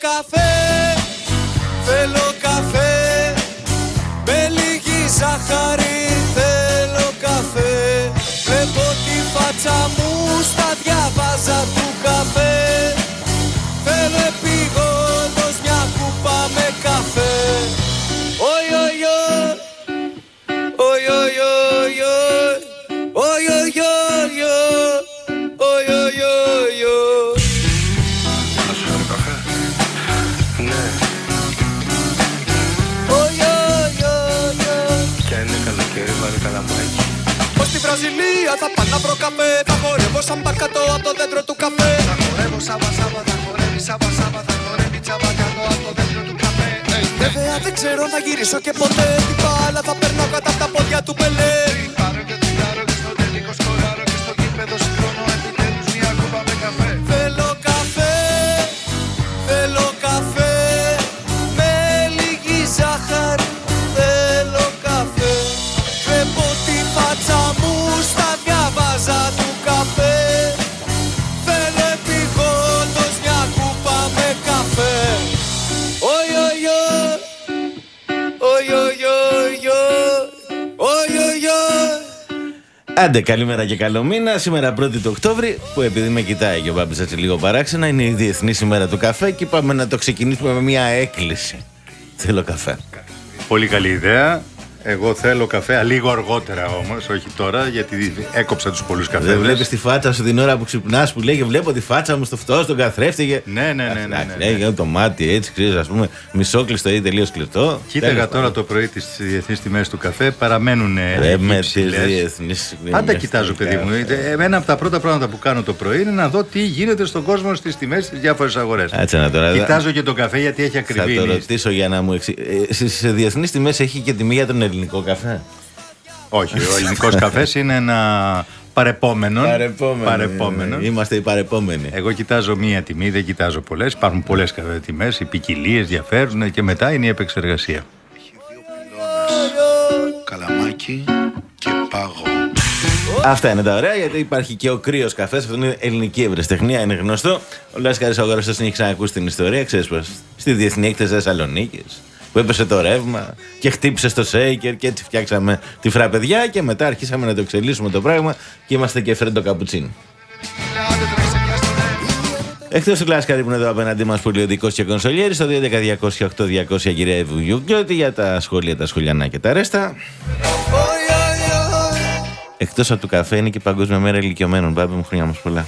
καφέ, θέλω καφέ ξέρω να γυρίσω και ποτέ Την μπάλα θα παίρνω κατά τα πόδια του Μπελέ Άντε, καλημέρα και καλό μήνα. Σήμερα 1η του Οκτώβρη, που επειδή με κοιτάει και ο Μπάμπης έτσι λίγο παράξενα, είναι η Διεθνή ημέρα του καφέ και είπαμε να το ξεκινήσουμε με μια έκκληση. Θέλω καφέ. Πολύ καλή ιδέα. Εγώ θέλω καφέ, λίγο αργότερα όμως, όχι τώρα, γιατί έκοψα τους πολλούς καφέδες. Δεν βλέπεις τη φάτσα σου την ώρα που ξυπνάς που λέγε Βλέπω τη φάτσα μου στο φτώ, στον καθρέφτη. Και... Ναι, ναι, ναι. ναι, ναι, ναι. Έγινε το μάτι έτσι, ξέρεις, ας πούμε, μισόκλειστο ή τελείως κλειστό. Κοίταγα Τέλος τώρα το πρωί τις διεθνείς τιμές του καφέ, παραμένουν Ρε με τις υψηλές. διεθνείς. Πάντα κοιτάζω, παιδί μου. Ε, Εμένα από τα πρώτα πράγματα που κάνω το πρωί είναι να δω τι γίνεται στον κόσμο στις τιμές στις διάφορες αγορές. Κάτσε να τώρα. Κοιτάζω και τον καφέ γιατί έχει Θα ακριβή. το λύση. ρωτήσω για να μου εξηγήσει. Στι διεθνείς τιμές έχει και τιμή για τον ελληνικό καφέ; Όχι, ο ελληνικός καφές είναι ένα παρεπόμενο. Παρεπόμενο. ναι, Είμαστε οι παρεπόμενοι. Εγώ κοιτάζω μία τιμή, δεν κοιτάζω πολλές. Υπάρχουν πολλές τιμέ, οι ποικιλίες διαφέρουν και μετά είναι η επεξεργασία. Καλαμάκι και παγό. Αυτά είναι τα ωραία γιατί υπάρχει και ο κρύος καφές. Αυτό είναι ελληνική ευρεσιτεχνία, είναι γνωστό. Ο Λάσκαρης Αγοραστός την έχει ξανακούσει την ιστορία. Ξέρεις πως στη διεθνή έκθεση Θεσσαλονίκης που έπεσε το ρεύμα και χτύπησε στο σέικερ και έτσι φτιάξαμε τη φραπεδιά και μετά αρχίσαμε να το εξελίσσουμε το πράγμα και είμαστε και φρέντο καπουτσίνι. Εκτός του Λάσκαρη που είναι εδώ απέναντί μας πολιοδικό και κονσολιέρης, στο 211-208-200 κυρία Βουγιουγκιώτη για τα σχόλια, τα σχολιανά και τα ρέστα. Oi, oi, oi Εκτός από του καφέ είναι και η Παγκόσμια Μέρα Ηλικιωμένων. Μπάμπη μου, χρόνια μας πολλά.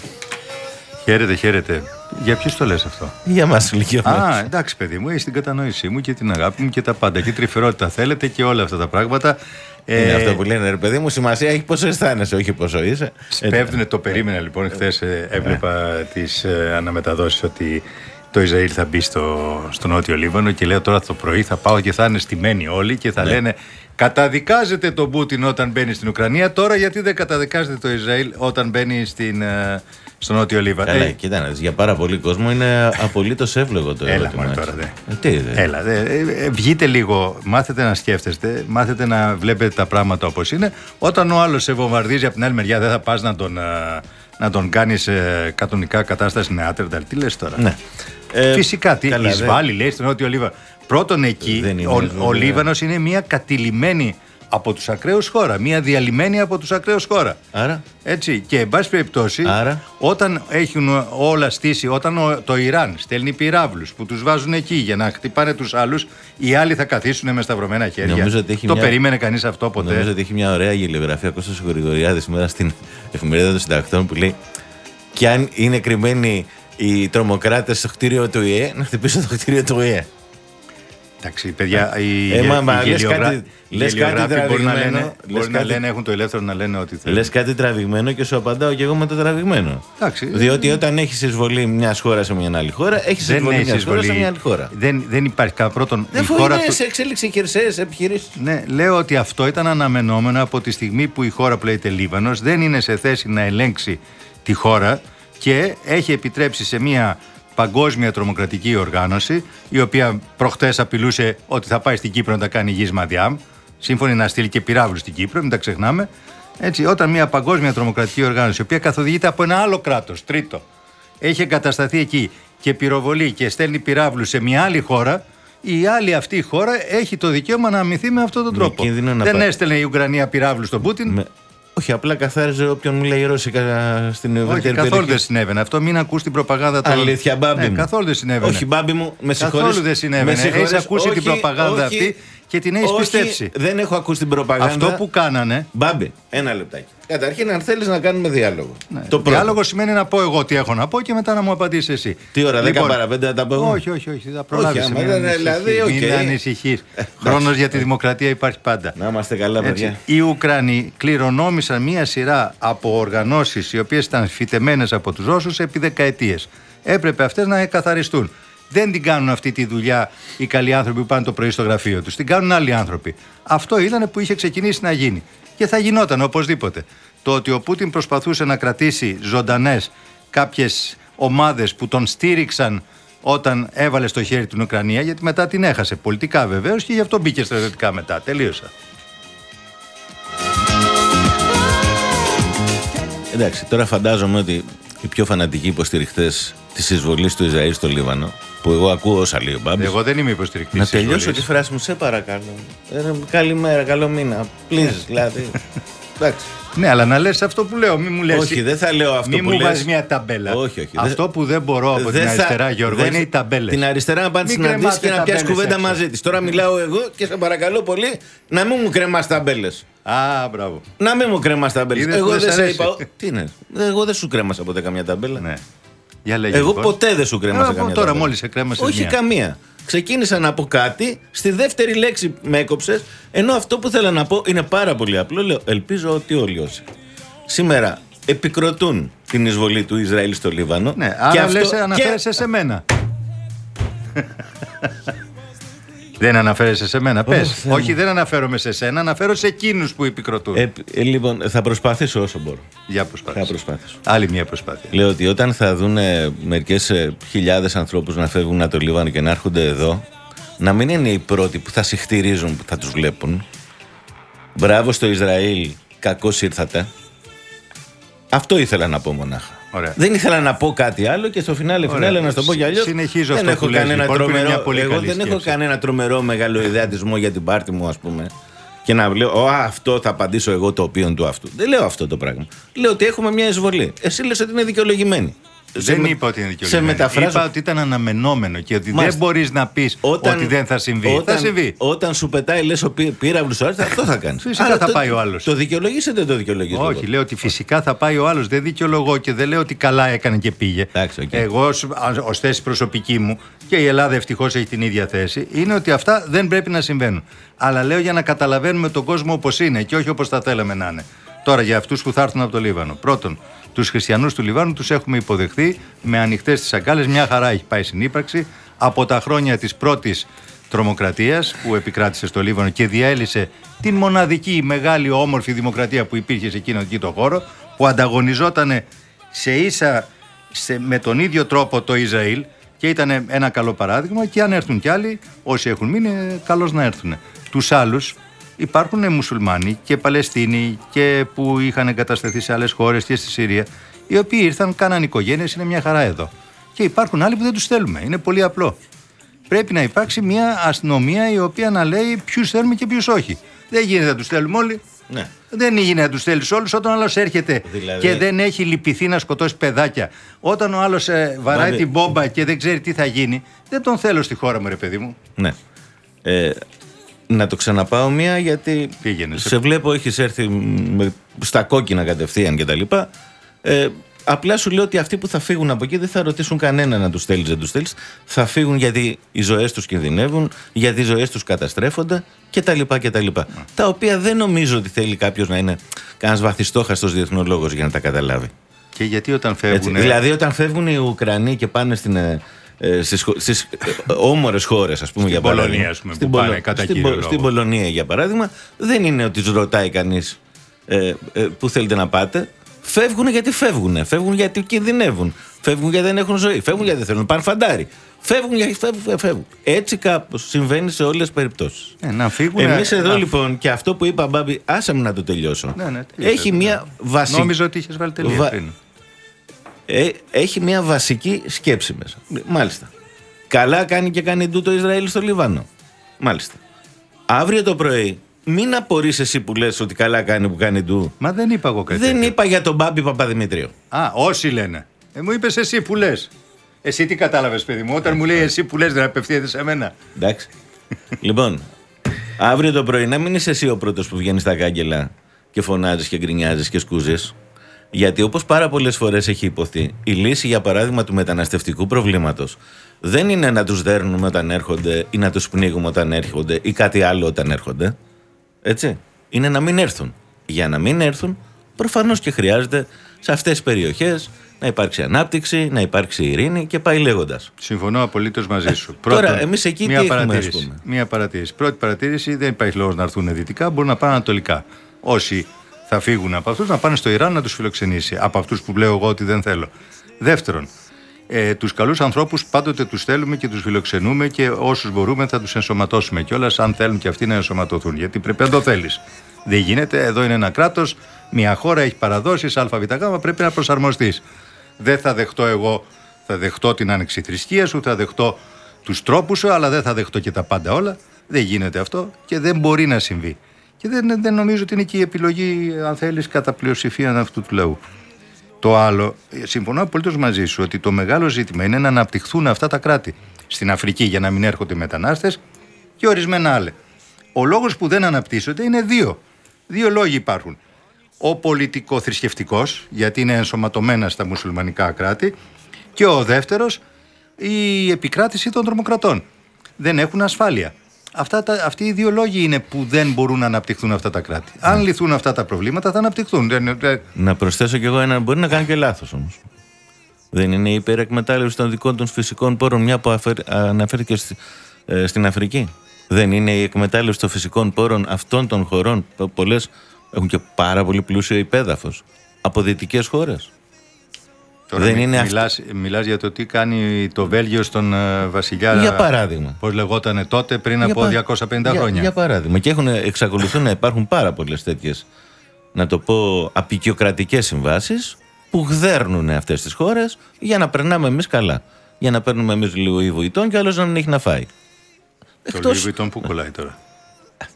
Χαίρετε, χαίρετε. Για ποιους το λες αυτό; Για μας του ηλικιωμένου. Α, εντάξει, παιδί μου, έχει την κατανόησή μου και την αγάπη μου και τα πάντα. Και τρυφερότητα θέλετε και όλα αυτά τα πράγματα. Ε, Είναι αυτό που λένε, ρε παιδί μου, σημασία έχει πόσο αισθάνεσαι, όχι πόσο είσαι. Σπέβδουνε, το περίμενα λοιπόν. Χθες έβλεπα τις ε, αναμεταδόσεις ότι το Ισραήλ θα μπει στο, στο Νότιο Λίβανο και λέω τώρα το πρωί θα πάω και θα είναι στημένοι όλοι και θα λένε Καταδικάζετε τον Πούτιν όταν μπαίνει στην Ουκρανία. Τώρα γιατί δεν καταδικάζετε το Ισραήλ όταν μπαίνει στην, ε, στο Νότιο Λίβανο. Καλά, Ε, κοίτα να δεις, για πάρα πολύ κόσμο είναι απολύτως εύλογο το Έλα, ερώτημα. μωρέ, έτσι. τώρα, δε. Ε, τι, δε. Έλα, δε, ε, ε, βγείτε λίγο, μάθετε να σκέφτεστε, μάθετε να βλέπετε τα πράγματα όπως είναι. Όταν ο άλλος σε βομβαρδίζει από την άλλη μεριά, δεν θα πας να τον, ε, να τον κάνεις ε, κατονικά κατάσταση νεάτερνταλ. Τι λες τώρα; Ναι. Ε, Φυσικά, τι καλά, εισβάλλει, λέει, στον Νότιο Λίβανο. Πρώτον, εκεί Δεν είναι, ο, βέβαια. ο Λίβανος είναι μια κατηλημένη από τους ακραίους χώρα, μια διαλυμένη από τους ακραίους χώρα. Άρα, Έτσι, και εν πάση περιπτώσει, Άρα; όταν έχουν όλα στήσει, όταν ο- το Ιράν στέλνει πυράβλους που τους βάζουν εκεί για να χτυπάνε τους άλλους, οι άλλοι θα καθίσουν με σταυρωμένα χέρια. Νομίζω ότι έχει το μια- περίμενε κανείς αυτό ποτέ; νομίζω ότι έχει μια ωραία γελιογραφία Κώστας Γρηγοριάδης σήμερα στην εφημερίδα των συντακτών που λέει κι αν είναι κρυμμένοι οι τρομοκράτες στο κτίριο του ΙΕ, να χτυπήσουν το κτίριο του ΙΕ. Εντάξει, παιδιά, οι, Ε, μα- οι μα λες γελιογρα- κάτι- οι λες κάτι γελιογράφοι μπορεί να τραβηγμένο, λένε, λες μπορεί να κάτι- λένε, έχουν το ελεύθερο να λένε ό,τι θέλουν. Λες κάτι τραβηγμένο και σου απαντάω και εγώ με το τραβηγμένο. Εντάξει. Διότι όταν έχεις εισβολή μιας χώρας σε μια άλλη χώρα, έχεις δεν εισβολή έχεις μιας χώρας σε εισβολή. μια άλλη χώρα. Δεν, δεν υπάρχει κατά πρώτον. Δεν η φου χώρα είναι του- σε εξέλιξη χερσαίες επιχειρήσεις. Ναι, λέω ότι αυτό ήταν αναμενόμενο από τη στιγμή που η χώρα που λέγεται Λίβανος δεν είναι σε θέση να ελέγξει τη χώρα και έχει επιτρέψει σε μια παγκόσμια τρομοκρατική οργάνωση η οποία προχτές απειλούσε ότι θα πάει στην Κύπρο να τα κάνει γης Μαδιάμ σύμφωνη να στείλει και πυράβλους στην Κύπρο, μην τα ξεχνάμε έτσι, όταν μια παγκόσμια τρομοκρατική οργάνωση η οποία καθοδηγείται από ένα άλλο κράτος, τρίτο έχει εγκατασταθεί εκεί και πυροβολεί και στέλνει πυράβλους σε μια άλλη χώρα, η άλλη αυτή η χώρα έχει το δικαίωμα να αμυθεί με αυτόν τον Με τρόπο. κίνδυνο να Δεν πάει- έστελνε η Ουκρανία πυράβλους στον Πούτιν. Με- Όχι, απλά καθάριζε όποιον μιλάει ρώσικα στην Όχι, ευρύτερη καθόλου περιοχή. δεν συνέβαινε. Αυτό μην ακούς την προπαγάνδα των. Αλήθεια, μπάμπι ναι, μου. Καθόλου δεν συνέβαινε. Όχι, μπάμπι μου, με συγχωρείς. Καθόλου δεν συνέβαινε. Με συγχωρείς. Έχεις ακούσει την Όχι, προπαγάνδα όχι, αυτή; Και την έχεις όχι, πιστέψει. Δεν έχω ακούσει την προπαγάνδα. Αυτό που κάνανε. Μπάμπι, ένα λεπτάκι. Καταρχήν, αν θέλεις να κάνουμε διάλογο. Ναι. Το πρώτο. Διάλογο σημαίνει να πω εγώ τι έχω να πω και μετά να μου απαντήσεις εσύ. Τι ώρα, 10 παρά πέντε να τα πω εγώ; Όχι, όχι, όχι. Θα προλάβεις. άμα δεν- δηλαδή, οκ. Μην ανησυχείς. Χρόνος για τη δημοκρατία υπάρχει πάντα. Να είμαστε καλά, Έτσι. παιδιά. Οι Ουκρανοί κληρονόμησαν μία σειρά από οργανώσεις οι οποίες ήταν φυτεμένες από τους Ρώσους επί δεκαετίες. Έπρεπε αυτές να καθαριστούν. Δεν την κάνουν αυτή τη δουλειά οι καλοί άνθρωποι που πάνε το πρωί στο γραφείο τους. Την κάνουν άλλοι άνθρωποι. Αυτό ήταν που είχε ξεκινήσει να γίνει. Και θα γινόταν οπωσδήποτε. Το ότι ο Πούτιν προσπαθούσε να κρατήσει ζωντανές κάποιες ομάδες που τον στήριξαν όταν έβαλε στο χέρι την Ουκρανία, γιατί μετά την έχασε. Πολιτικά βεβαίως και γι' αυτό μπήκε στρατιωτικά μετά. Τελείωσα. Εντάξει, τώρα φαντάζομαι ότι οι πιο φανατικοί υποστηριχτές της εισβολής του Ισραήλ στο Λίβανο, που εγώ ακούω όσα λέει ο Μπάμπης, Εγώ δεν είμαι υποστηρικτής. Να τελειώσω τη φράση μου, σε παρακαλώ. Ε, καλημέρα, καλό μήνα. Please, δηλαδή. Εντάξει. Ναι, αλλά να λες αυτό που λέω. Μην μου λες. Όχι, δεν θα λέω αυτό Μην που μου λες. βάζεις μια ταμπέλα. Όχι, όχι. Αυτό Δεν- που δεν μπορώ από Δεν την θα- αριστερά, Γιώργο, δεν- είναι οι ταμπέλες. Την αριστερά να πάνε Μην συναντήσεις κρεμάτε και να πιάσεις ταμπέλες κουβέντα έξω. μαζί της. Τώρα μιλάω εγώ και σε παρακαλώ πολύ να μην μου κρεμάς ταμπέλες. Α, μπράβο. Να μην μου κρεμάς ταμπέλες. Είδες που Εγώ δεν δεν σ' σε αρέσει. είπα. Τι είναι; Εγώ δεν σου κρέμασα ποτέ καμιά ταμπέλα. Ναι. Για λέγε, Εγώ λοιπόν. ποτέ δεν σου κρέμασα Εγώ καμιά τώρα ταμπέλα. μόλις σε κρέμασες Όχι μία. καμία. Ξεκίνησα να πω κάτι, στη δεύτερη λέξη με έκοψες, ενώ αυτό που θέλω να πω είναι πάρα πολύ απλό. Λέω, ελπίζω ότι όλοι όσοι σήμερα επικροτούν την εισβολή του Ισραήλ στο Λίβανο. Ναι, και άρα αυτό- λες και- αναφέρεσαι σε μένα. δεν αναφέρεσαι σε μένα. Πες. Θεέ μου. Όχι, δεν αναφέρομαι σε σένα, αναφέρω σε εκείνους που επικροτούν. Ε, ε, λοιπόν, θα προσπαθήσω όσο μπορώ. Για Θα προσπάθεια. προσπαθήσω. Άλλη μια προσπάθεια. Λέω ότι όταν θα δουν μερικές χιλιάδες ανθρώπους να φεύγουν από το Λίβανο και να έρχονται εδώ, να μην είναι οι πρώτοι που θα συχτηρίζουν που θα τους βλέπουν. Μπράβο στο Ισραήλ, κακώς ήρθατε. Αυτό ήθελα να πω μονάχα. Ωραία. Δεν ήθελα να πω κάτι άλλο και στο φινάλε, Ωραία. φινάλε να στο πω κι αλλιώς. Συνεχίζω δεν αυτό έχω που λες, κανένα λοιπόν, που είναι τρομερό. μια πολύ εγώ καλή δεν έχω σκέψη. κανένα τρομερό μεγάλο ιδεατισμό για την πάρτη μου, ας πούμε. Και να λέω, Ω, αυτό θα απαντήσω εγώ το οποίο του αυτού. Δεν λέω αυτό το πράγμα. Λέω ότι έχουμε μια εισβολή. Εσύ λες ότι είναι δικαιολογημένη. Δεν Σε με- είπα ότι είναι δικαιολογημένο. Σε μεταφράζω. Είπα ότι ήταν αναμενόμενο και ότι Μάλιστα. δεν μπορείς να πεις ότι δεν θα συμβεί. Όταν, θα συμβεί. Όταν σου πετάει, λες ο πύ- πύραυλος ο άλλος, αυτό θα κάνεις. Φυσικά θα πάει ο άλλος. Το δικαιολογείς ή δεν το δικαιολογείς. Όχι, λέω ότι φυσικά θα πάει ο άλλος. Δεν δικαιολογώ και δεν λέω ότι καλά έκανε και πήγε. Εντάξει, οκ. Εγώ, ως θέση προσωπική μου, και η Ελλάδα ευτυχώς έχει την ίδια θέση, είναι ότι αυτά δεν πρέπει να συμβαίνουν. Αλλά λέω για να καταλαβαίνουμε τον κόσμο όπως είναι και όχι όπως θα θέλαμε να είναι. Τώρα για αυτούς που θα έρθουν από το Λίβανο. Πρώτον, τους χριστιανούς του Λιβάνου τους έχουμε υποδεχθεί με ανοιχτές τις αγκάλες. Μια χαρά έχει πάει στην ύπαρξη. Από τα χρόνια της πρώτης τρομοκρατίας που επικράτησε στο Λίβανο και διέλυσε την μοναδική μεγάλη όμορφη δημοκρατία που υπήρχε σε εκείνο εκεί το χώρο, που ανταγωνιζόταν σε ίσα σε, με τον ίδιο τρόπο το Ισραήλ και ήταν ένα καλό παράδειγμα και αν έρθουν κι άλλοι, όσοι έχουν μείνει, καλώς να έρθουν. Τους άλλους υπάρχουν μουσουλμάνοι και Παλαιστίνοι και που είχαν εγκατασταθεί σε άλλες χώρες και στη Συρία, οι οποίοι ήρθαν, κάναν οικογένειες, είναι μια χαρά εδώ. Και υπάρχουν άλλοι που δεν τους θέλουμε. Είναι πολύ απλό. Πρέπει να υπάρξει μια αστυνομία η οποία να λέει ποιους θέλουμε και ποιους όχι. Δεν γίνεται να τους θέλουμε όλοι. Ναι. Δεν γίνεται να τους θέλεις όλους. Όταν ο άλλος έρχεται Δηλαδή- και δεν έχει λυπηθεί να σκοτώσει παιδάκια, όταν ο άλλος βαράει Μπάμπη. την μπόμπα και δεν ξέρει τι θα γίνει, δεν τον θέλω στη χώρα μου, ρε παιδί μου. Ναι. Ε, να το ξαναπάω μία γιατί Πήγαινε. σε βλέπω έχεις έρθει με, στα κόκκινα κατευθείαν και τα λοιπά. Ε, απλά σου λέω ότι αυτοί που θα φύγουν από εκεί δεν θα ρωτήσουν κανένα να τους στέλνεις δεν τους στέλνεις. Θα φύγουν γιατί οι ζωές τους κινδυνεύουν, γιατί οι ζωές τους καταστρέφονται και τα λοιπά και τα λοιπά. Τα οποία δεν νομίζω ότι θέλει κάποιος να είναι κανένας βαθιστόχαστος διεθνολόγος για να τα καταλάβει. Και γιατί όταν Έτσι, φεύγουν. δηλαδή όταν φεύγουν οι Ουκρανοί και πάνε στην, ε, ε, στις, χω- στις ε, όμορες χώρες ας πούμε για Πολωνία, παράδειγμα. ας πούμε, στην, που πάνε Πολο- κατά στην, κύριο Πο- λόγο. στην Πολωνία για παράδειγμα δεν είναι ότι τους ρωτάει κανείς ε, ε, που θέλετε να πάτε. Φεύγουν γιατί φεύγουν. Φεύγουν γιατί κινδυνεύουν. Φεύγουν γιατί δεν έχουν ζωή. Φεύγουν γιατί δεν θέλουν να πάνε φαντάρι. Φεύγουν γιατί φεύγουν. φεύγουν. Έτσι κάπως συμβαίνει σε όλες τις περιπτώσεις. Ε, να φύγουν. Εμείς εδώ να- λοιπόν και αυτό που είπα, Μπάμπη, άσε μου να το τελειώσω. Ναι, ναι, τελείωσε. Έχει μια βασική. Νόμιζα ότι είχες βάλει τελεία Βα- πριν. Ε, έχει μια βασική σκέψη μέσα. Μάλιστα. Καλά κάνει και κάνει ντου το Ισραήλ στο Λίβανο. Μάλιστα. Αύριο το πρωί, μην απορείς εσύ που λες ότι καλά κάνει που κάνει ντου. Μα δεν είπα εγώ κάτι. Δεν τέτοιο. είπα για τον Μπάμπη Παπαδημητρίου. Α, όσοι λένε. Ε, μου είπες εσύ που λες. Εσύ τι κατάλαβες, παιδί μου, όταν μου λέει εσύ που λες, δεν απευθύνεται σε μένα. Εντάξει. λοιπόν, αύριο το πρωί να μην είσαι εσύ ο πρώτος που βγαίνει στα κάγκελα και φωνάζεις και γκρινιάζεις και σκούζεις. Γιατί όπως πάρα πολλές φορές έχει υποθεί, η λύση για παράδειγμα του μεταναστευτικού προβλήματος δεν είναι να τους δέρνουμε όταν έρχονται ή να τους πνίγουμε όταν έρχονται ή κάτι άλλο όταν έρχονται. Έτσι. Είναι να μην έρθουν. Για να μην έρθουν, προφανώς και χρειάζεται σε αυτές τις περιοχές να υπάρξει ανάπτυξη, να υπάρξει ειρήνη και πάει λέγοντας. Συμφωνώ απολύτως μαζί σου. Ε, τώρα, εμείς εκεί μία τι έχουμε, παρατήρηση. ας πούμε; Μία παρατήρηση. Πρώτη παρατήρηση, δεν υπάρχει λόγος να έρθουν δυτικά, μπορούν να πάνε ανατολικά. Όσοι θα φύγουν από αυτούς, να πάνε στο Ιράν να τους φιλοξενήσει. Από αυτούς που λέω εγώ ότι δεν θέλω. Δεύτερον, ε, τους καλούς ανθρώπους πάντοτε τους θέλουμε και τους φιλοξενούμε και όσους μπορούμε θα τους ενσωματώσουμε κιόλας, αν θέλουν και αυτοί να ενσωματωθούν. Γιατί πρέπει να το θέλεις. Δεν γίνεται, εδώ είναι ένα κράτος, μια χώρα έχει παραδώσει, ΑΒΓ, πρέπει να προσαρμοστείς. Δεν θα δεχτώ εγώ, θα δεχτώ την άνοιξη θρησκεία σου, θα δεχτώ τους τρόπους σου, αλλά δεν θα δεχτώ και τα πάντα όλα. Δεν γίνεται αυτό και δεν μπορεί να συμβεί. Και δεν, δεν νομίζω ότι είναι και η επιλογή, αν θέλεις, κατά πλειοψηφία αυτού του λαού. Το άλλο, ε, συμφωνώ απολύτως μαζί σου ότι το μεγάλο ζήτημα είναι να αναπτυχθούν αυτά τα κράτη στην Αφρική για να μην έρχονται μετανάστες και ορισμένα άλλα. Ο λόγος που δεν αναπτύσσονται είναι δύο. Δύο λόγοι υπάρχουν. Ο πολιτικο-θρησκευτικός, γιατί είναι ενσωματωμένα στα μουσουλμανικά κράτη, και ο δεύτερος, η επικράτηση των τρομοκρατών. Δεν έχουν ασφάλεια. Αυτά τα, αυτοί οι δύο λόγοι είναι που δεν μπορούν να αναπτυχθούν αυτά τα κράτη. Αν λυθούν αυτά τα προβλήματα, θα αναπτυχθούν. Δεν, δεν- Να προσθέσω κι εγώ ένα, μπορεί να κάνει και λάθος όμως. Δεν είναι η υπερεκμετάλλευση των δικών των φυσικών πόρων, μια που αφαιρ- αναφέρθηκε στη- ε, στην Αφρική. Δεν είναι η εκμετάλλευση των φυσικών πόρων αυτών των χωρών. Πολλές έχουν και πάρα πολύ πλούσιο υπέδαφος. Από δυτικές χώρες. Τώρα Δεν μι- είναι μιλάς, μιλάς για το τι κάνει το Βέλγιο στον ε, βασιλιά. Για παράδειγμα. Πώς λεγότανε τότε πριν Για από πα- 250 για- χρόνια. Για παράδειγμα. Και έχουν, εξακολουθούν να υπάρχουν πάρα πολλές τέτοιες, να το πω, απεικιοκρατικές συμβάσεις που γδέρνουν αυτές τις χώρες για να περνάμε εμείς καλά. Για να παίρνουμε εμείς λίγο ή βοητών και άλλος να μην έχει να φάει. Το Εκτός- Louis Vuitton που κολλάει τώρα.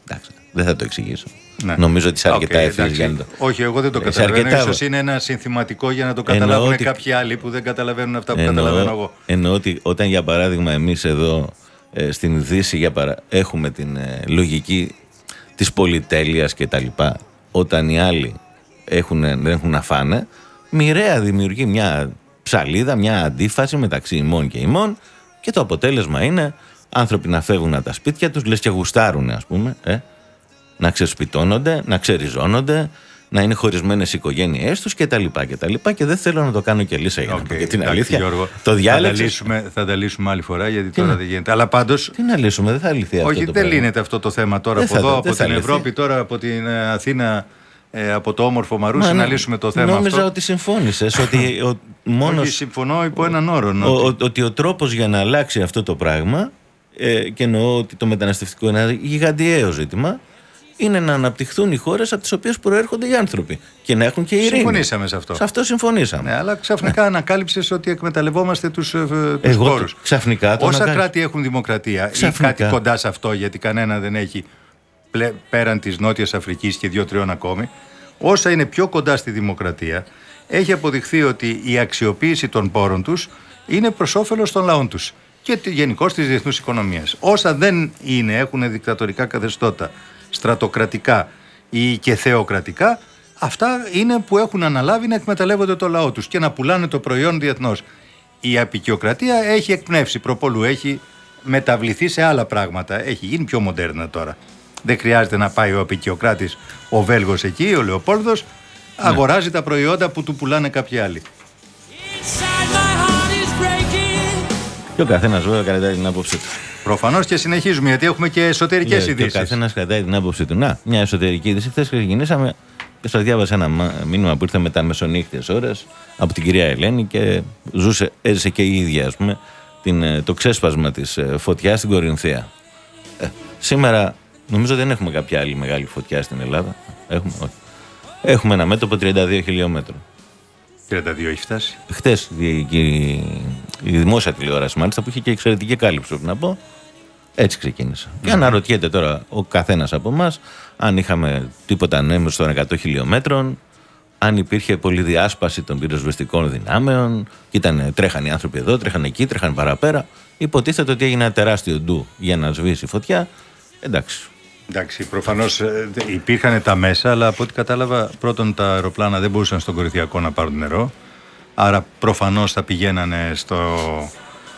Εντάξει, δεν θα το εξηγήσω. Ναι. Νομίζω ότι είσαι αρκετά Οκ, ευθύς εντάξει. για να το. Όχι, εγώ δεν το Είσαι καταλαβαίνω. αρκετά- Ίσως είναι ένα συνθηματικό για να το Εννοώ καταλάβουν ότι- κάποιοι άλλοι που δεν καταλαβαίνουν αυτά που καταλαβαίνω εγώ. εννοώ ότι όταν για παράδειγμα εμείς εδώ ε, στην Δύση για παρα... έχουμε την ε, λογική της πολυτέλειας και τα λοιπά όταν οι άλλοι έχουν, δεν έχουν να φάνε μοιραία δημιουργεί μια ψαλίδα, μια αντίφαση μεταξύ ημών και ημών και το αποτέλεσμα είναι άνθρωποι να φεύγουν από τα σπίτια τους λες και γουστάρουν ας πούμε ε, να ξεσπιτώνονται, να ξεριζώνονται, να είναι χωρισμένες οι οικογένειές τους κτλ. Και, τα λοιπά. και δεν θέλω να το κάνω και λύσα για να Οκ, πω και την εντάξει, αλήθεια. Γιώργο. το θα τα, διάλεξες. λύσουμε, θα τα λύσουμε άλλη φορά γιατί τώρα δεν γίνεται. Αλλά πάντως Τι να λύσουμε, δεν θα λυθεί αυτό. Όχι, το δεν πράγμα. λύνεται αυτό το θέμα τώρα Δεν από θα εδώ, το- από δεν θα την λυθεί. Ευρώπη, τώρα από την ε, Αθήνα, ε, από το όμορφο Μαρούσι, Μα, να ναι, λύσουμε το θέμα Νόμιζα αυτό. ότι συμφώνησες. ότι ο, μόνος, Όχι, συμφωνώ υπό έναν όρο. ο, ότι- ο- ότι ο τρόπος για να αλλάξει αυτό το πράγμα, ε, και εννοώ ότι το μεταναστευτικό είναι ένα γιγαντιαίο ζήτημα, είναι να αναπτυχθούν οι χώρες από τις οποίες προέρχονται οι άνθρωποι και να έχουν και ειρήνη. Συμφωνήσαμε σε αυτό. Σε αυτό συμφωνήσαμε. Ναι, αλλά ξαφνικά ανακάλυψες ότι εκμεταλλευόμαστε τους Εγώ πόρου. το- ξαφνικά το Όσα ανακάλυψα. κράτη έχουν δημοκρατία Ξαφνικά. ή κάτι κοντά σε αυτό, γιατί κανένα δεν έχει πλε- πέραν της Νότιας Αφρικής και δύο-τριών ακόμη, όσα είναι πιο κοντά στη δημοκρατία, έχει αποδειχθεί ότι η αξιοποίηση των πόρων τους είναι προς όφελος των λαών τους και γενικώς της διεθνούς οικονομίας. Όσα δεν είναι, έχουν δικτατορικά καθεστώτα, στρατοκρατικά ή και θεοκρατικά, αυτά είναι που έχουν αναλάβει να εκμεταλλεύονται το λαό τους και να πουλάνε το προϊόν διεθνώς. Η απεικιοκρατία έχει εκπνεύσει προπολού, έχει μεταβληθεί σε άλλα πράγματα, έχει γίνει πιο μοντέρνα τώρα. Δεν χρειάζεται να πάει ο απεικιοκράτης, ο Βέλγος εκεί, ο Λεοπόλδος, αγοράζει τα προϊόντα που του πουλάνε κάποιοι άλλοι. Και ο καθένας βέβαια κρατάει την άποψή του. Προφανώς και συνεχίζουμε γιατί έχουμε και εσωτερικές Ναι, Και ο ειδήσεις. καθένας κρατάει την άποψή του. Να, μια εσωτερική είδηση. Χθες ξεκινήσαμε και σας διάβασα ένα μα- μήνυμα που ήρθε μετά μεσονύχτιε ώρε από την κυρία Ελένη και ζούσε, έζησε και η ίδια, ας πούμε, την, ε, το ξέσπασμα της φωτιάς στην Κορινθία. Ε, σήμερα νομίζω δεν έχουμε κάποια άλλη μεγάλη φωτιά στην Ελλάδα. Έχουμε, όχι. Έχουμε ένα μέτωπο 32 χιλιόμετρων. 32 έχει φτάσει. Χθες η, η, η δημόσια τηλεόραση, μάλιστα, που είχε και εξαιρετική κάλυψη, πρέπει να πω. Έτσι ξεκίνησε. Και αναρωτιέται τώρα ο καθένας από εμάς αν είχαμε τίποτα ανέμου των 100 χιλιόμετρων, αν υπήρχε πολλή διάσπαση των πυροσβεστικών δυνάμεων. Και ήταν, τρέχαν οι άνθρωποι εδώ, τρέχαν εκεί, τρέχαν παραπέρα. Υποτίθεται ότι έγινε ένα τεράστιο ντου για να σβήσει η φωτιά. Εντάξει. Εντάξει, προφανώς υπήρχαν τα μέσα, αλλά από ό,τι κατάλαβα, πρώτον τα αεροπλάνα δεν μπορούσαν στον Κορυθιακό να πάρουν νερό. Άρα προφανώς θα πηγαίνανε στο,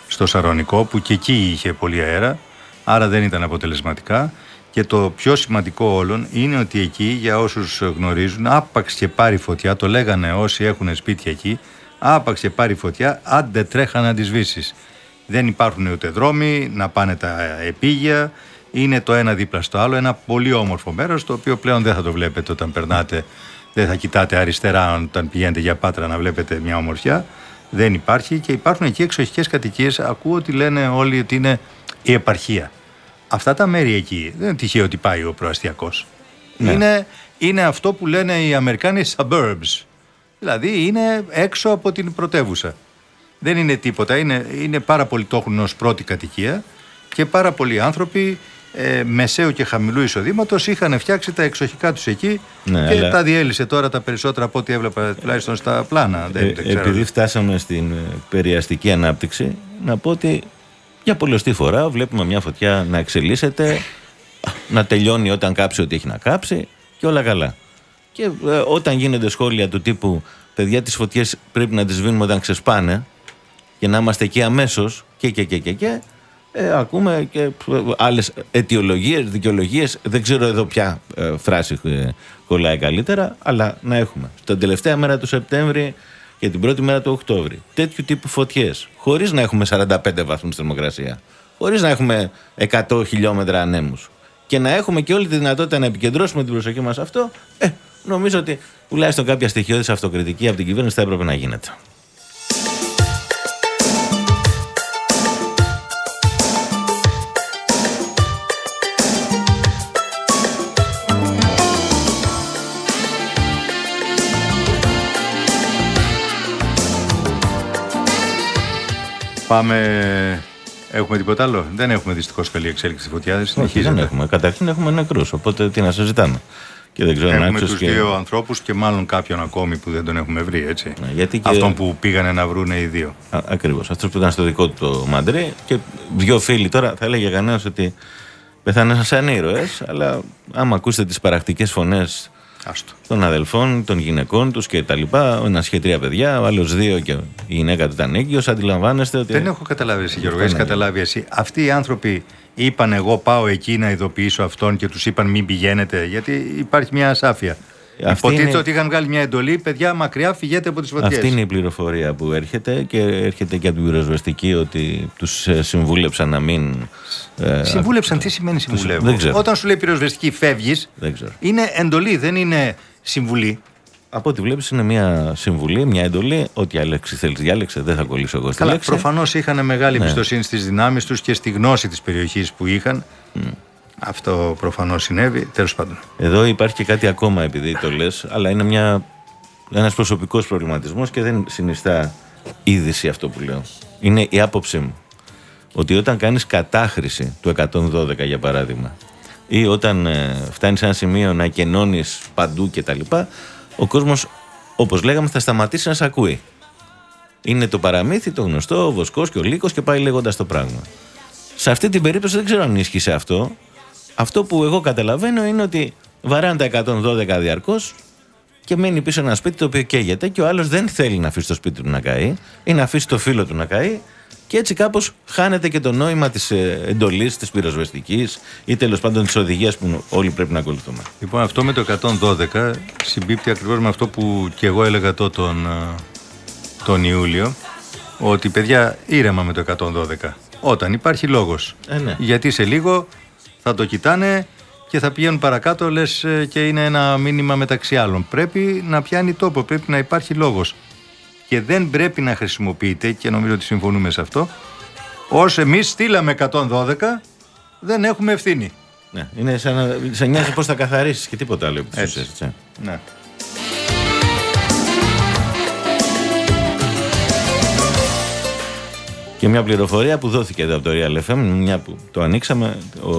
στο Σαρονικό, που και εκεί είχε πολύ αέρα. Άρα δεν ήταν αποτελεσματικά. Και το πιο σημαντικό όλων είναι ότι εκεί, για όσους γνωρίζουν, άπαξ και πάρει φωτιά, το λέγανε όσοι έχουν σπίτια εκεί, άπαξ και πάρει φωτιά, άντε τρέχα να τη σβήσεις. Δεν υπάρχουν ούτε δρόμοι, να πάνε τα επίγεια, είναι το ένα δίπλα στο άλλο, ένα πολύ όμορφο μέρος, το οποίο πλέον δεν θα το βλέπετε όταν περνάτε, δεν θα κοιτάτε αριστερά όταν πηγαίνετε για Πάτρα να βλέπετε μια ομορφιά. Δεν υπάρχει και υπάρχουν εκεί εξοχικές κατοικίες. Ακούω ότι λένε όλοι ότι είναι η επαρχία. Αυτά τα μέρη εκεί δεν είναι τυχαίο ότι πάει ο προαστιακός. Ναι. Είναι, είναι αυτό που λένε οι Αμερικάνοι suburbs. Δηλαδή είναι έξω από την πρωτεύουσα. Δεν είναι τίποτα. Είναι, είναι πάρα πολλοί το έχουν ως πρώτη κατοικία και πάρα πολλοί άνθρωποι ε, μεσαίου και χαμηλού εισοδήματος είχαν φτιάξει τα εξοχικά τους εκεί Ναι, και αλλά- τα διέλυσε τώρα τα περισσότερα από ό,τι έβλεπα τουλάχιστον στα πλάνα. Δεν, Ε, δεν ξέρω. επειδή φτάσαμε στην ε, περιαστική ανάπτυξη, να πω ότι για πολλωστή φορά βλέπουμε μια φωτιά να εξελίσσεται, να τελειώνει όταν κάψει ό,τι έχει να κάψει και όλα καλά. Και ε, όταν γίνονται σχόλια του τύπου παιδιά τις φωτιές πρέπει να τις σβήνουμε όταν ξεσπάνε και να είμαστε εκεί αμέσως και και και και και ε, ακούμε και ε, άλλες αιτιολογίες, δικαιολογίες. Δεν ξέρω εδώ ποια ε, φράση ε, κολλάει καλύτερα αλλά να έχουμε. Στην τελευταία μέρα του Σεπτέμβρη και την πρώτη μέρα του Οκτώβρη. Τέτοιου τύπου φωτιές. Χωρίς να έχουμε 45 βαθμούς θερμοκρασία. Χωρίς να έχουμε 100 χιλιόμετρα ανέμους. Και να έχουμε και όλη τη δυνατότητα να επικεντρώσουμε την προσοχή μας σε αυτό ε, νομίζω ότι τουλάχιστον κάποια στοιχειώδης αυτοκριτική από την κυβέρνηση θα έπρεπε να γίνεται. Πάμε. Έχουμε τίποτα άλλο; Δεν έχουμε δυστυχώς καλή εξέλιξη φωτιά. Δεν Όχι, δεν συνεχίζεται. έχουμε. Καταρχήν έχουμε νεκρούς. Οπότε τι να συζητάμε. Και δεν ξέρω αν Έχουμε άξιος τους και... δύο ανθρώπους και μάλλον κάποιον ακόμη που δεν τον έχουμε βρει, έτσι. Ναι, γιατί και- Αυτόν που πήγανε να βρούνε οι δύο. Ακριβώς. Αυτός που ήταν στο δικό του το μαντρί. Και δύο φίλοι τώρα θα έλεγε κανένας ότι πεθάναν σαν ήρωες. Αλλά άμα ακούσετε τις παρακτικές φωνές Άστο. των αδελφών, των γυναικών τους και τα λοιπά, ο ένα είχε τρία παιδιά, ο άλλος δύο και η γυναίκα του ήταν έγκυος, αντιλαμβάνεστε ότι. Δεν έχω καταλάβει εσύ, Γιώργο. Αυτό Έχει είναι. καταλάβει εσύ. Αυτοί οι άνθρωποι είπαν εγώ πάω εκεί να ειδοποιήσω αυτόν και τους είπαν μην πηγαίνετε. Γιατί υπάρχει μια ασάφεια. Αυτή Υποτίθεται είναι- ότι είχαν βγάλει μια εντολή, παιδιά μακριά φυγέτε από τις φωτιές. Αυτή είναι η πληροφορία που έρχεται και έρχεται και από την πυροσβεστική ότι τους ε, συμβούλεψαν να μην... ε, Συμβούλεψαν, τι σημαίνει συμβουλεύω; δεν ξέρω. Όταν σου λέει πυροσβεστική φεύγεις, Δεν ξέρω. είναι εντολή, δεν είναι συμβουλή; Από ό,τι βλέπεις είναι μια συμβουλή, μια εντολή, ό,τι λέξη θέλεις διάλεξε, δεν θα κολλήσω εγώ στη Καλά, λέξη. προφανώς είχαν μεγάλη Ναι. εμπιστοσύνη στις δυνάμεις τους και στη γνώση της περιοχής που είχαν. Αυτό προφανώς συνέβη. Τέλος πάντων. Εδώ υπάρχει και κάτι ακόμα επειδή το λες, αλλά είναι μια, ένας προσωπικός προβληματισμός και δεν συνιστά είδηση αυτό που λέω. Είναι η άποψή μου. Ότι όταν κάνεις κατάχρηση του 112 για παράδειγμα ή όταν ε, φτάνεις σε ένα σημείο να κενώνεις παντού και τα λοιπά, ο κόσμος όπως λέγαμε θα σταματήσει να σε ακούει. Είναι το παραμύθι, το γνωστό, ο βοσκός και ο λύκος και πάει λέγοντας το πράγμα. Σε αυτή την περίπτωση δεν ξέρω αν ίσχυσε αυτό. Αυτό που εγώ καταλαβαίνω είναι ότι βαράνε τα 112 διαρκώς και μένει πίσω ένα σπίτι το οποίο καίγεται και ο άλλος δεν θέλει να αφήσει το σπίτι του να καεί ή να αφήσει το φίλο του να καεί και έτσι κάπως χάνεται και το νόημα της εντολής, της πυροσβεστικής ή τέλος πάντων της οδηγίας που όλοι πρέπει να ακολουθούμε. Λοιπόν, αυτό με το 112 συμπίπτει ακριβώς με αυτό που και εγώ έλεγα τότε τον, ε, τον Ιούλιο. Ότι παιδιά ήρεμα με το 112. Όταν υπάρχει λόγος. Ε, ναι. Γιατί σε λίγο θα το κοιτάνε και θα πηγαίνουν παρακάτω λες ε, και είναι ένα μήνυμα μεταξύ άλλων. Πρέπει να πιάνει τόπο, πρέπει να υπάρχει λόγος. Και δεν πρέπει να χρησιμοποιείται, και νομίζω ότι συμφωνούμε σε αυτό, ως εμείς στείλαμε 112, δεν έχουμε ευθύνη. Ναι, είναι σαν να σε νοιάζει πώς θα καθαρίσεις και τίποτα άλλο. επί της Έτσι. ουσίας, έτσι. Ναι. Και μια πληροφορία που δόθηκε εδώ από το Real FM, μια που το ανοίξαμε, ο,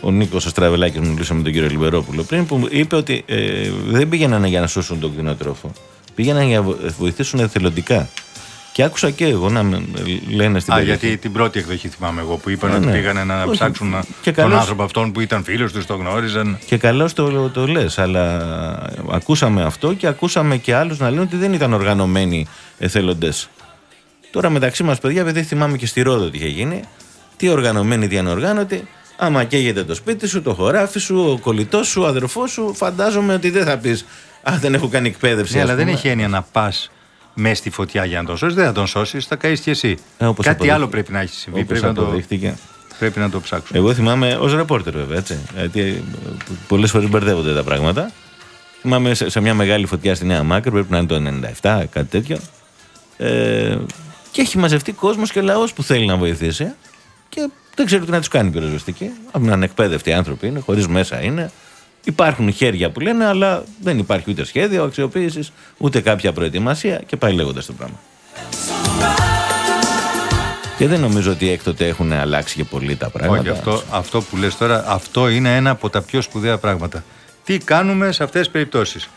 ο Νίκος Στραβελάκη μιλούσε με τον κύριο Λιμπερόπουλο πριν, που είπε ότι ε, δεν πήγαιναν για να σώσουν τον κτηνοτρόφο. Πήγαιναν για να βο- βοηθήσουν εθελοντικά. Και άκουσα και εγώ να με λένε στην Α, περιοχή. γιατί την πρώτη εκδοχή θυμάμαι εγώ που είπαν Ναι, ότι ναι. πήγανε να Όχι. ψάξουν να- Και τον καλώς- άνθρωπο αυτόν που ήταν φίλος τους, τον γνώριζαν. Και καλώς το, το λες, αλλά ακούσαμε αυτό και ακούσαμε και άλλους να λένε ότι δεν ήταν οργανωμένοι εθελοντές. Τώρα μεταξύ μας, παιδιά, επειδή θυμάμαι και στη Ρόδο τι είχε γίνει, τι οργανωμένοι, τι ανοργάνωτοι, άμα καίγεται το σπίτι σου, το χωράφι σου, ο κολλητός σου, ο αδερφός σου, φαντάζομαι ότι δεν θα πεις Α, δεν έχω κάνει εκπαίδευση. Ναι, ας αλλά δεν πούμε». έχει έννοια να πας μέσα στη φωτιά για να τον σώσεις. Δεν θα τον σώσεις, θα καείς κι εσύ. Ε, όπως Κάτι αποδείχθηκε. άλλο πρέπει να έχει συμβεί. Όπως Πρέπει να, το, αποδείχτηκε. πρέπει να το ψάξουμε. Εγώ θυμάμαι ως ρεπόρτερ βέβαια, έτσι. Γιατί πολλές φορές μπερδεύονται τα πράγματα. Θυμάμαι σε, σε μια μεγάλη φωτιά στη Νέα Μάκρη, πρέπει να είναι το 97, κάτι τέτοιο. Ε, και έχει μαζευτεί κόσμος και λαός που θέλει να βοηθήσει. Και δεν ξέρω τι να τους κάνει πυροσβεστική. Από να ανεκπαίδευτοι άνθρωποι είναι, χωρίς μέσα είναι. Υπάρχουν χέρια που λένε, αλλά δεν υπάρχει ούτε σχέδιο αξιοποίησης, ούτε κάποια προετοιμασία και πάει λέγοντας το πράγμα. Και δεν νομίζω ότι έκτοτε έχουν αλλάξει και πολύ τα πράγματα. Όχι, αυτό, αυτό που λες τώρα, αυτό είναι ένα από τα πιο σπουδαία πράγματα. Τι κάνουμε σε αυτές τις περιπτώσεις;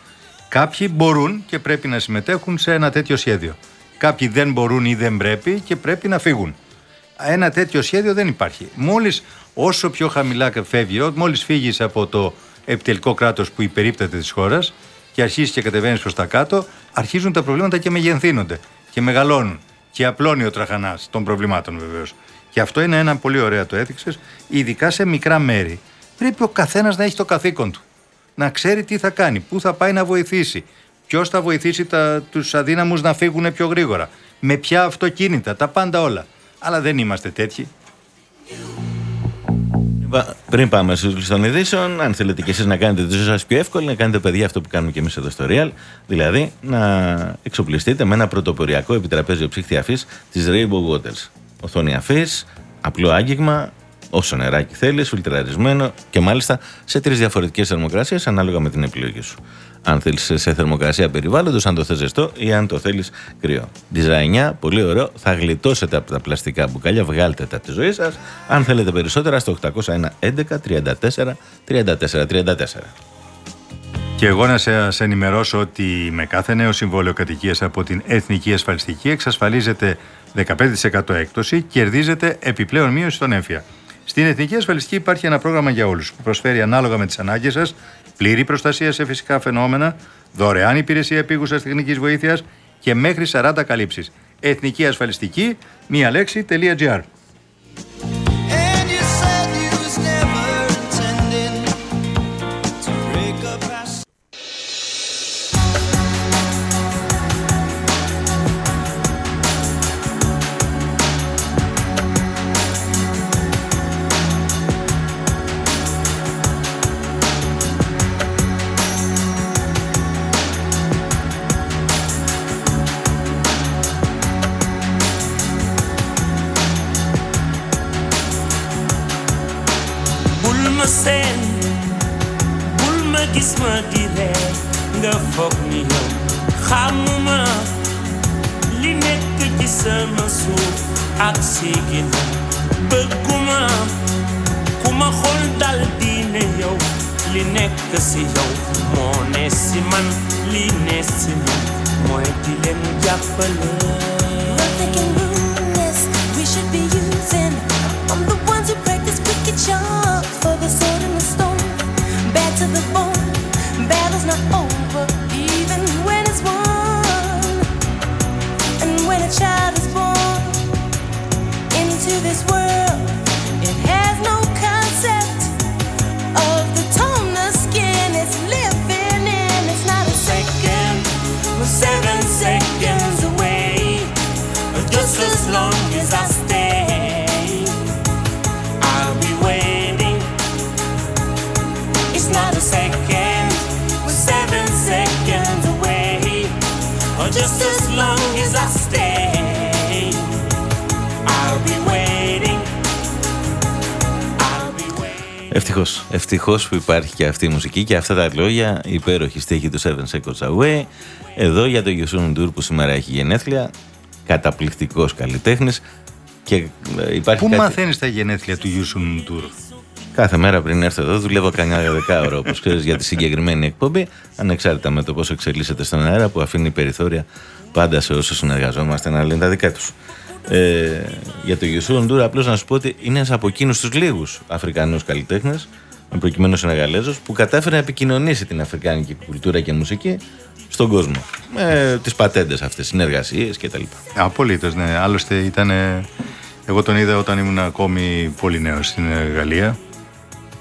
Κάποιοι μπορούν και πρέπει να συμμετέχουν σε ένα τέτοιο σχέδιο. Κάποιοι δεν μπορούν ή δεν πρέπει και πρέπει να φύγουν. Ένα τέτοιο σχέδιο δεν υπάρχει. Μόλις όσο πιο χαμηλά φεύγει, μόλις φύγεις από το επιτελικό κράτος που υπερίπτεται της χώρας και αρχίσεις και κατεβαίνεις προς τα κάτω, αρχίζουν τα προβλήματα και μεγενθύνονται και μεγαλώνουν. Και απλώνει ο τραχανάς των προβλημάτων βεβαίως. Και αυτό είναι ένα πολύ ωραίο το έδειξες, ειδικά σε μικρά μέρη. Πρέπει ο καθένας να έχει το καθήκον του. Να ξέρει τι θα κάνει, πού θα πάει να βοηθήσει, ποιος θα βοηθήσει τους αδύναμους να φύγουν πιο γρήγορα, με ποια αυτοκίνητα, τα πάντα όλα. Αλλά δεν είμαστε τέτοιοι. Πα- Πριν πάμε στους των ειδήσεων, αν θέλετε και εσείς να κάνετε τη ζωή σας πιο εύκολη, να κάνετε παιδιά αυτό που κάνουμε και εμείς εδώ στο Real. Δηλαδή να εξοπλιστείτε με ένα πρωτοποριακό επιτραπέζιο ψύχτη αφής της Rainbow Waters. Οθόνη αφής, απλό άγγιγμα, όσο νεράκι θέλεις, φιλτραρισμένο και μάλιστα σε τρεις διαφορετικές θερμοκρασίες ανάλογα με την επιλογή σου. Αν θέλεις σε θερμοκρασία περιβάλλοντος, αν το θες ζεστό ή αν το θέλεις κρύο. Design, πολύ ωραίο. Θα γλιτώσετε από τα πλαστικά μπουκάλια, βγάλτε τα από τη ζωή σας. Αν θέλετε περισσότερα, στο 801 11 34 34 34. Και εγώ να σε, σε ενημερώσω ότι με κάθε νέο συμβόλαιο κατοικίας από την Εθνική Ασφαλιστική εξασφαλίζεται 15% έκπτωση, κερδίζετε επιπλέον μείωση στον έμφυα. Στην Εθνική Ασφαλιστική υπάρχει ένα πρόγραμμα για όλους που προσφέρει ανάλογα με τις ανάγκες σας πλήρη προστασία σε φυσικά φαινόμενα, δωρεάν υπηρεσία επίγουσας τεχνικής βοήθειας και μέχρι 40 καλύψεις. Εθνική Ασφαλιστική, μία λέξη.gr. Ευτυχώς. Ευτυχώς που υπάρχει και αυτή η μουσική και αυτά τα λόγια, η υπέροχη στίχη του Seven Seconds Away. Εδώ για το Yusun Dur που σήμερα έχει γενέθλια. Καταπληκτικός καλλιτέχνης. Και ε, υπάρχει Πού κάτι... μαθαίνεις τα γενέθλια του Γιούσου Νουντούρ. Κάθε μέρα πριν έρθω εδώ δουλεύω κανένα δεκάωρο όπως ξέρεις για τη συγκεκριμένη εκπομπή ανεξάρτητα με το πώς εξελίσσεται στον αέρα που αφήνει περιθώρια πάντα σε όσους συνεργαζόμαστε να λένε τα δικά τους. Ε, για το Γιουσού Οντούρα απλώς να σου πω ότι είναι ένας από εκείνους τους λίγους Αφρικανούς καλλιτέχνες με προκειμένου Σενεγαλέζος που κατάφερε να επικοινωνήσει την αφρικάνικη κουλτούρα και μουσική στον κόσμο. Με τις πατέντες αυτές, συνεργασίες κτλ. Απολύτως, ναι. Άλλωστε ήταν. Εγώ τον είδα όταν ήμουν ακόμη πολύ νέος στην ε, Γαλλία.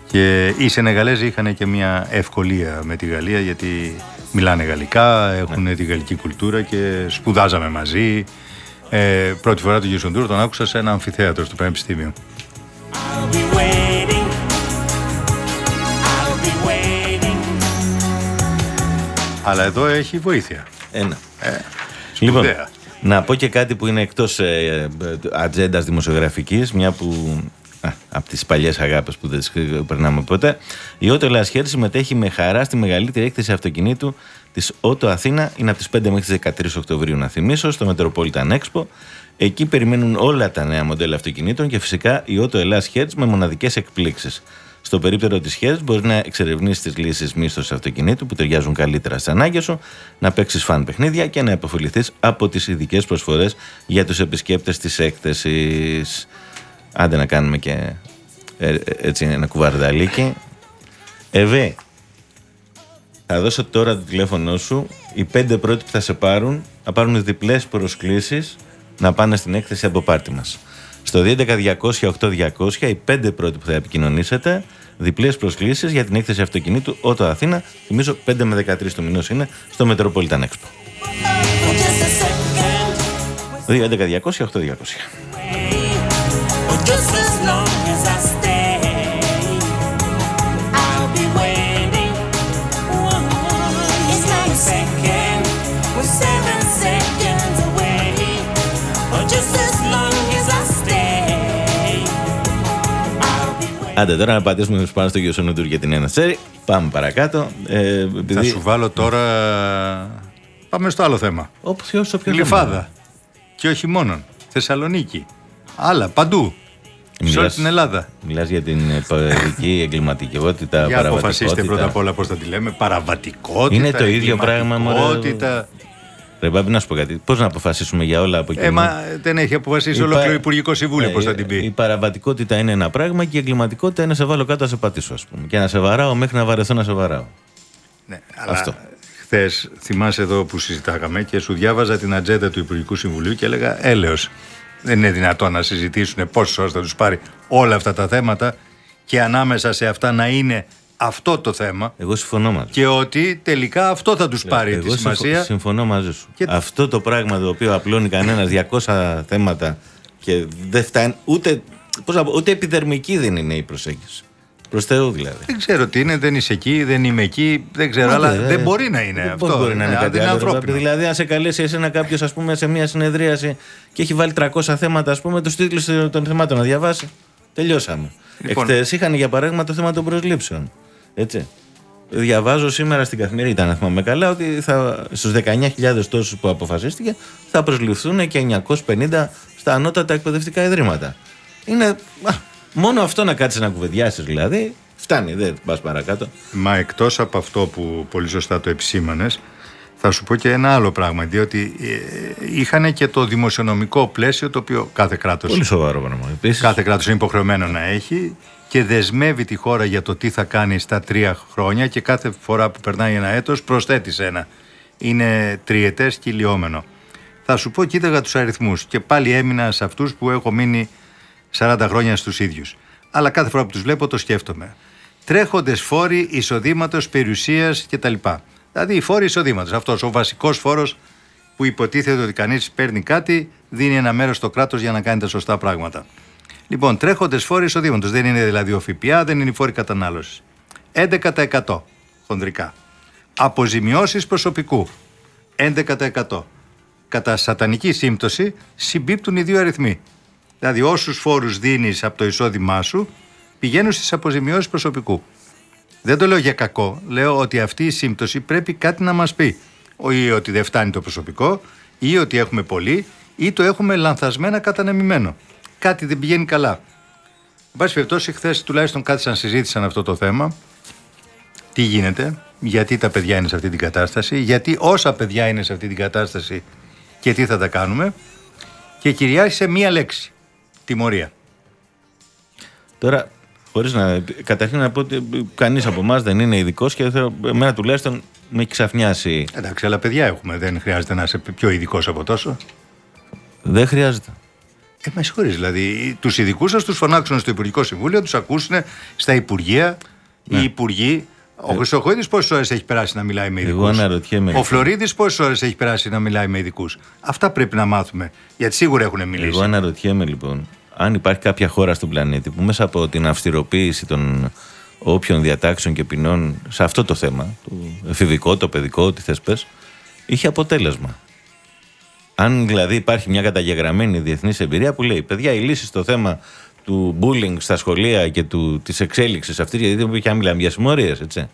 Και οι Σενεγαλέζοι είχαν και μια ευκολία με τη Γαλλία γιατί μιλάνε γαλλικά, έχουν τη γαλλική κουλτούρα και σπουδάζαμε μαζί. Ε, πρώτη φορά τον Γιουσοντούρ τον άκουσα σε ένα αμφιθέατρο στο Πανεπιστήμιο. I'll be waiting. I'll be waiting. Αλλά εδώ έχει βοήθεια. Ένα. λοιπόν, σπουδαία. να πω και κάτι που είναι εκτός ε, ατζέντας δημοσιογραφικής, μια που α, από τις παλιές αγάπες που δεν τις περνάμε ποτέ. Η Ότο Λασχέρ συμμετέχει με χαρά στη μεγαλύτερη έκθεση αυτοκινήτου της Ότο Αθήνα. Είναι από τις 5 μέχρι τις 13 Οκτωβρίου να θυμίσω, στο Metropolitan Expo. Εκεί περιμένουν όλα τα νέα μοντέλα αυτοκινήτων και φυσικά η Ότο Ελλάς Hertz με μοναδικές εκπλήξεις. Στο περίπτερο της Hertz μπορείς να εξερευνήσεις τις λύσεις μίσθωσης αυτοκινήτου που ταιριάζουν καλύτερα στις ανάγκες σου, να παίξεις φαν παιχνίδια και να υποφεληθείς από τις ειδικές προσφορές για τους επισκέπτες της έκθεσης. Άντε να κάνουμε και ε, ε, έτσι ένα κουβαρδαλίκι. Εβέ, θα δώσω τώρα το τηλέφωνό σου. Οι πέντε πρώτοι που θα σε πάρουν θα πάρουν διπλές προσκλήσεις να πάνε στην έκθεση από πάρτι μας. Στο 211-200-8200, οι πέντε πρώτοι που θα επικοινωνήσετε, διπλές προσκλήσεις για την έκθεση αυτοκινήτου Ότο Αθήνα. Θυμίζω 5 με 13 του μηνός είναι στο Metropolitan Expo. 200, 200. Άντε τώρα να πατήσουμε πάνω στο Γιωσόνο Τουρ για την ένα σέρι. Πάμε παρακάτω. Ε, επειδή... Θα σου βάλω τώρα. Πάμε στο άλλο θέμα. Όπως ποιος, στο ποιο Γλυφάδα. θέμα. Και όχι μόνον. Θεσσαλονίκη. Άλλα, παντού. Σε όλη Μιλάς- την Ελλάδα. Μιλάς για την ε, παιδική εγκληματικότητα, Για αποφασίστε παραβατικότητα. πρώτα απ' όλα πώς θα τη λέμε. Παραβατικότητα. Είναι το ίδιο πράγμα, μωρέ. εγκληματικότητα. Ρε Μπάμπη, να σου πω κάτι. Πώς να αποφασίσουμε για όλα από εκεί. Ε, μα δεν έχει αποφασίσει ολόκληρο Υπουργικό Συμβούλιο πώς θα την Η πει. παραβατικότητα είναι ένα πράγμα και η εγκληματικότητα είναι να σε βάλω κάτω να σε πατήσω, ας πούμε. Και να σε βαράω μέχρι να βαρεθώ να σε βαράω. Ναι, Αυτό. Χθες θυμάσαι εδώ που συζητάγαμε και σου διάβαζα την ατζέντα του Υπουργικού Συμβουλίου και έλεγα έλεος. Δεν είναι δυνατόν να συζητήσουν πόσε ώρε θα τους πάρει όλα αυτά τα θέματα και ανάμεσα σε αυτά να είναι αυτό το θέμα Εγώ συμφωνώ μαζί σου. και ότι τελικά αυτό θα τους πάρει Εγώ τη συμφω- σημασία. συμφωνώ μαζί σου. Και- Αυτό το πράγμα το οποίο απλώνει κανένας 200 θέματα και δεν φτάνει ούτε, πώς να πω, ούτε επιδερμική δεν είναι η προσέγγιση. Προς Θεού δηλαδή. Δεν ξέρω τι είναι, δεν είσαι εκεί, δεν είμαι εκεί, δεν ξέρω, αλλά Ούτε, δεν ε, μπορεί να είναι δεν αυτό. Πώς μπορεί να είναι Ε, κάτι δεν είναι άλλο. ρε ανθρώπινο. Πάπη. Δηλαδή, αν σε καλέσει εσένα κάποιος, ας πούμε, σε μια συνεδρίαση και έχει βάλει 300 θέματα, ας πούμε, τους τίτλους των θεμάτων να διαβάσει. Τελειώσαμε. Λοιπόν. Εχθές είχαν για παράδειγμα το θέμα των προσλήψεων. Έτσι. Διαβάζω σήμερα στην καθημερινή, αν θυμάμαι καλά, ότι θα, στους 19.000 τόσους που αποφασίστηκε θα προσληφθούν και 950 στα ανώτατα εκπαιδευτικά ιδρύματα. Είναι α, μόνο αυτό να κάτσεις να κουβεντιάσεις δηλαδή, φτάνει, δεν πας παρακάτω. Μα εκτός από αυτό που πολύ σωστά το επισήμανες, θα σου πω και ένα άλλο πράγμα, διότι ε, είχαν και το δημοσιονομικό πλαίσιο το οποίο κάθε κράτος, Πολύ σοβαρό πράγμα. Επίσης, κάθε κράτος είναι υποχρεωμένο να έχει και δεσμεύει τη χώρα για το τι θα κάνει στα τρία χρόνια και κάθε φορά που περνάει ένα έτος προσθέτεις σε ένα. Είναι τριετές κυλιόμενο. Θα σου πω, κοίταγα τους αριθμούς και πάλι έμεινα σε αυτούς που έχω μείνει 40 χρόνια στους ίδιους. Αλλά κάθε φορά που τους βλέπω το σκέφτομαι. Τρέχοντες φόροι εισοδήματος, περιουσίας κτλ. Δηλαδή οι φόροι εισοδήματος, αυτός ο βασικός φόρος που υποτίθεται ότι κανείς παίρνει κάτι, δίνει ένα μέρος στο κράτος για να κάνει τα σωστά πράγματα. Λοιπόν, τρέχοντες φόροι εισοδήματος, δεν είναι δηλαδή ο ΦΠΑ, δεν είναι οι φόροι κατανάλωσης. 11% χονδρικά. Αποζημιώσεις προσωπικού. 11%. Κατά σατανική σύμπτωση συμπίπτουν οι δύο αριθμοί. Δηλαδή όσους φόρους δίνεις από το εισόδημά σου πηγαίνουν στις αποζημιώσεις προσωπικού. Δεν το λέω για κακό. Λέω ότι αυτή η σύμπτωση πρέπει κάτι να μας πει. Ή ότι δεν φτάνει το προσωπικό, ή ότι έχουμε πολύ, ή το έχουμε λανθασμένα κατανεμημένο. Κάτι δεν πηγαίνει καλά. Εν πάση περιπτώσει, χθες τουλάχιστον κάθισαν συζήτησαν αυτό το θέμα. Τι γίνεται, γιατί τα παιδιά είναι σε αυτή την κατάσταση, γιατί όσα παιδιά είναι σε αυτή την κατάσταση και τι θα τα κάνουμε. Και κυριάρχησε μία λέξη. Τιμωρία. Τώρα, χωρίς να. Καταρχήν να πω ότι κανείς από εμάς δεν είναι ειδικός και θέλω, εμένα τουλάχιστον με έχει ξαφνιάσει. Εντάξει, αλλά παιδιά έχουμε. Δεν χρειάζεται να είσαι πιο ειδικός από τόσο. Δεν χρειάζεται. Ε, με συγχωρείς, δηλαδή τους ειδικούς σας τους φωνάξουν στο Υπουργικό Συμβούλιο, τους ακούσουν στα Υπουργεία, Ναι. οι Υπουργοί. Ο Χρυσοχοίδης πόσες ώρες έχει περάσει να μιλάει με ειδικούς; Εγώ αναρωτιέμαι, Ο λοιπόν. Φλωρίδης πόσες ώρες έχει περάσει να μιλάει με ειδικούς; Αυτά πρέπει να μάθουμε. Γιατί σίγουρα έχουν μιλήσει. Εγώ αναρωτιέμαι λοιπόν, αν υπάρχει κάποια χώρα στον πλανήτη που μέσα από την αυστηροποίηση των όποιων διατάξεων και ποινών σε αυτό το θέμα, το εφηβικό, το παιδικό, ό,τι θες πες, είχε αποτέλεσμα. Αν δηλαδή υπάρχει μια καταγεγραμμένη διεθνής εμπειρία που λέει, παιδιά, η λύση στο θέμα του bullying στα σχολεία και του, της εξέλιξης αυτής, γιατί δεν πια μιλάμε για συμμορίες, έτσι,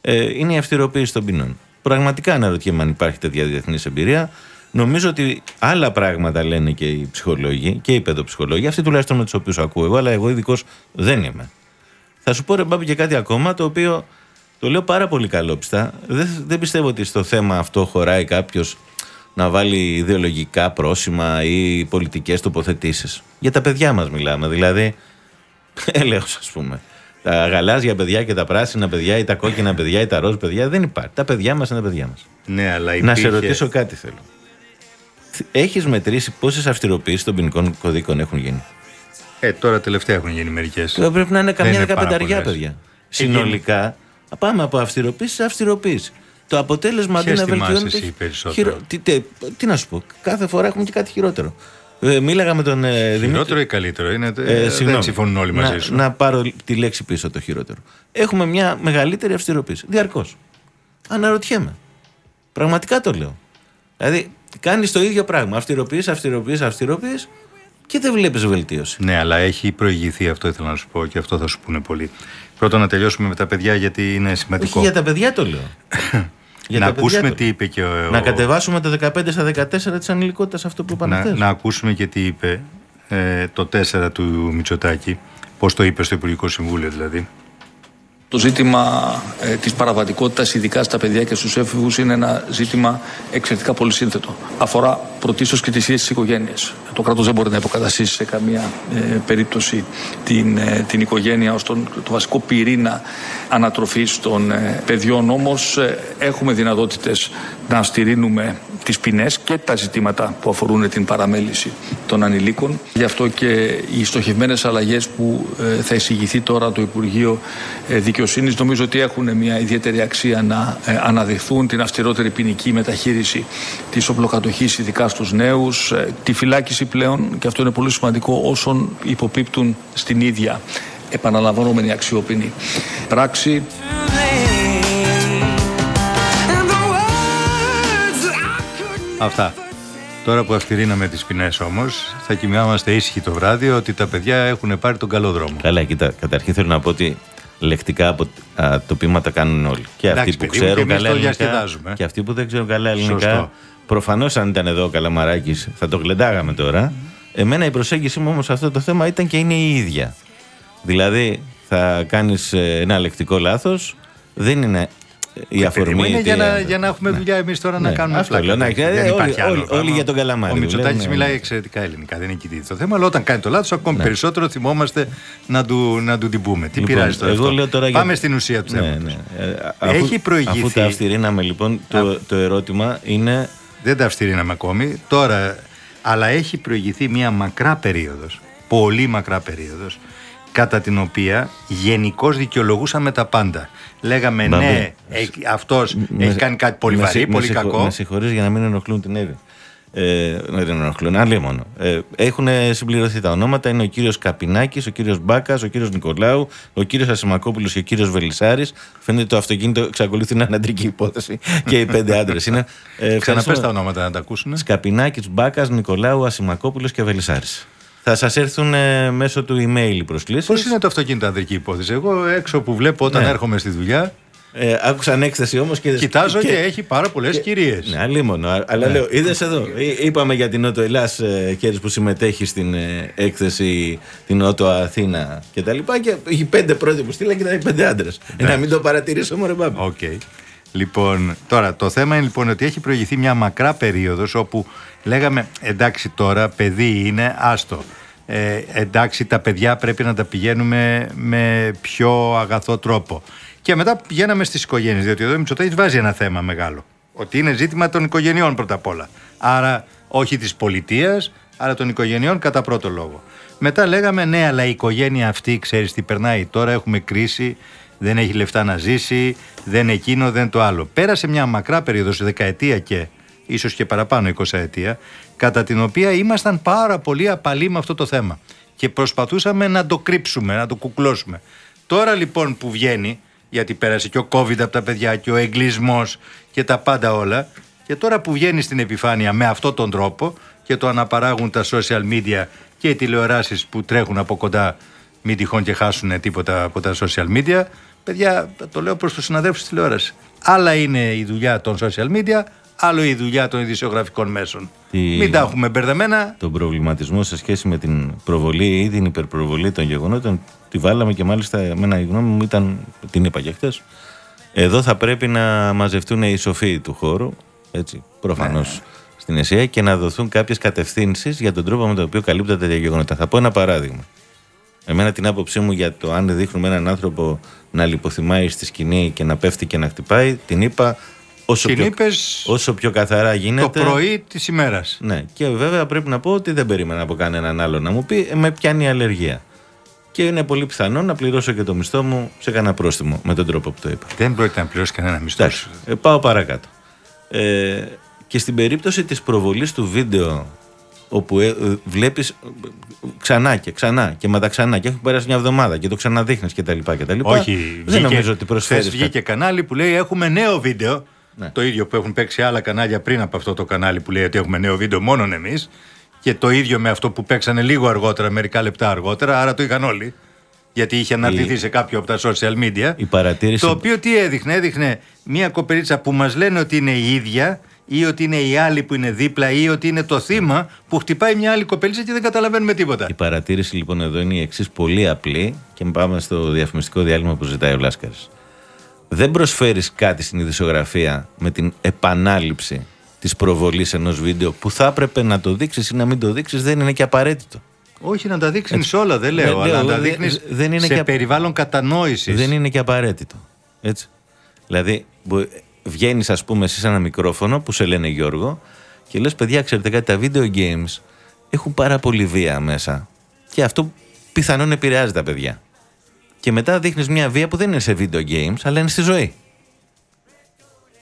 ε, είναι η αυστηροποίηση των ποινών. Πραγματικά αναρωτιέμαι αν υπάρχει τέτοια διεθνής εμπειρία. Νομίζω ότι άλλα πράγματα λένε και οι ψυχολόγοι και οι παιδοψυχολόγοι, αυτοί τουλάχιστον με τους οποίους ακούω εγώ, αλλά εγώ ειδικός δεν είμαι. Θα σου πω ρε Μπάμπη και κάτι ακόμα το οποίο το λέω πάρα πολύ καλόπιστα. Δεν, δεν πιστεύω ότι στο θέμα αυτό χωράει κάποιος να βάλει ιδεολογικά πρόσημα ή πολιτικές τοποθετήσεις. Για τα παιδιά μας μιλάμε, δηλαδή έλεγχος ας πούμε. Τα γαλάζια παιδιά και τα πράσινα παιδιά ή τα κόκκινα παιδιά ή τα ροζ παιδιά δεν υπάρχει. Τα παιδιά μας είναι τα παιδιά μας. Ναι, αλλά Να υπήρχε... σε ρωτήσω κάτι θέλω. Έχεις μετρήσει πόσες αυστηροποιήσεις των ποινικών κωδίκων έχουν γίνει; Ε, τώρα τελευταία έχουν γίνει μερικές. Τώρα πρέπει να είναι καμιά είναι πάρα δεκαπενταριά, πολλές. παιδιά. Συνολικά, πάμε από αυστηροποίηση σε αυστηροποίηση. Το αποτέλεσμα αντί Ποιες να θυμάσαι βελτιώνεται. εσύ περισσότερο; τι, τι, τι να σου πω, κάθε φορά έχουμε και κάτι χειρότερο. Ε, μίλαγα με τον ε, Δημήτρη. Χειρότερο ή καλύτερο. Είναι, Ε, ε, δεν συγγνώμη. συμφωνούν όλοι μαζί να, σου. Να πάρω τη λέξη πίσω το χειρότερο. Έχουμε μια μεγαλύτερη αυστηροποίηση. Διαρκώς. Αναρωτιέμαι. Πραγματικά το λέω. Δηλαδή, κάνεις το ίδιο πράγμα. Αυστηροποίηση, αυστηροποίηση, αυστηροποίηση και δεν βλέπεις βελτίωση. Ναι, αλλά έχει προηγηθεί αυτό ήθελα να σου πω και αυτό θα σου πούνε πολλοί. Πρώτον να τελειώσουμε με τα παιδιά γιατί είναι σημαντικό. Όχι για τα παιδιά το λέω. Για να τα παιδιά ακούσουμε το- τι είπε και ο... Να κατεβάσουμε τα 15 στα 14 της ανηλικότητας αυτό που είπαμε να, χθες. να ακούσουμε και τι είπε ε, το 4 του Μητσοτάκη. Πώς το είπε στο Υπουργικό Συμβούλιο δηλαδή. Το ζήτημα ε, της παραβατικότητας, ειδικά στα παιδιά και στους έφηβους, είναι ένα ζήτημα εξαιρετικά πολύ σύνθετο. Αφορά πρωτίστως και τις ίδιες τις οικογένειες. Το κράτος δεν μπορεί να υποκαταστήσει σε καμία ε, περίπτωση την, ε, την οικογένεια ως τον, το βασικό πυρήνα ανατροφής των ε, παιδιών. Όμως ε, έχουμε δυνατότητες να στηρίνουμε τις ποινές και τα ζητήματα που αφορούν την παραμέληση των ανηλίκων. Γι' αυτό και οι στοχευμένες αλλαγές που ε, θα εισηγηθεί τώρα το Υπουργείο ε, Δικαιοσύνης νομίζω ότι έχουν μια ιδιαίτερη αξία να ε, αναδειχθούν την αυστηρότερη ποινική μεταχείριση της οπλοκατοχής ειδικά στους νέους, ε, τη φυλάκιση πλέον και αυτό είναι πολύ σημαντικό όσων υποπίπτουν στην ίδια επαναλαμβανόμενη αξιόπινη πράξη. Αυτά. Τώρα που αυστηρίναμε τις ποινές όμως, θα κοιμιάμαστε ήσυχοι το βράδυ ότι τα παιδιά έχουν πάρει τον καλό δρόμο. Καλά, κοίτα, καταρχήν θέλω να πω ότι λεκτικά από α, το πείμα τα κάνουν όλοι. Και Εντάξει, αυτοί που παιδί μου, ξέρουν και εμείς καλά το ελληνικά. διασκεδάζουμε. Και αυτοί που δεν ξέρουν καλά ελληνικά. Σωστό. Προφανώς αν ήταν εδώ ο Καλαμαράκης θα το γλεντάγαμε τώρα. Εμένα η προσέγγιση μου όμως σε αυτό το θέμα ήταν και είναι η ίδια. Δηλαδή, θα κάνεις ένα λεκτικό λάθος, δεν είναι η Παιδί αφορμή. μου, είναι για τι- να, για να έχουμε δουλειά εμείς τώρα να Ναι, κάνουμε αυτό φλάκα. λέω, να- Δεν ε, υπάρχει όλοι- άλλο όλοι- πράγμα. όλοι για τον Καλαμάρη Ο Μητσοτάκης δουλεύουν, μιλάει ναι. εξαιρετικά ελληνικά, δεν είναι κοιτίδι το θέμα, αλλά όταν κάνει το λάθος ακόμη περισσότερο θυμόμαστε να του, να του την πούμε. Τι Λοιπόν, πειράζει τώρα εγώ αυτό; λέω τώρα για- Πάμε στην ουσία του Ναι, θέματος. ναι. Ε, αφού- Έχει προηγηθεί. Αφού τα αυστηρίναμε λοιπόν, το, το ερώτημα είναι. Δεν τα αυστηρίναμε ακόμη. Τώρα, αλλά έχει προηγηθεί μια μακρά περίοδος, πολύ μακρά περίοδος, κατά την οποία γενικώς δικαιολογούσαμε τα πάντα. Λέγαμε Μπαμπή, ναι, έχει, αυτός με- έχει κάνει κάτι πολύ με βαρύ, συγ- πολύ με συγχω- κακό. Με συγχωρείς για να μην ενοχλούν την Εύη. Ε, δεν την ενοχλούν, άλλοι μόνο. Ε, έχουν συμπληρωθεί τα ονόματα. Είναι ο κύριος Καπινάκης, ο κύριος Μπάκας, ο κύριος Νικολάου, ο κύριος Ασημακόπουλος και ο κύριος Βελισάρης. Φαίνεται το αυτοκίνητο εξακολουθεί να είναι αντρική υπόθεση και οι πέντε άντρες είναι. Ε, Ξαναπες ευχαριστούμε. τα ονόματα να τα ακούσουν. Σκαπινάκης, Μπάκας, Νικολάου, Ασημακόπουλος και Βελισάρης. Θα σας έρθουν ε, μέσω του email οι προσκλήσεις. Πώς είναι το αυτοκίνητο ανδρική υπόθεση; Εγώ έξω που βλέπω όταν Ναι. έρχομαι στη δουλειά, Ε, άκουσα ανέκσταση όμως και. Κοιτάζω και, έχει πάρα πολλές κυρίες. Ναι, αλίμονο. Α- Αλλά λέω, είδες εδώ. Εί- Είπαμε για την Νότο Ελλάς Κέρι που συμμετέχει στην ε, έκθεση την Νότια Αθήνα και τα λοιπά. Και οι πέντε πρώτοι που στείλαν και ήταν οι πέντε άντρες. Ε, να μην το παρατηρήσω, μωρέ μπάμπη. Οκ. Λοιπόν, τώρα το θέμα είναι λοιπόν ότι έχει προηγηθεί μια μακρά περίοδος όπου λέγαμε εντάξει τώρα παιδί είναι άστο. Ε, εντάξει τα παιδιά πρέπει να τα πηγαίνουμε με πιο αγαθό τρόπο. Και μετά πηγαίναμε στις οικογένειες, διότι εδώ η Μητσοτάκης βάζει ένα θέμα μεγάλο. Ότι είναι ζήτημα των οικογενειών πρώτα απ' όλα. Άρα όχι της πολιτείας, αλλά των οικογενειών κατά πρώτο λόγο. Μετά λέγαμε ναι, αλλά η οικογένεια αυτή ξέρεις τι περνάει. Τώρα έχουμε κρίση, δεν έχει λεφτά να ζήσει, δεν εκείνο, δεν το άλλο. Πέρασε μια μακρά περίοδος, δεκαετία και ίσως και παραπάνω, 20 ετία, κατά την οποία ήμασταν πάρα πολύ απαλοί με αυτό το θέμα. Και προσπαθούσαμε να το κρύψουμε, να το κουκλώσουμε. Τώρα λοιπόν που βγαίνει, γιατί πέρασε και ο COVID από τα παιδιά και ο εγκλισμός και τα πάντα όλα, και τώρα που βγαίνει στην επιφάνεια με αυτόν τον τρόπο και το αναπαράγουν τα social media και οι τηλεοράσεις που τρέχουν από κοντά μην τυχόν και χάσουν τίποτα από τα social media. Παιδιά, το λέω προς τους συναδέλφους της τηλεόρασης. Άλλα είναι η δουλειά των social media, άλλο η δουλειά των ειδησιογραφικών μέσων. Τι- Μην τα έχουμε μπερδεμένα. Τον προβληματισμό σε σχέση με την προβολή ή την υπερπροβολή των γεγονότων τη βάλαμε και μάλιστα με η γνώμη μου ήταν, την είπα και χτες, εδώ θα πρέπει να μαζευτούν οι σοφοί του χώρου, έτσι, προφανώς στην ΕΣΥΑ και να δοθούν κάποιες κατευθύνσεις για τον τρόπο με τον οποίο καλύπτονται τα γεγονότα. Θα πω ένα παράδειγμα. Εμένα την άποψή μου για το αν δείχνουμε έναν άνθρωπο να λιποθυμάει στη σκηνή και να πέφτει και να χτυπάει, την είπα όσο, Την πιο, είπες όσο πιο καθαρά Το γίνεται. πρωί της ημέρας. Ναι, και βέβαια πρέπει να πω ότι δεν περίμενα από κανέναν άλλο να μου πει «Ε, με πιάνει η αλλεργία. Και είναι πολύ πιθανό να πληρώσω και το μισθό μου σε κανένα πρόστιμο με τον τρόπο που το είπα. Δεν πρόκειται να πληρώσει κανένα μισθό. Εντάξει, ε, πάω παρακάτω. Ε, και στην περίπτωση της προβολής του βίντεο όπου ε, ε, βλέπεις ε, ξανά και ξανά και μετά ξανά και έχει περάσει μια εβδομάδα και το ξαναδείχνεις και τα λοιπά και τα λοιπά Όχι, δεν βγήκε- νομίζω ότι προσφέρεις χθες βγήκε κανάλι που λέει έχουμε νέο βίντεο. Ναι. Το ίδιο που έχουν παίξει άλλα κανάλια πριν από αυτό το κανάλι που λέει ότι έχουμε νέο βίντεο μόνον εμείς. Και το ίδιο με αυτό που παίξανε λίγο αργότερα, μερικά λεπτά αργότερα. Άρα το είχαν όλοι. Γιατί είχε αναρτηθεί σε κάποιο από τα social media. Η παρατήρηση- Το οποίο τι έδειχνε, έδειχνε μια κοπελίτσα που μας λένε ότι είναι η ίδια ή ότι είναι η άλλη που είναι δίπλα ή ότι είναι το θύμα που χτυπάει μια άλλη κοπελίτσα και δεν καταλαβαίνουμε τίποτα. Η παρατήρηση λοιπόν εδώ είναι η εξής πολύ απλή και πάμε στο διαφημιστικό διάλειμμα που ζητάει ο Λάσκαρης. Δεν προσφέρεις κάτι στην ειδησιογραφία με την επανάληψη της προβολής ενός βίντεο που θα έπρεπε να το δείξεις ή να μην το δείξεις δεν είναι και απαραίτητο. Όχι να τα δείχνει όλα, δεν λέω, Δεν αλλά λέω, να τα δεν- δείχνεις δεν είναι σε και- περιβάλλον κατανόησης. Δεν είναι και απαραίτητο. Έτσι. Δηλαδή, βγαίνεις, ας πούμε, εσύ σε ένα μικρόφωνο που σε λένε Γιώργο και λες: Παιδιά, ξέρετε κάτι, τα video games έχουν πάρα πολύ βία μέσα. Και αυτό πιθανόν επηρεάζει τα παιδιά. Και μετά δείχνεις μια βία που δεν είναι σε video games, αλλά είναι στη ζωή.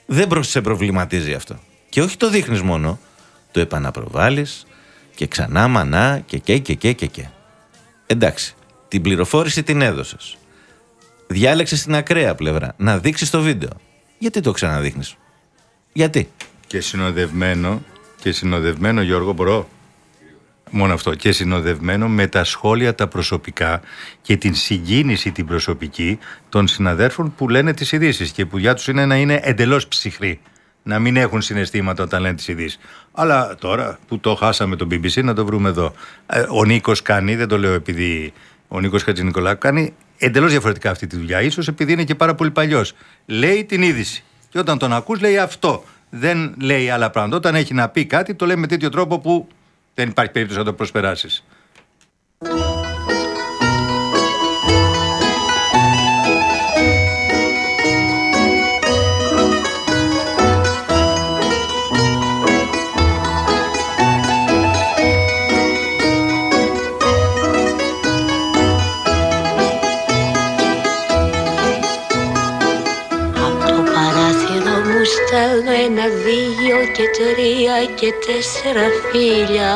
Δεν προ- σε προβληματίζει αυτό. Και όχι το δείχνεις μόνο, το επαναπροβάλλεις και ξανά μανά και και και και και. και. Εντάξει, την πληροφόρηση την έδωσες. Διάλεξες την ακραία πλευρά να δείξεις το βίντεο. Γιατί το ξαναδείχνεις, Γιατί; Και συνοδευμένο, και συνοδευμένο Γιώργο μπορώ; Μόνο αυτό. Και συνοδευμένο με τα σχόλια τα προσωπικά και την συγκίνηση την προσωπική των συναδέρφων που λένε τις ειδήσεις και που για τους είναι να είναι εντελώς ψυχροί. Να μην έχουν συναισθήματα όταν λένε τις ειδήσει. Αλλά τώρα που το χάσαμε τον BBC να το βρούμε εδώ. Ε, Ο Νίκος κάνει, δεν το λέω επειδή ο Νίκος Χατζηνικολάκου κάνει εντελώς διαφορετικά αυτή τη δουλειά. Ίσως επειδή είναι και πάρα πολύ παλιός. Λέει την είδηση. Και όταν τον ακούς λέει αυτό. Δεν λέει άλλα πράγματα. Όταν έχει να πει κάτι το λέει με τέτοιο τρόπο που δεν υπάρχει περίπτωση να το προσπεράσεις. Τρία και τέσσερα φίλια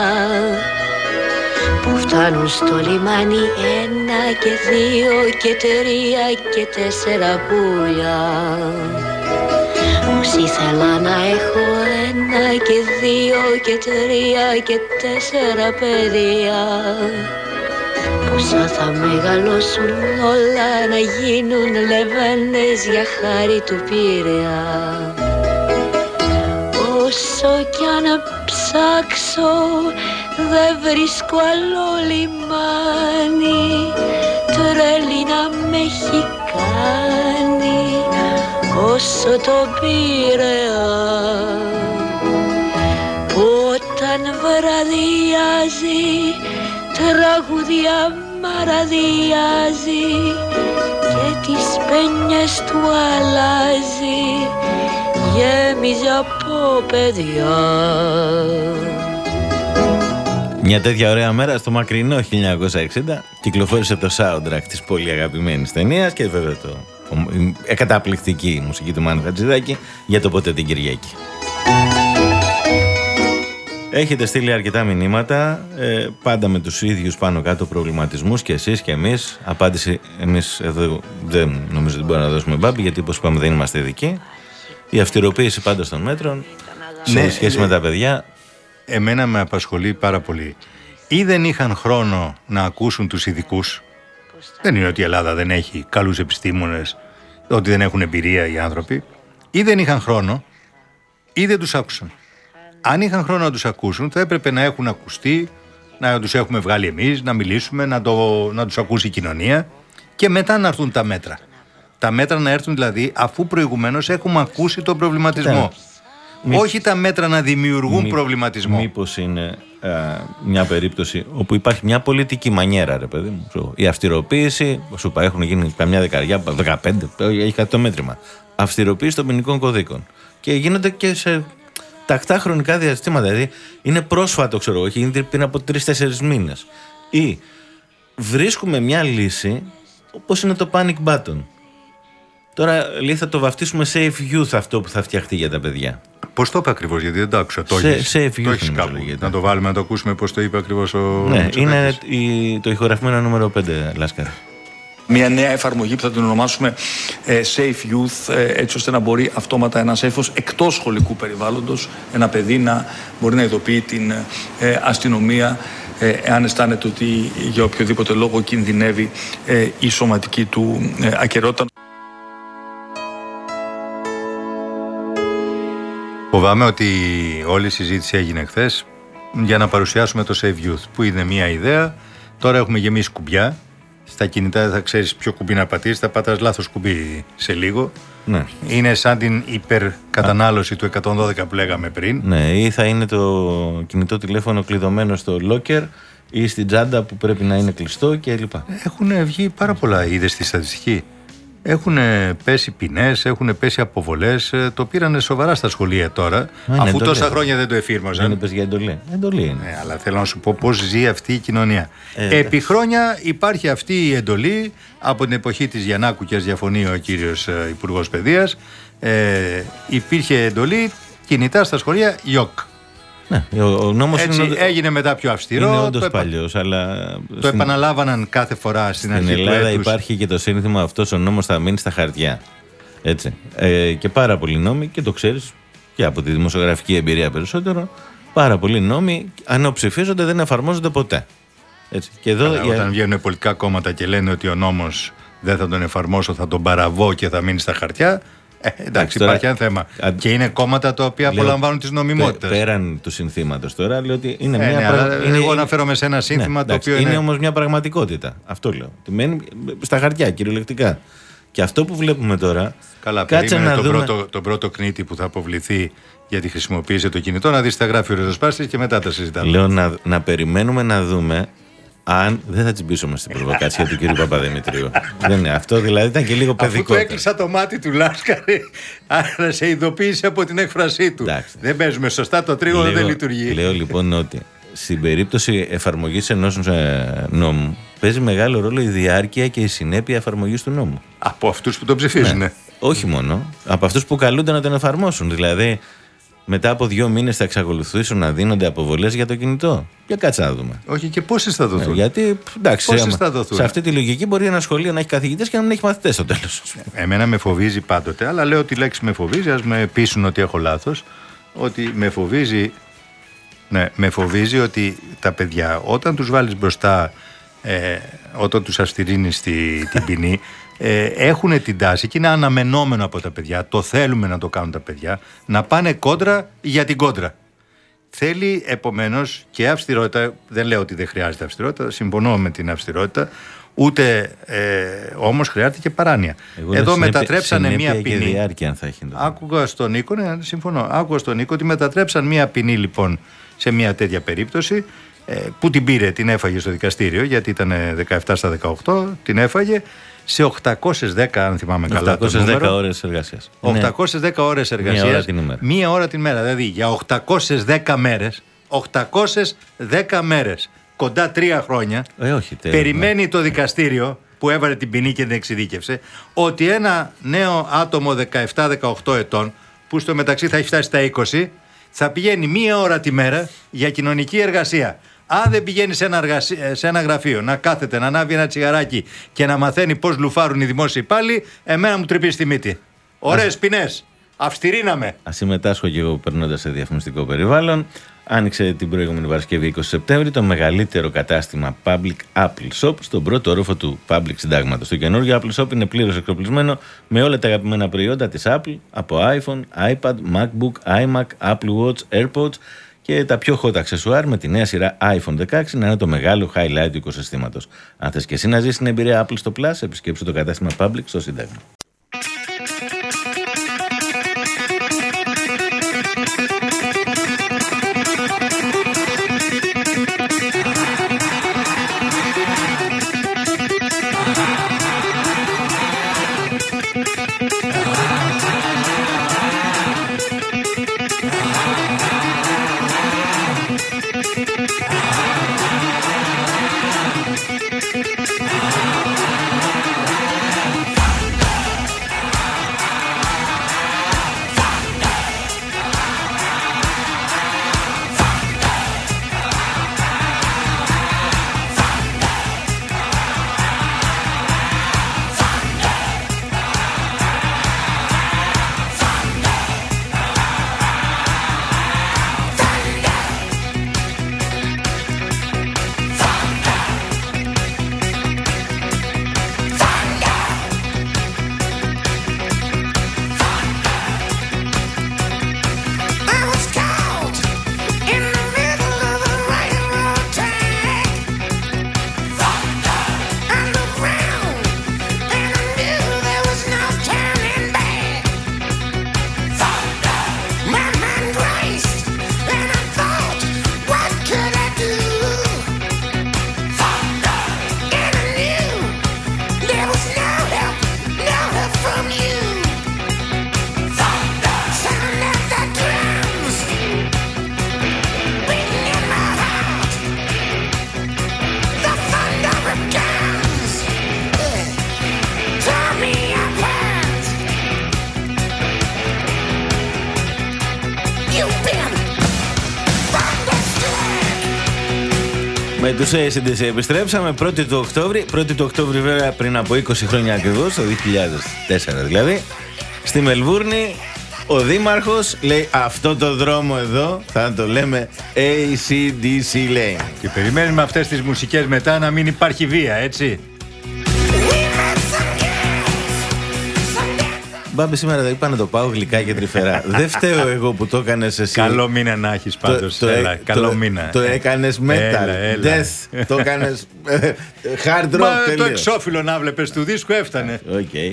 που φτάνουν στο λιμάνι ένα και δύο και τρία και τέσσερα πουλιά. Πως ήθελα να έχω ένα και δύο και τρία και τέσσερα παιδιά Πόσα θα μεγαλώσουν όλα να γίνουν λεβένες για χάρη του Πειραιά Όσο κι αν ψάξω δεν βρίσκω άλλο λιμάνι. Τρέλη να με έχει κάνει όσο το Πειραιά που όταν βραδιάζει τραγουδιά μαραδιάζει και τις πένιες του αλλάζει γέμιζε από παιδιά Μια τέτοια ωραία μέρα στο μακρινό 1960 κυκλοφόρησε το soundtrack της πολύ αγαπημένης ταινίας και βέβαια το η εκαταπληκτική μουσική του Μάνου Χατζηδάκη για το ποτέ την Κυριακή. Έχετε στείλει αρκετά μηνύματα, ε, πάντα με τους ίδιους πάνω κάτω προβληματισμούς και εσείς και εμείς. Απάντηση εμείς εδώ δεν νομίζω ότι μπορούμε να δώσουμε μπάμπη γιατί όπως είπαμε δεν είμαστε ειδικοί. Η αυτηροποίηση πάντως των μέτρων σε Ναι, σχέση ναι. με τα παιδιά Εμένα με απασχολεί πάρα πολύ. Ή δεν είχαν χρόνο να ακούσουν τους ειδικούς. Δεν είναι ότι η Ελλάδα δεν έχει καλούς επιστήμονες, ότι δεν έχουν εμπειρία οι άνθρωποι. Ή δεν είχαν χρόνο, ή δεν τους άκουσαν. Αν είχαν χρόνο να τους ακούσουν, θα έπρεπε να έχουν ακουστεί, να τους έχουμε βγάλει εμείς, να μιλήσουμε, να, το, να τους ακούσει η κοινωνία και μετά να έρθουν τα μέτρα. Τα μέτρα να έρθουν δηλαδή αφού προηγουμένως έχουμε ακούσει τον προβληματισμό. Μη- Όχι τα μέτρα να δημιουργούν Μη- προβληματισμό. Μήπως είναι ε, μια περίπτωση όπου υπάρχει μια πολιτική μανιέρα, ρε παιδί μου. Ξέρω, Η αυστηροποίηση, σου είπα, έχουν γίνει καμιά δεκαριά, 15, έχει κάτι το μέτρημα. Αυστηροποίηση των ποινικών κωδίκων. Και γίνονται και σε τακτά χρονικά διαστήματα. Δηλαδή είναι πρόσφατο, ξέρω εγώ, έχει γίνει πριν από τρει-τέσσερι μήνες. Ή βρίσκουμε μια λύση όπως είναι το panic button. Τώρα λέει θα το βαφτίσουμε safe youth αυτό που θα φτιαχτεί για τα παιδιά. Πώς το είπε ακριβώς, γιατί δεν το άκουσα. Το Σε- έχεις, safe το youth έχεις νομίζω κάπου. λέγεται. Να το βάλουμε να το ακούσουμε πώς το είπε ακριβώς ο. Ναι, Μητσοτάκης. είναι η- το ηχογραφημένο νούμερο 5, Λάσκαρα. Μια νέα εφαρμογή που θα την ονομάσουμε ε, Safe Youth, ε, έτσι ώστε να μπορεί αυτόματα ένας έφος εκτός σχολικού περιβάλλοντος, ένα παιδί να μπορεί να ειδοποιεί την ε, αστυνομία ε, εάν αισθάνεται ότι για οποιοδήποτε λόγο κινδυνεύει ε, η σωματική του ε, ακαιρότητα. Φοβάμαι ότι όλη η συζήτηση έγινε χθες για να παρουσιάσουμε το Save Youth, που είναι μια ιδέα. Τώρα έχουμε γεμίσει κουμπιά. Στα κινητά δεν θα ξέρεις ποιο κουμπί να πατήσεις, θα πατάς λάθος κουμπί σε λίγο. Ναι. Είναι σαν την υπερκατανάλωση του 112 που λέγαμε πριν. ναι, ή θα είναι το κινητό τηλέφωνο κλειδωμένο στο locker ή στην τσάντα που πρέπει να είναι κλειστό κλπ. Έχουν βγει πάρα πολλά είδες στη στατιστική. Έχουν πέσει ποινές, έχουν πέσει αποβολές. Το πήρανε σοβαρά στα σχολεία τώρα, είναι αφού εντολή. τόσα χρόνια δεν το Δεν εφήρμοζαν. είπες για εντολή. Εντολή είναι. Ναι, αλλά θέλω να σου πω πώς ζει αυτή η κοινωνία. Ε, Επί χρόνια υπάρχει αυτή η εντολή από την εποχή της Γιαννάκου και ας διαφωνεί ο κύριος ε, Υπουργός Παιδείας. Ε, υπήρχε εντολή κινητά στα σχολεία ΙΟΚ. Ναι, ο, ο νόμος Έτσι είναι, έγινε μετά πιο αυστηρό. είναι όντως το, επα- παλιός, αλλά το επαναλάβαναν κάθε φορά στην, στην αρχή Ελλάδα του έτους. υπάρχει και το σύνθημα αυτός ο νόμος θα μείνει στα χαρτιά. Έτσι. Ε, και πάρα πολλοί νόμοι, και το ξέρεις και από τη δημοσιογραφική εμπειρία περισσότερο, πάρα πολλοί νόμοι, αν ψηφίζονται, δεν εφαρμόζονται ποτέ. Έτσι. Και εδώ, Καλά, για- Όταν βγαίνουν πολιτικά κόμματα και λένε ότι ο νόμος δεν θα τον εφαρμόσω, θα τον παραβώ και θα μείνει στα χαρτιά. Ε, εντάξει, Εντάξει, τώρα- υπάρχει ένα θέμα. αν- Και είναι κόμματα τα οποία Λέω, απολαμβάνουν τη νομιμότητα. πε- Πέραν του συνθήματος τώρα, λέω ότι είναι Ε, μια ναι, πραγμα- αλλά είναι- εγώ αναφέρομαι σε ένα σύνθημα το εντάξει, οποίο είναι είναι- όμως μια πραγματικότητα. Αυτό λέω. Τι μένει στα χαρτιά, κυριολεκτικά. Και αυτό που βλέπουμε τώρα. Καλά, κάτσε περίμενε να τον, δούμε. πρώτο, τον πρώτο κνήτη που θα αποβληθεί γιατί χρησιμοποίησε το κινητό να δεις τα γράφει ο ριζοσπάστη και μετά τα συζητάμε. Λέω να, να περιμένουμε να δούμε αν. Δεν θα τσιμπήσουμε στην προβοκάτσια του κ. Παπαδημητρίου. δεν είναι. Αυτό δηλαδή ήταν και λίγο Αφού παιδικό. του έκλεισα το μάτι του Λάσκαρη, άρα σε ειδοποίησε από την έκφρασή του. Εντάξει. Δεν παίζουμε σωστά, το τρίγωνο δεν λειτουργεί. Λέω λοιπόν ότι στην περίπτωση εφαρμογής ενός νόμου παίζει μεγάλο ρόλο η διάρκεια και η συνέπεια εφαρμογής του νόμου. Από αυτούς που τον ψηφίζουν. Ναι. Όχι μόνο. Από αυτούς που καλούνται να τον εφαρμόσουν. Δηλαδή, μετά από δύο μήνες θα εξακολουθήσουν να δίνονται αποβολές για το κινητό. Για κάτσε να δούμε. Όχι και πόσες θα Ε, δοθούν. γιατί, εντάξει, Πόσες άμα- θα δοθούν; σε αυτή τη λογική μπορεί ένα σχολείο να έχει καθηγητές και να μην έχει μαθητές στο τέλος. Εμένα με φοβίζει πάντοτε, αλλά λέω ότι η λέξη με φοβίζει, ας με πείσουν ότι έχω λάθος. Ότι με φοβίζει. Ναι, με φοβίζει ότι τα παιδιά όταν τους βάλεις μπροστά ε, όταν τους αυστηρίνει στη, την ποινή ε, έχουν την τάση και είναι αναμενόμενο από τα παιδιά, το θέλουμε να το κάνουν τα παιδιά, να πάνε κόντρα για την κόντρα. Θέλει επομένως και αυστηρότητα, δεν λέω ότι δεν χρειάζεται αυστηρότητα, συμφωνώ με την αυστηρότητα, ούτε ε, όμως χρειάζεται και παράνοια. Εγώ λέω Εδώ συνέπεια- μετατρέψανε μία συνέπεια και ποινή. διάρκεια, αν θα έχει. Άκουγα στον Νίκο, ναι, συμφωνώ. Άκουγα στον Νίκο ότι μετατρέψαν μία ποινή λοιπόν σε μία τέτοια περίπτωση ε, που την πήρε, την έφαγε στο δικαστήριο γιατί ήταν 17 στα 18, την έφαγε σε 810 αν θυμάμαι καλά. το 810 νούμερο. ώρες εργασίας. 810 ώρες εργασίας. ώρα την ημέρα. Μία ώρα την μέρα. Δηλαδή για 810 μέρες, 810 μέρες, κοντά τρία χρόνια, Ε, όχι, τέλος, περιμένει το δικαστήριο που έβαλε την ποινή και την εξειδίκευσε, ότι ένα νέο άτομο 17-18 ετών, που στο μεταξύ θα έχει φτάσει στα 20, θα πηγαίνει μία ώρα τη μέρα για κοινωνική εργασία. Αν δεν πηγαίνει σε ένα, εργασί- ε, σε ένα γραφείο να κάθεται, να ανάβει ένα τσιγαράκι και να μαθαίνει πώς λουφάρουν οι δημόσιοι υπάλληλοι, εμένα μου τρυπεί τη μύτη. Ωραίες ποινές. Αυστηρίναμε. Α συμμετάσχω και εγώ περνώντας σε διαφημιστικό περιβάλλον. Άνοιξε την προηγούμενη Παρασκευή 20 Σεπτέμβρη το μεγαλύτερο κατάστημα Public Apple Shop στον πρώτο όροφο του Public Συντάγματος. Το καινούργιο Apple Shop είναι πλήρως εξοπλισμένο με όλα τα αγαπημένα προϊόντα της Apple από iPhone, iPad, MacBook, iMac, Apple Watch, AirPods και τα πιο hot αξεσουάρ με τη νέα σειρά iPhone 16 να είναι το μεγάλο highlight του οικοσυστήματος. Αν θες και εσύ να ζεις την εμπειρία Apple στο Plus, επισκέψου το κατάστημα Public στο Σύνταγμα. Τους ACDC επιστρέψαμε 1η του Οκτώβρη. 1η του Οκτώβρη βέβαια πριν από 20 χρόνια ακριβώς, το 2004 δηλαδή. Στη Μελβούρνη ο Δήμαρχος λέει αυτό το δρόμο εδώ θα το λέμε ACDC Lane. Και περιμένουμε αυτές τις μουσικές μετά να μην υπάρχει βία, έτσι. Μπάμπη σήμερα δεν είπα να το πάω γλυκά και τρυφερά. δεν φταίω εγώ που το έκανες εσύ. Καλό μήνα να έχεις πάντως, το, έλα, το- καλό το- μήνα. Το έκανες metal, Έλα, έλα. death, το έκανες hard rock Μα το τελείως. εξώφυλλο να βλέπεις του δίσκου έφτανε. Οκ. Ε,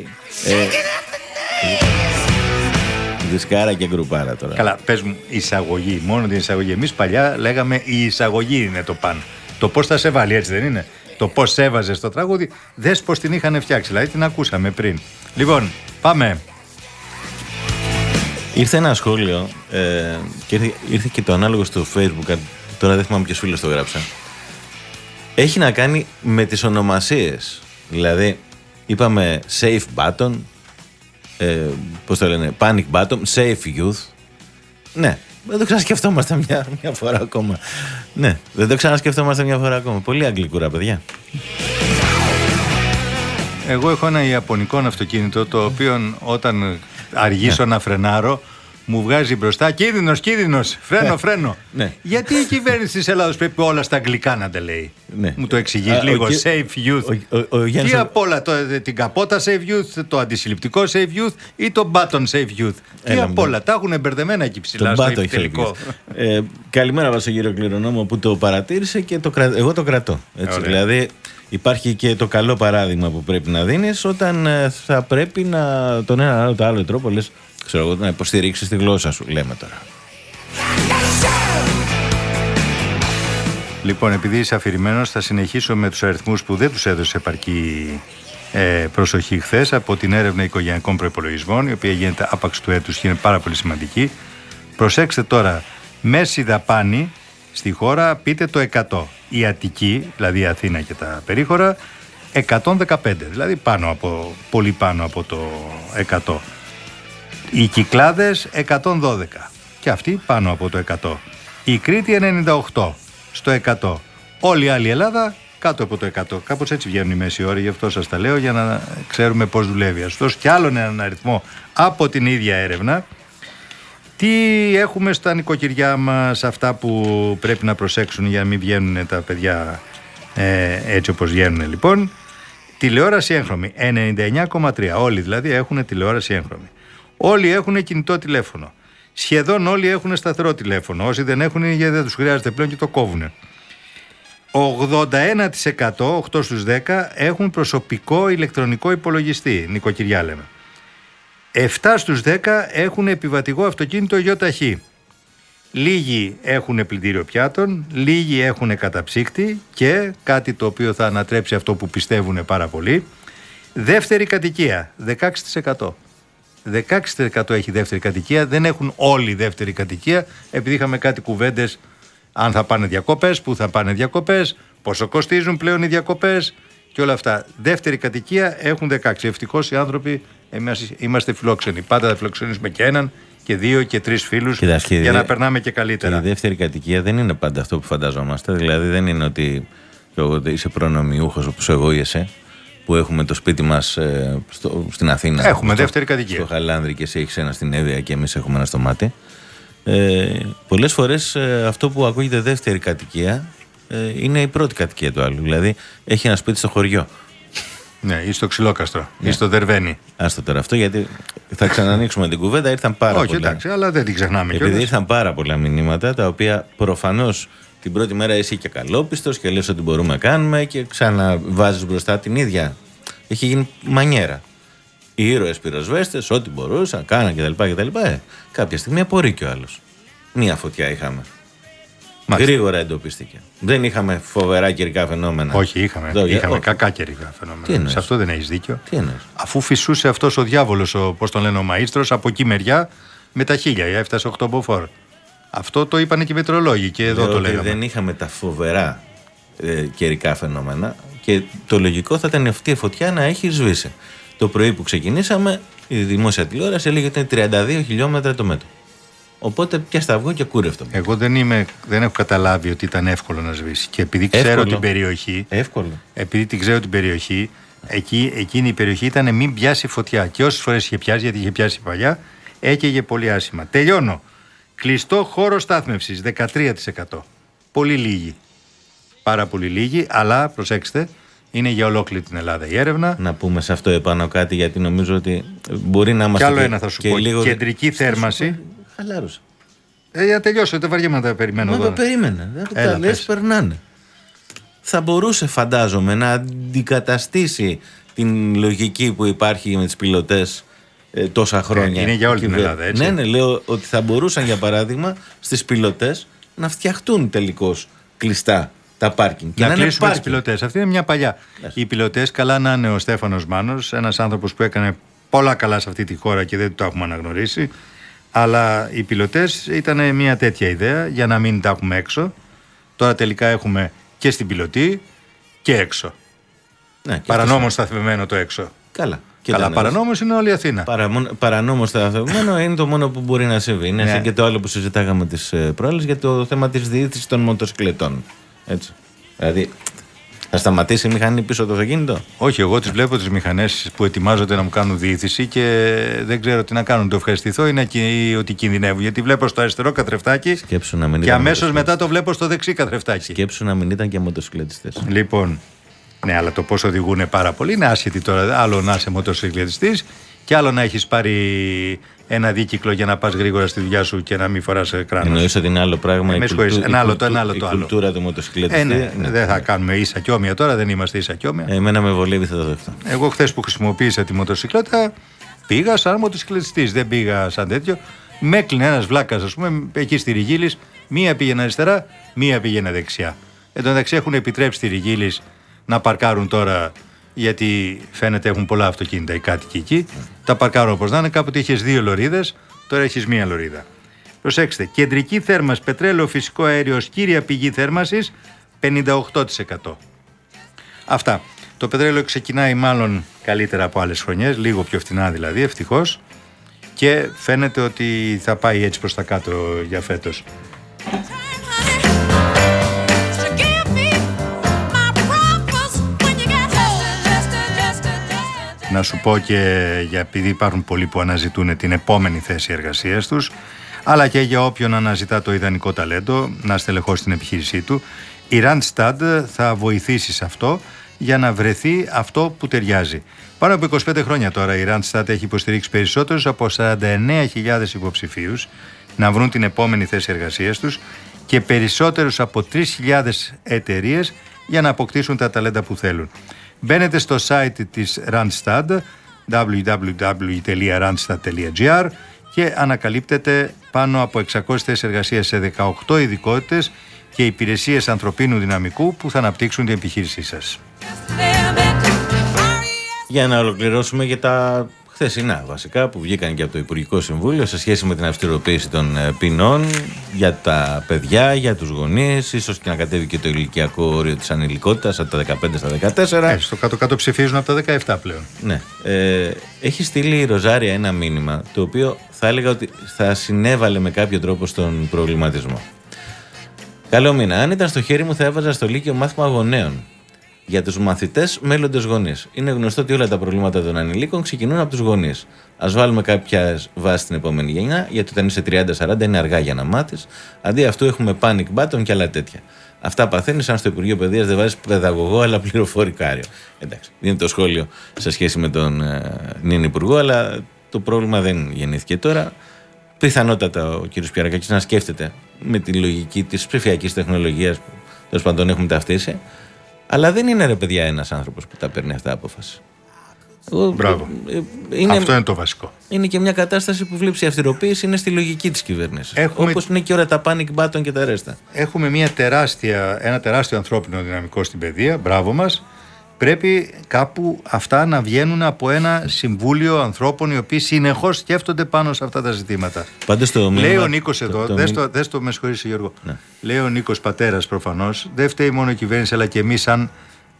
Δισκάρα και γκρουπάρα τώρα. Καλά, πες μου εισαγωγή, μόνο την εισαγωγή. Εμείς παλιά λέγαμε η εισαγωγή είναι το παν. Το πώς θα σε βάλει, έτσι δεν είναι; Το πώς έβαζες στο τραγούδι, δες πώς την είχαν φτιάξει. Δηλαδή την ακούσαμε πριν. Λοιπόν, πάμε. Ήρθε ένα σχόλιο ε, και ήρθε, ήρθε και το ανάλογο στο facebook. αν- Τώρα δεν θυμάμαι ποιος φίλος το γράψα. Έχει να κάνει με τις ονομασίες. Δηλαδή, είπαμε safe button, ε, πώς το λένε, panic button, safe youth. Ναι, δεν το ξανασκεφτόμαστε μια, μια φορά ακόμα. Ναι, δεν το ξανασκεφτόμαστε μια φορά ακόμα. Πολύ αγγλικούρα, παιδιά. Εγώ έχω ένα ιαπωνικό αυτοκίνητο το οποίο όταν αργήσω να φρενάρω μου βγάζει μπροστά κίνδυνος, κίνδυνος, φρένο, φρένο. Ναι. Γιατί η κυβέρνηση της Ελλάδα πρέπει όλα στα αγγλικά να τα λέει. Ναι. Μου το εξηγείς Α, ο λίγο. κύ- Safe youth. ο- ο- ο Γιάννης Τι ο- απ' όλα, το, την καπότα Save Youth, το αντισυλληπτικό Save Youth ή το button Save Youth. Τι Έλα, απ' μου. όλα, τα έχουν μπερδεμένα εκεί ψηλά Τον στο πάτο έχει τελικό. ε, καλημέρα μας στον κύριο Κληρονόμο που το παρατήρησε και το κρα... εγώ το κρατώ. Έτσι. Ωραία. Δηλαδή υπάρχει και το καλό παράδειγμα που πρέπει να δίνεις όταν ε, θα πρέπει να τον ένα άλλο το άλλο τρόπο λες, ξέρω εγώ, να υποστηρίξεις τη γλώσσα σου, λέμε τώρα. Λοιπόν, επειδή είσαι αφηρημένος, θα συνεχίσω με τους αριθμούς που δεν τους έδωσε επαρκή ε, προσοχή χθες από την έρευνα οικογενειακών προπολογισμών, η οποία γίνεται άπαξ του έτους και είναι πάρα πολύ σημαντική. Προσέξτε τώρα, μέση δαπάνη στη χώρα, πείτε το 100. Η Αττική, δηλαδή η Αθήνα και τα περίχωρα, 115, δηλαδή πάνω από, πολύ πάνω από το 100. Οι Κυκλάδες 112 και αυτοί πάνω από το 100. Η Κρήτη 98 στο 100. Όλη η άλλη Ελλάδα κάτω από το 100. Κάπως έτσι βγαίνουν οι μέση όροι, γι' αυτό σας τα λέω για να ξέρουμε πώς δουλεύει. Ας δώσω κι άλλον έναν αριθμό από την ίδια έρευνα. Τι έχουμε στα νοικοκυριά μας, αυτά που πρέπει να προσέξουν για να μην βγαίνουν τα παιδιά ε, έτσι όπως βγαίνουν λοιπόν; Τηλεόραση έγχρωμη, 99,3. Όλοι δηλαδή έχουν τηλεόραση έγχρωμη. Όλοι έχουν κινητό τηλέφωνο. Σχεδόν όλοι έχουν σταθερό τηλέφωνο. Όσοι δεν έχουν είναι γιατί δεν τους χρειάζεται πλέον και το κόβουν. 81% 8 στους 10 έχουν προσωπικό ηλεκτρονικό υπολογιστή. Νοικοκυριά λέμε. 7 στους 10 έχουν επιβατικό αυτοκίνητο ΙΟΤΑΧΗ. Λίγοι έχουν πλυντήριο πιάτων, λίγοι έχουν καταψύκτη και κάτι το οποίο θα ανατρέψει αυτό που πιστεύουν πάρα πολύ. Δεύτερη κατοικία, 16%. 16% έχει δεύτερη κατοικία, δεν έχουν όλοι δεύτερη κατοικία, επειδή είχαμε κάτι κουβέντες αν θα πάνε διακοπές, πού θα πάνε διακοπές, πόσο κοστίζουν πλέον οι διακοπές και όλα αυτά. Δεύτερη κατοικία έχουν 16. Ευτυχώς οι άνθρωποι εμείς είμαστε φιλόξενοι. Πάντα θα φιλοξενήσουμε και έναν και δύο και τρεις φίλους Κοιτάς, και για δε- να περνάμε και Και καλύτερα. η δεύτερη κατοικία δεν είναι πάντα αυτό που φανταζόμαστε. Δηλαδή δεν είναι ότι ξέρω εγώ, είσαι προνομιούχος όπως εγώ ή εσύ που έχουμε το σπίτι μας ε, στο, στην Αθήνα. Έχουμε στο- δεύτερη κατοικία. Στο Χαλάνδρη και εσύ έχεις ένα στην Εύβοια και εμείς έχουμε ένα στο μάτι. Ε, πολλές φορές ε, αυτό που ακούγεται δεύτερη κατοικία ε, είναι η πρώτη κατοικία του άλλου. Δηλαδή έχει ένα σπίτι στο χωριό. Ναι, ή στο ξυλόκαστρο, ή στο δερβένι. Άστο τώρα αυτό γιατί θα ξανανοίξουμε την κουβέντα. Ήρθαν πάρα Όχι, πολλά. εντάξει, αλλά δεν την ξεχνάμε Επειδή κιόλας. ήρθαν πάρα πολλά μηνύματα τα οποία προφανώς την πρώτη μέρα είσαι και καλόπιστος και λες ότι μπορούμε να κάνουμε και ξαναβάζεις μπροστά την ίδια. Έχει γίνει μανιέρα. Οι ήρωες πυροσβέστες, ό,τι μπορούσαν, κάναν κτλ. κτλ. Ε, κάποια στιγμή απορεί και ο άλλος. Μία φωτιά είχαμε. Μάλιστα. Γρήγορα εντοπίστηκε. Δεν είχαμε φοβερά καιρικά φαινόμενα. Όχι, είχαμε. Εδώ, για- είχαμε όχι. κακά καιρικά φαινόμενα. Τι εννοείς; Σε αυτό δεν έχεις δίκιο. Τι εννοείς; Αφού φυσούσε αυτός ο διάβολος, πώς τον λένε ο μαΐστρος, από εκεί μεριά με τα χίλια, έφτασε 8 μποφόρ. Αυτό το είπαν και οι μετρολόγοι και εδώ Λέω το ότι λέγαμε. δεν είχαμε τα φοβερά ε, καιρικά φαινόμενα και το λογικό θα ήταν αυτή η φωτιά να έχει σβήσει. Το πρωί που ξεκινήσαμε, η δημόσια τηλεόραση έλεγε ότι είναι 32 χιλιόμετρα το μέτρο. Οπότε πια στα αυγό και κούρευτο. Εγώ δεν, είμαι, δεν έχω καταλάβει ότι ήταν εύκολο να σβήσει. Και επειδή ξέρω Εύκολο. την περιοχή, Εύκολο. επειδή την ξέρω την περιοχή, εκεί, εκείνη η περιοχή ήταν μην πιάσει φωτιά. Και όσες φορές είχε πιάσει, γιατί είχε πιάσει παλιά, έκαιγε πολύ άσχημα. Τελειώνω. Κλειστό χώρο στάθμευσης 13%. Πολύ λίγοι. Πάρα πολύ λίγοι, αλλά προσέξτε, είναι για ολόκληρη την Ελλάδα η έρευνα. Να πούμε σε αυτό επάνω κάτι γιατί νομίζω ότι μπορεί να είμαστε. Κι άλλο ένα θα σου και πω. λίγο- Κεντρική Θα σου θέρμανση. Πω, Χαλάρωσε. Ε, για να τελειώσω, δεν βαριέμαι να τα περιμένω. Μα εδώ. το περίμενε. Δεν Έλα, τα λες, πες. περνάνε. Θα μπορούσε, φαντάζομαι, να αντικαταστήσει την λογική που υπάρχει με τις πιλωτές ε, τόσα χρόνια. είναι για όλη την Και βε- Ελλάδα, έτσι. Ναι, ναι, λέω ότι θα μπορούσαν, για παράδειγμα, στις πιλωτές να φτιαχτούν τελικώς κλειστά τα πάρκινγκ. να, είναι κλείσουμε τις πάρκινγκ. πιλωτές. Αυτή είναι μια παλιά. Οι πιλωτές, καλά να είναι ο Στέφανος Μάνος, ένας άνθρωπος που έκανε πολλά καλά σε αυτή τη χώρα και δεν το έχουμε αναγνωρίσει. Αλλά οι πιλωτές ήταν μια τέτοια ιδέα για να μην τα έχουμε έξω. Τώρα τελικά έχουμε και στην πιλωτή και έξω. Ναι, και Παρανόμως αυτός- σταθμευμένο το έξω. Καλά. Και καλά, ήταν παρανόμως είναι όλη η Αθήνα. Παραμον- Παρανόμως σταθευμένο είναι το μόνο που μπορεί να συμβεί. Είναι Ναι. σαν και το άλλο που συζητάγαμε τις ε, προάλλες για το θέμα της διήθησης των μοτοσυκλετών. Έτσι. Δηλαδή, Θα σταματήσει η μηχανή πίσω από το αυτοκίνητο; Όχι, εγώ τις βλέπω τις μηχανές που ετοιμάζονται να μου κάνουν διήθηση και δεν ξέρω τι να κάνουν. Το ευχαριστηθώ είναι και ότι κινδυνεύουν. Γιατί βλέπω στο αριστερό καθρεφτάκι Σκέψου να μην και ήταν αμέσως μοτοσυκλετιστές. μετά το βλέπω στο δεξί καθρεφτάκι. Σκέψου να μην ήταν και μοτοσυκλετιστές. Λοιπόν, ναι, αλλά το πώς οδηγούν πάρα πολύ είναι άσχετη τώρα. Άλλο να είσαι μοτοσυκλετιστής και άλλο να έχεις πάρει ένα δίκυκλο για να πας γρήγορα στη δουλειά σου και να μην φοράς κράνος. Εννοείς ότι είναι άλλο πράγμα Ε, η, με συγχωρείς, κουλτού- ένα η άλλο το, κουλτού- ένα άλλο η το άλλο. κουλτούρα του μοτοσυκλετιστή. Ε, ναι, Ναι. δεν θα κάνουμε ίσα και όμοια τώρα, δεν είμαστε ίσα και όμοια. Ε, Εμένα με βολεύει, θα το δεχτώ. Εγώ χθες που χρησιμοποίησα τη μοτοσυκλέτα πήγα σαν μοτοσυκλετιστής. Δεν πήγα σαν τέτοιο. Με έκλεινε ένας βλάκας, ας πούμε, εκεί στη Ριγίλης. Μία πήγαινε αριστερά, μία πήγαινε δεξιά. Εν τω μεταξύ έχουν επιτρέψει στη Ριγίλης να παρκάρουν τώρα γιατί φαίνεται έχουν πολλά αυτοκίνητα οι κάτοικοι εκεί. Τα παρκάρουν όπως να είναι. Κάποτε είχες δύο λωρίδες, τώρα έχεις μία λωρίδα. Προσέξτε, κεντρική θέρμανση, πετρέλαιο, φυσικό αέριο, ως κύρια πηγή θέρμανσης 58%. Αυτά. Το πετρέλαιο ξεκινάει μάλλον καλύτερα από άλλες χρονιές, λίγο πιο φθηνά δηλαδή, ευτυχώς. Και φαίνεται ότι θα πάει έτσι προς τα κάτω για φέτος. Να σου πω και για επειδή υπάρχουν πολλοί που αναζητούν την επόμενη θέση εργασίας τους, αλλά και για όποιον αναζητά το ιδανικό ταλέντο να στελεχώσει την επιχείρησή του, η Randstad θα βοηθήσει σε αυτό για να βρεθεί αυτό που ταιριάζει. Πάνω από 25 χρόνια τώρα η Randstad έχει υποστηρίξει περισσότερους από 49.000 υποψηφίους να βρουν την επόμενη θέση εργασίας τους και περισσότερους από 3.000 εταιρείες για να αποκτήσουν τα ταλέντα που θέλουν. Μπαίνετε στο site της Randstad www.randstad.gr και ανακαλύπτετε πάνω από 600 θέσεις εργασίας σε 18 ειδικότητες και υπηρεσίες ανθρωπίνου δυναμικού που θα αναπτύξουν την επιχείρησή σας. Για να ολοκληρώσουμε για τα χθεσινά βασικά που βγήκαν και από το Υπουργικό Συμβούλιο σε σχέση με την αυστηροποίηση των ε, ποινών για τα παιδιά, για τους γονείς, ίσως και να κατέβει και το ηλικιακό όριο της ανηλικότητας από τα 15 στα 14. Ε, στο κάτω-κάτω ψηφίζουν από τα 17 πλέον. Ναι. Ε, έχει στείλει η Ροζάρια ένα μήνυμα το οποίο θα έλεγα ότι θα συνέβαλε με κάποιο τρόπο στον προβληματισμό. Καλό μήνα. Αν ήταν στο χέρι μου, θα έβαζα στο Λύκειο μάθημα γονέων. Για τους μαθητές, μέλλοντες γονείς. Είναι γνωστό ότι όλα τα προβλήματα των ανηλίκων ξεκινούν από τους γονείς. Α βάλουμε κάποια βάση στην επόμενη γενιά, γιατί όταν είσαι 30-40 είναι αργά για να μάθεις. Αντί αυτού έχουμε panic button και άλλα τέτοια. Αυτά παθαίνεις αν στο Υπουργείο Παιδείας δεν βάζεις παιδαγωγό αλλά πληροφορικάριο. Εντάξει, είναι το σχόλιο σε σχέση με τον ε, νυν Υπουργό, αλλά το πρόβλημα δεν γεννήθηκε τώρα. Πιθανότατα ο κ. Πιαρακάκης να σκέφτεται με τη λογική της ψηφιακής τεχνολογίας που τέλος πάντων έχουμε ταυτίσει. Αλλά δεν είναι ρε παιδιά ένας άνθρωπος που τα παίρνει αυτά απόφαση. Εγώ- Μπράβο. ε, Είναι, Αυτό είναι το βασικό. είναι και μια κατάσταση που βλέπει η αυστηροποίηση είναι στη λογική της κυβέρνησης. Έχουμε- Όπως είναι και όλα τα panic button και τα ρέστα. Έχουμε μια τεράστια, ένα τεράστιο ανθρώπινο δυναμικό στην παιδεία. Μπράβο μας. Πρέπει κάπου αυτά να βγαίνουν από ένα συμβούλιο ανθρώπων οι οποίοι συνεχώς σκέφτονται πάνω σε αυτά τα ζητήματα. Πάντως το μήνυμα. Λέει ο Νίκος το- εδώ, το δες μήνυμα- το, δες το, με συγχωρείς Γιώργο. Ναι. Λέει ο Νίκος πατέρας προφανώς, δεν φταίει μόνο η κυβέρνηση αλλά και εμείς σαν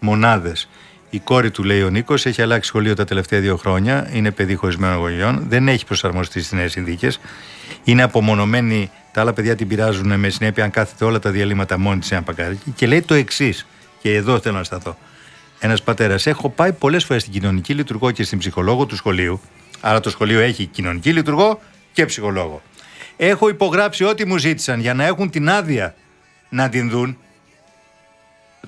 μονάδες. Η κόρη του, λέει ο Νίκος, έχει αλλάξει σχολείο τα τελευταία δύο χρόνια. Είναι παιδί χωρισμένων γονιών. Δεν έχει προσαρμοστεί στις νέες συνθήκες. Είναι απομονωμένη. Τα άλλα παιδιά την πειράζουν με συνέπεια αν κάθεται όλα τα διαλύματα μόνη της σε ένα παγκάρι. Και λέει το εξής. Και εδώ θέλω να σταθώ. Ένας πατέρας. Έχω πάει πολλές φορές στην κοινωνική λειτουργό και στην ψυχολόγο του σχολείου. Άρα το σχολείο έχει κοινωνική λειτουργό και ψυχολόγο. Έχω υπογράψει ό,τι μου ζήτησαν για να έχουν την άδεια να την δουν.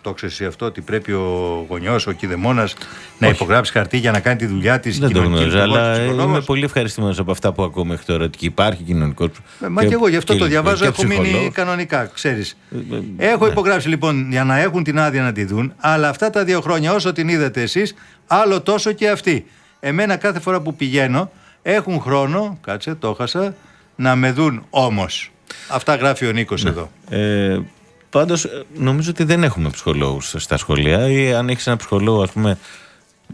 Το ξέρεις εσύ αυτό ότι πρέπει ο γονιός, ο κηδεμόνας να υπογράψει χαρτί για να κάνει τη δουλειά της Δεν το γνωρίζω, αλλά είμαι πολύ ευχαριστημένος από αυτά που ακούω μέχρι τώρα ότι υπάρχει κοινωνικός. Ε, Μα και, εγώ γι' αυτό το διαβάζω, έχω μείνει κανονικά, ξέρεις. Έχω υπογράψει λοιπόν για να έχουν την άδεια να τη δουν, αλλά αυτά τα δύο χρόνια όσο την είδατε εσείς, άλλο τόσο και αυτοί. Εμένα κάθε φορά που πηγαίνω έχουν χρόνο, κάτσε το έχασα, να με δουν όμως. Αυτά γράφει ο Νίκος εδώ. Ε, Πάντως, νομίζω ότι δεν έχουμε ψυχολόγους στα σχολεία ή αν έχεις ένα ψυχολόγο, ας πούμε,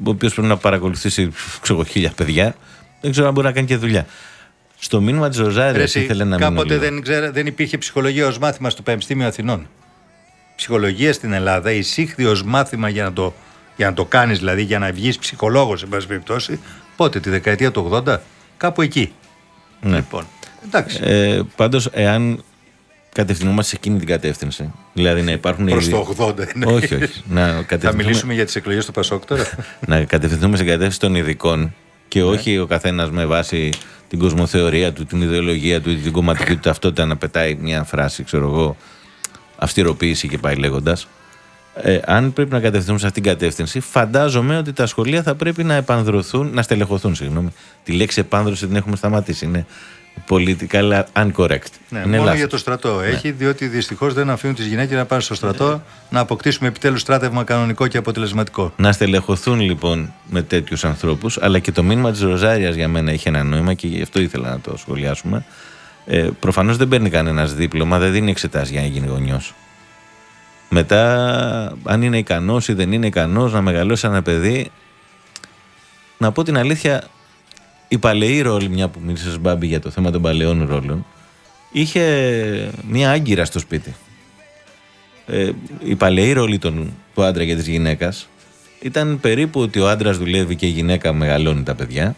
ο οποίος πρέπει να παρακολουθήσει ξέρω, εγώ, χίλια παιδιά, δεν ξέρω αν μπορεί να κάνει και δουλειά. Στο μήνυμα της Ροζάρια Ρε εσύ, ήθελε να μείνω κάποτε λίγο. δεν, ξέρα, δεν υπήρχε ψυχολογία ως μάθημα στο Πανεπιστήμιο Αθηνών; Ψυχολογία στην Ελλάδα εισήχθη ως μάθημα για να το, για να το κάνεις, δηλαδή για να βγεις ψυχολόγος, εν πάση περιπτώσει, πότε, τη δεκαετία του 80, κάπου εκεί. Ναι. Λοιπόν, εντάξει. Ε, Πάντως, εάν κατευθυνόμαστε σε εκείνη την κατεύθυνση. Δηλαδή να υπάρχουν. Προς οι- το 80 είναι. Όχι, όχι. Να Θα κατευθυνθούμε, μιλήσουμε για τις εκλογές του Πασόκ τώρα. να κατευθυνθούμε σε κατεύθυνση των ειδικών και όχι ο καθένας με βάση την κοσμοθεωρία του, την ιδεολογία του, την κομματική του ταυτότητα να πετάει μια φράση, ξέρω εγώ, αυστηροποίηση και πάει λέγοντας. Ε, αν πρέπει να κατευθυνθούμε σε αυτήν την κατεύθυνση, φαντάζομαι ότι τα σχολεία θα πρέπει να επανδρωθούν, να στελεχωθούν, συγγνώμη. Τη λέξη επάνδρωση την έχουμε σταματήσει. Είναι πολιτικά uncorrect. Ναι, είναι μόνο λάθος. για το στρατό έχει, διότι δυστυχώς δεν αφήνουν τις γυναίκες να πάνε στο στρατό να αποκτήσουμε επιτέλους στράτευμα κανονικό και αποτελεσματικό. Να στελεχωθούν λοιπόν με τέτοιους ανθρώπους, αλλά και το μήνυμα της Ροζάριας για μένα έχει ένα νόημα και γι' αυτό ήθελα να το σχολιάσουμε. Ε, Προφανώς δεν παίρνει κανένας δίπλωμα, δεν δίνει εξετάσεις για να γίνει γονιός. Μετά, αν είναι ικανός ή δεν είναι ικανός να μεγαλώσει ένα παιδί, να πω την αλήθεια, η παλαιή ρόλη, μια που μίλησες Μπάμπη για το θέμα των παλαιών ρόλων, είχε μια άγκυρα στο σπίτι ε, η παλαιή ρόλη των, του άντρα και της γυναίκας ήταν περίπου ότι ο άντρας δουλεύει και η γυναίκα μεγαλώνει τα παιδιά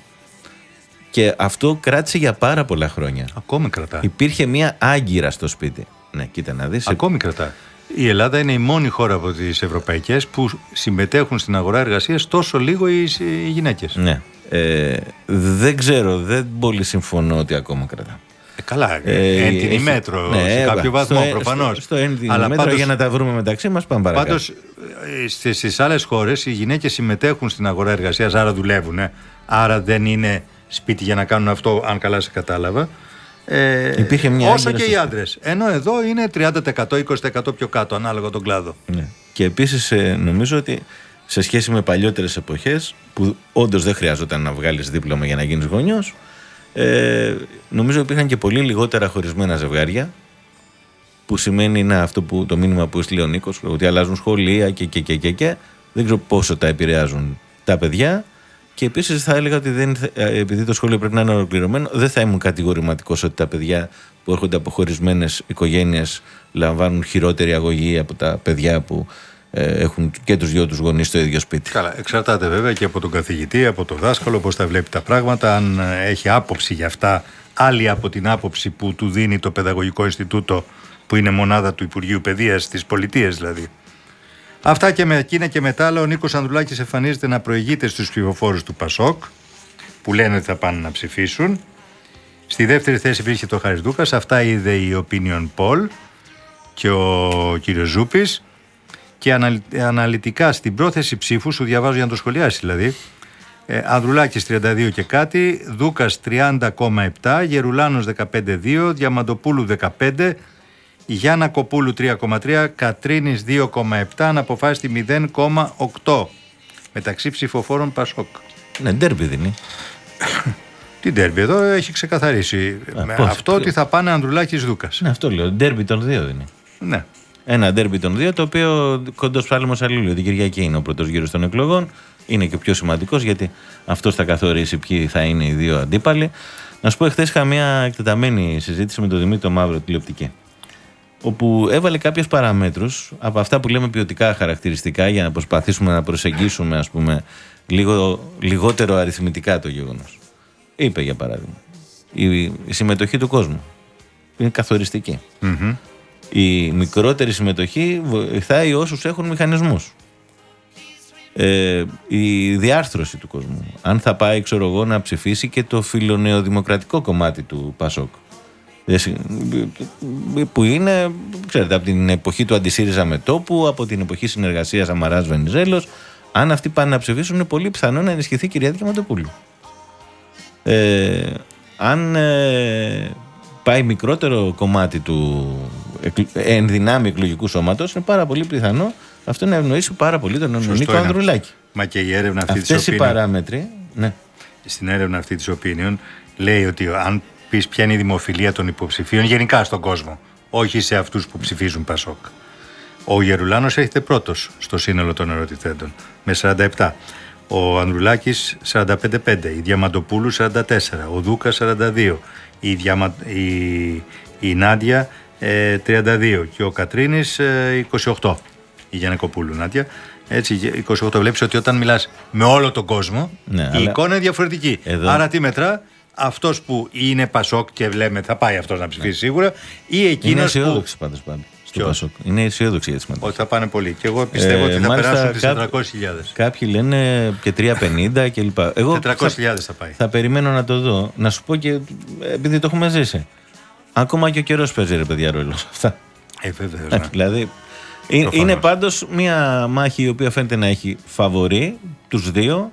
και αυτό κράτησε για πάρα πολλά χρόνια. Ακόμη κρατά. Υπήρχε μια άγκυρα στο σπίτι. Ναι, κοίτα να δεις. Ακόμη κρατά. Η Ελλάδα είναι η μόνη χώρα από τις ευρωπαϊκές που συμμετέχουν στην αγορά εργασίας τόσο λίγο οι, οι γυναίκες. Ναι. Ε, δεν ξέρω, δεν πολύ συμφωνώ ότι ακόμα κρατά. Ε, καλά, Ε, εν την έχει- μέτρο ναι, σε ε, κάποιο βαθμό στο- προφανώς. Στο, στο εν την μέτρο για να τα βρούμε μεταξύ μας πάμε παρακάτω. Πάντως στις άλλες χώρες οι γυναίκες συμμετέχουν στην αγορά εργασίας, άρα δουλεύουν. ε. Άρα δεν είναι σπίτι για να κάνουν αυτό, αν καλά σε κατάλαβα. Ε, Υπήρχε μια όσο άγκυρα και στο οι άντρες. Ενώ εδώ είναι 30%, 20% πιο κάτω, ανάλογα τον κλάδο. Ναι. Και επίσης νομίζω ότι σε σχέση με παλιότερες εποχές, που όντως δεν χρειαζόταν να βγάλεις δίπλωμα για να γίνεις γονιός, ε, νομίζω υπήρχαν και πολύ λιγότερα χωρισμένα ζευγάρια. Που σημαίνει να, αυτό που, το μήνυμα που έστειλε ο Νίκος, ότι αλλάζουν σχολεία και, και, και, και, και. Δεν ξέρω πόσο τα επηρεάζουν τα παιδιά. Και επίσης θα έλεγα ότι δεν, θα- ε, επειδή το σχολείο πρέπει να είναι ολοκληρωμένο, δεν θα ήμουν κατηγορηματικός ότι τα παιδιά που έρχονται από χωρισμένες οικογένειες λαμβάνουν χειρότερη αγωγή από τα παιδιά που ε, έχουν και τους δυο τους γονείς στο ίδιο σπίτι. Καλά, εξαρτάται βέβαια και από τον καθηγητή, από τον δάσκαλο, πώς τα βλέπει τα πράγματα, αν ε, έχει άποψη για αυτά, άλλη από την άποψη που του δίνει το Παιδαγωγικό Ινστιτούτο, που είναι μονάδα του Υπουργείου Παιδείας τη Πολιτεία δηλαδή. Αυτά και με εκείνα και μετά, αλλά ο Νίκος Ανδρουλάκης εμφανίζεται να προηγείται στους ψηφοφόρους του Πασόκ, που λένε ότι θα πάνε να ψηφίσουν. Στη δεύτερη θέση βρίσκεται ο Χάρης Δούκας, αυτά είδε η Opinion Poll και ο κύριος Ζούπης και αναλυ- αναλυτικά στην πρόθεση ψήφου, σου διαβάζω για να το σχολιάσεις δηλαδή, ε, Ανδρουλάκης 32 και κάτι, Δούκας 30,7, Γερουλάνος 15,2, Διαμαντοπούλου 15, Γιάννα Κοπούλου 3,3, Κατρίνης 2,7, αναποφάσιστη 0,8 μεταξύ ψηφοφόρων Πασόκ. Ναι, ντέρμπι δίνει. Την τέρμπι εδώ έχει ξεκαθαρίσει με πώς, αυτό ποιο- ότι θα πάνε Ανδρουλάκης Δούκας. Ναι, αυτό λέω. Ντέρμπι των δύο δίνει. Ναι. Ένα ντέρμπι των δύο, το οποίο κοντός ψάλιμος αλλήλου. Την Κυριακή είναι ο πρώτος γύρος των εκλογών. Είναι και ο πιο σημαντικός γιατί αυτός θα καθορίσει ποιοι θα είναι οι δύο αντίπαλοι. Να σου πω, εχθές είχα μια εκτεταμένη συζήτηση με τον Δημήτρη Μαύρο τηλεοπτική. Όπου έβαλε κάποιε παραμέτρους από αυτά που λέμε ποιοτικά χαρακτηριστικά για να προσπαθήσουμε να προσεγγίσουμε, ας πούμε, λίγο, λιγότερο αριθμητικά το γεγονός. Είπε για παράδειγμα, η, η συμμετοχή του κόσμου είναι καθοριστική. Η μικρότερη συμμετοχή βοηθάει όσους έχουν μηχανισμούς. Ε, η διάρθρωση του κόσμου. Αν θα πάει, ξέρω εγώ, να ψηφίσει και το φιλονεοδημοκρατικό κομμάτι του Πασόκ. Δεν συ- Που είναι, ξέρετε, από την εποχή του Αντισύριζα Μετόπου, από την εποχή συνεργασίας Αμαράς Βενιζέλος. Αν αυτοί πάνε να ψηφίσουν, είναι πολύ πιθανό να ενισχυθεί η κυρία Διαμαντοπούλου. Ε, αν ε, πάει μικρότερο κομμάτι του εκλ- εν δυνάμει εκλογικού σώματος είναι πάρα πολύ πιθανό αυτό να ευνοήσει πάρα πολύ τον Σωστό Νίκο είναι Ανδρουλάκη. αυτό. Μα και η έρευνα αυτή Αυτές της οι Opinion, παράμετροι, ναι, στην έρευνα αυτή της Opinion λέει ότι αν πεις ποια είναι η δημοφιλία των υποψηφίων γενικά στον κόσμο, όχι σε αυτούς που ψηφίζουν Πασόκ. Ο Γερουλάνος έχετε πρώτος στο σύνολο των ερωτηθέντων με 47. Ο Ανδρουλάκης 45-5, η Διαμαντοπούλου 44, ο Δούκας 42, η, Διαμα... η... η Νάντια ε, 32 και ο Κατρίνης ε, 28. Η Γιαννεκοπούλου Νάντια. Έτσι, 28 βλέπεις ότι όταν μιλάς με όλο τον κόσμο Ναι, η αλλά- εικόνα είναι διαφορετική. Εδώ- Άρα τι μετρά, αυτός που είναι Πασόκ και λέμε θα πάει αυτός να ψηφίσει σίγουρα, ή Είναι εκείνος που. αισιόδοξη πάντως πάλι. Στο Ποιος; Πασόκ. Είναι αισιόδοξη για τι μετρήσει. Ότι θα πάνε πολύ. Και εγώ πιστεύω Ε, ότι θα μάλιστα, περάσουν τις κά- 400.000. Κάποιοι λένε και 350 κλπ. Εγώ 400.000 θα πάει. θα περιμένω να το δω. Να σου πω και ε, επειδή το έχουμε ζήσει. Ακόμα και ο καιρός παίζει ρε παιδιά ρόλο σε αυτά. Ε, βεβαίως, ναι. δηλαδή. ε- Προφανώς. Είναι πάντως μια μάχη η οποία φαίνεται να έχει φαβορή τους δύο,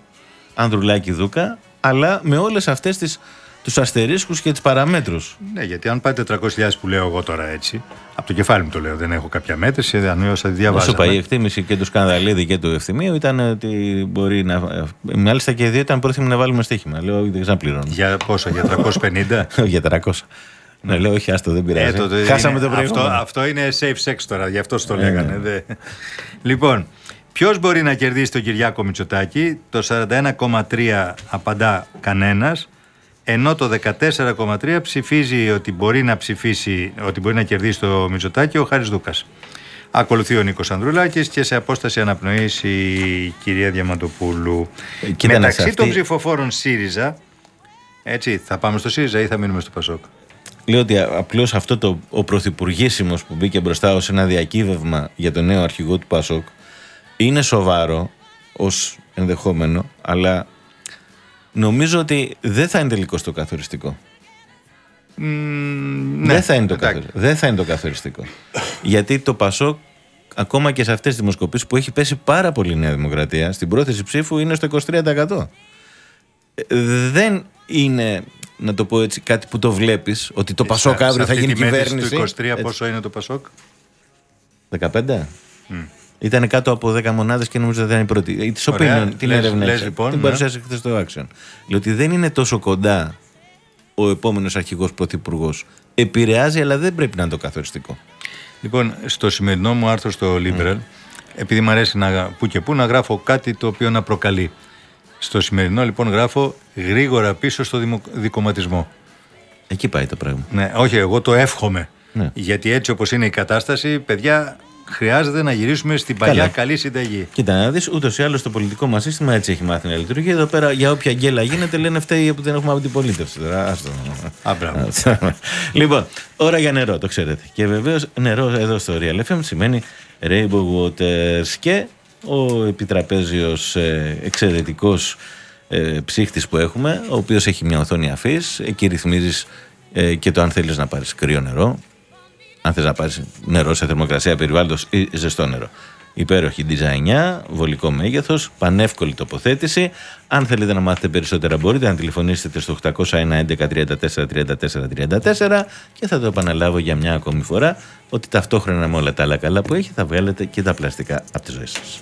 Ανδρουλάκη Δούκα, αλλά με όλες αυτές τις. Τους αστερίσκους και τις παραμέτρους. Ναι, γιατί αν πάει 400.000 που λέω εγώ τώρα έτσι, από το κεφάλι μου το λέω, δεν έχω κάποια μέτρηση, αν όσα Να διαβάζω. σου είπα, η εκτίμηση και του Σκανδαλίδη και του Ευθυμίου ήταν ότι μπορεί να. Μάλιστα και οι δύο ήταν πρόθυμοι να βάλουμε στοίχημα. Λέω, δεν ξαναπληρώνω. Για πόσο, για 350. για 300. Ναι, λέω, όχι, άστο, δεν πειράζει. Ε, το- το- Χάσαμε είναι- το προηγούμενο. αυτό, αυτό είναι safe sex τώρα, γι' αυτό το Ε, λέγανε. ναι. δε. Λοιπόν, ποιος μπορεί να κερδίσει τον Κυριάκο Μητσοτάκη, το 41,3 απαντά κανένας, ενώ το 14,3 ψηφίζει ότι μπορεί να ψηφίσει, ότι μπορεί να κερδίσει το Μητσοτάκη ο Χάρης Δούκας. Ακολουθεί ο Νίκος Ανδρουλάκης και σε απόσταση αναπνοής η κυρία Διαμαντοπούλου. Ε, κοίτα να Μεταξύ σε αυτή- των ψηφοφόρων ΣΥΡΙΖΑ, έτσι, θα πάμε στο ΣΥΡΙΖΑ ή θα μείνουμε στο ΠΑΣΟΚ; Λέω ότι απλώς αυτό το, ο πρωθυπουργήσιμος που μπήκε μπροστά ως ένα διακύβευμα για τον νέο αρχηγό του Πασόκ είναι σοβαρό ως ενδεχόμενο, αλλά νομίζω ότι δεν θα είναι τελικό το καθοριστικό. ναι, δεν, θα είναι το εντάξει. καθοριστικό. δεν θα είναι το καθοριστικό. Γιατί το Πασόκ, ακόμα και σε αυτές τις δημοσκοπήσεις που έχει πέσει πάρα πολύ η Νέα Δημοκρατία, στην πρόθεση ψήφου είναι στο 23%. Ε, Δεν είναι, να το πω έτσι, κάτι που το βλέπεις, ότι το Πασόκ Σε- αύριο σε θα αυτή γίνει τη μέτρηση κυβέρνηση. του 23 Έτσι. πόσο είναι το Πασόκ; 15. Ήταν κάτω από 10 μονάδες και νομίζω ότι ήταν η πρώτη. Η της Ωραία. Opinion, την Λες- έρευνα λες έξα. λοιπόν, την ναι. παρουσίασε χθες στο Action. Λέω ότι δεν είναι τόσο κοντά ο επόμενος αρχηγός πρωθυπουργός. Επηρεάζει, αλλά δεν πρέπει να είναι το καθοριστικό. Λοιπόν, στο σημερινό μου άρθρο στο Liberal, επειδή μου αρέσει να, που και που να γράφω κάτι το οποίο να προκαλεί. Στο σημερινό λοιπόν γράφω γρήγορα πίσω στο δημο, δικοματισμό. Εκεί πάει το πράγμα. Ναι, όχι, εγώ το εύχομαι. Ναι. Γιατί έτσι όπως είναι η κατάσταση, παιδιά, χρειάζεται να γυρίσουμε στην παλιά Καλά. καλή συνταγή. Κοίτα να δεις, ούτως ή άλλως το πολιτικό μας σύστημα έτσι έχει μάθει να λειτουργεί. Εδώ πέρα για όποια γκέλα γίνεται λένε φταίει που δεν έχουμε αντιπολίτευση. Τώρα, άστο. Α, μπράβο. λοιπόν, ώρα για νερό, το ξέρετε. Και βεβαίως νερό εδώ στο Real FM σημαίνει Rainbow Waters και ο επιτραπέζιος ε, εξαιρετικός ε, ψύχτης που έχουμε, ο οποίος έχει μια οθόνη αφής, εκεί ρυθμίζεις ε, και το αν θέλεις να πάρεις κρύο νερό, αν θες να πάρεις νερό σε θερμοκρασία περιβάλλοντος ή ζεστό νερό. Υπέροχη design, βολικό μέγεθος, πανεύκολη τοποθέτηση. Αν θέλετε να μάθετε περισσότερα μπορείτε να τηλεφωνήσετε στο 801 11 34 34 34 και θα το επαναλάβω για μια ακόμη φορά ότι ταυτόχρονα με όλα τα άλλα καλά που έχει θα βγάλετε και τα πλαστικά από τη ζωή σας.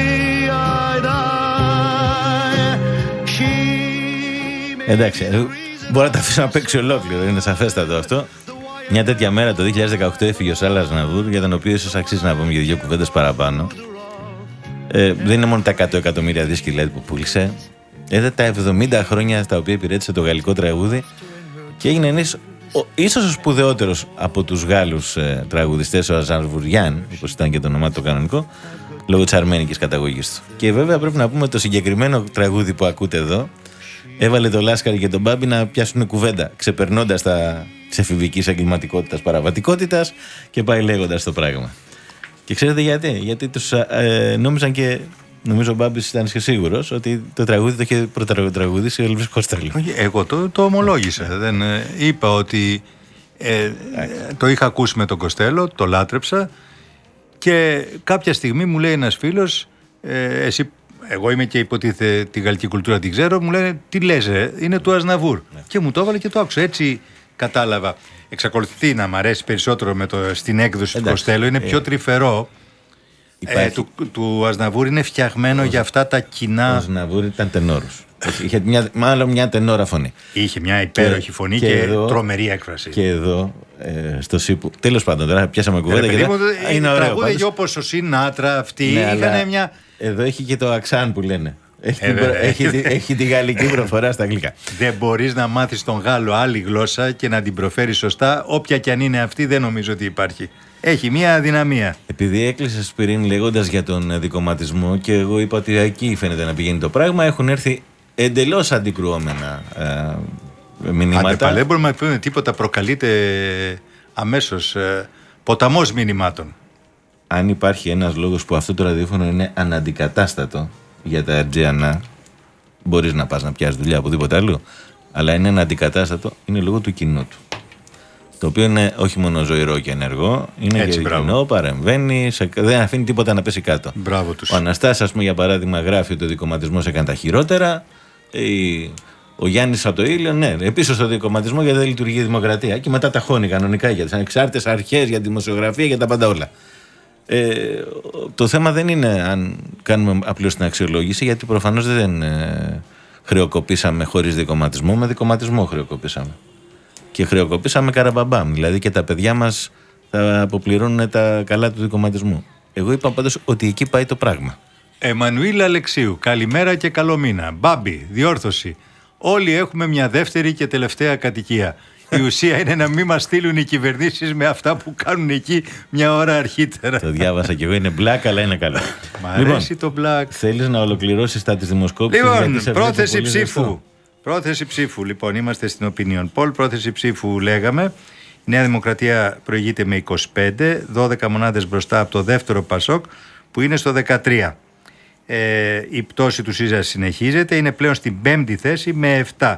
Εντάξει, ε, μπορώ να τα αφήσω να παίξει ολόκληρο, είναι σαφέστατο αυτό. Μια τέτοια μέρα το 2018 έφυγε ο Σάλλα Ναβούρ, για τον οποίο ίσως αξίζει να πούμε για δύο κουβέντες παραπάνω. Ε, δεν είναι μόνο τα 100 εκατομμύρια δίσκοι LED που πούλησε. Είδε τα 70 χρόνια στα οποία υπηρέτησε το γαλλικό τραγούδι και έγινε ένας, ο, ίσως ο σπουδαιότερος από τους Γάλλους ε, τραγουδιστές, ο Αζάν Βουριάν, όπως ήταν και το όνομά του το κανονικό, λόγω της αρμένικης καταγωγής του. Και βέβαια πρέπει να πούμε το συγκεκριμένο τραγούδι που ακούτε εδώ, έβαλε το Λάσκαρη και τον Μπάμπη να πιάσουν κουβέντα, ξεπερνώντας τα της εφηβικής εγκληματικότητας, παραβατικότητας και πάει λέγοντας το πράγμα. Και ξέρετε γιατί; Γιατί τους ε, νόμιζαν και νομίζω ο Μπάμπης ήταν και σίγουρος ότι το τραγούδι το είχε πρωτοτραγουδίσει ο Ελβίς Κοστέλο. Όχι, Εγώ το, το ομολόγησα. Δεν, ε, είπα ότι ε, ε, το είχα ακούσει με τον Κοστέλο, το λάτρεψα και κάποια στιγμή μου λέει ένας φίλος ε, εσύ, εγώ είμαι και υποτίθεται τη γαλλική κουλτούρα την ξέρω, μου λένε τι λες ρε, είναι του Ασναβούρ. Και μου το έβαλε και το άκουσα. Έτσι κατάλαβα. Εξακολουθεί να μ' αρέσει περισσότερο με το, στην έκδοση του Εντάξει, Κοστέλο. Είναι ε, πιο τρυφερό. Ε, Υπάρχει- του, του Ασναβούρ είναι φτιαγμένο για αυτά τα Ο κοινά. Ζναβούρ ήταν τενόρος. Είχε μια, μάλλον μια τενόρα φωνή. Είχε μια υπέροχη φωνή και, εδώ- τρομερή έκφραση. Και εδώ, ε, στο ΣΥΠΟΥ. Τέλος πάντων, τώρα πιάσαμε Ε, κουβέντα. ρε και παιδί δεν- μου, Α, είναι ωραίο τραγούδια πάντως. και όπως ο Σινάτρα αυτοί Ναι, είχαν αλλά μια... Εδώ έχει και το αξάν που λένε. Έχει, Ε, την, προ- βέβαια. έχει, τη- έχει τη γαλλική προφορά στα αγγλικά. Δεν μπορείς να μάθεις τον Γάλλο άλλη γλώσσα και να την προφέρεις σωστά. Όποια και αν είναι αυτή δεν νομίζω ότι υπάρχει. Έχει μια αδυναμία. Επειδή έκλεισες πριν λέγοντας για τον ε, δικοματισμό και εγώ είπα ότι εκεί φαίνεται να πηγαίνει το πράγμα, έχουν έρθει εντελώς αντικρουόμενα ε, μηνύματα. Άντε πάλι, δεν μπορούμε να πούμε τίποτα. Προκαλείται αμέσως ε, ποταμός μηνυμάτων. Αν υπάρχει ένας λόγος που αυτό το ραδιόφωνο είναι αναντικατάστατο για τα RGNA, μπορείς να πας να πιάσεις δουλειά από τίποτα άλλο, αλλά είναι αναντικατάστατο, είναι λόγω του κοινού του. Το οποίο είναι όχι μόνο ζωηρό και ενεργό, είναι Έτσι, και μπράβο. κοινό, παρεμβαίνει, σε- δεν αφήνει τίποτα να πέσει κάτω. Μπράβο τους. Ο Αναστάσης, ας πούμε, για παράδειγμα, γράφει ότι ο δικοματισμός έκανε τα χειρότερα. Η- Ο Γιάννης από το ήλιο, ναι, επίσης στο δικοματισμός γιατί δεν λειτουργεί η δημοκρατία. Και μετά τα χώνει κανονικά για τι ανεξάρτητε αρχές, για τη δημοσιογραφία, για τα πάντα όλα. Ε, το θέμα δεν είναι αν κάνουμε απλώς την αξιολόγηση, γιατί προφανώς δεν ε, χρεοκοπήσαμε χωρίς δικοματισμό, με δικοματισμό χρεοκοπήσαμε. Και χρεοκοπήσαμε καραμπαμπάμ. Δηλαδή και τα παιδιά μας θα αποπληρώνουν τα καλά του δικοματισμού. Εγώ είπα πάντως ότι εκεί πάει το πράγμα. Εμμανουήλ Αλεξίου, καλημέρα και καλό μήνα. Μπάμπη, διόρθωση. Όλοι έχουμε μια δεύτερη και τελευταία κατοικία. Η ουσία είναι να μην μας στείλουν οι κυβερνήσεις με αυτά που κάνουν εκεί μια ώρα αρχίτερα. Το διάβασα και εγώ, είναι μπλακ, αλλά είναι καλό. Μ' αρέσει το black. Θέλεις να ολοκληρώσεις τα της δημοσκόπησης. Λοιπόν, πρόθεση ψήφου. Πρόθεση ψήφου. Λοιπόν, είμαστε στην Opinion Poll. Πρόθεση ψήφου λέγαμε. Η Νέα Δημοκρατία προηγείται με 25, 12 μονάδες μπροστά από το δεύτερο Πασόκ που είναι στο 13. Ε, η πτώση του ΣΥΖΑ συνεχίζεται, είναι πλέον στην πέμπτη θέση με 7.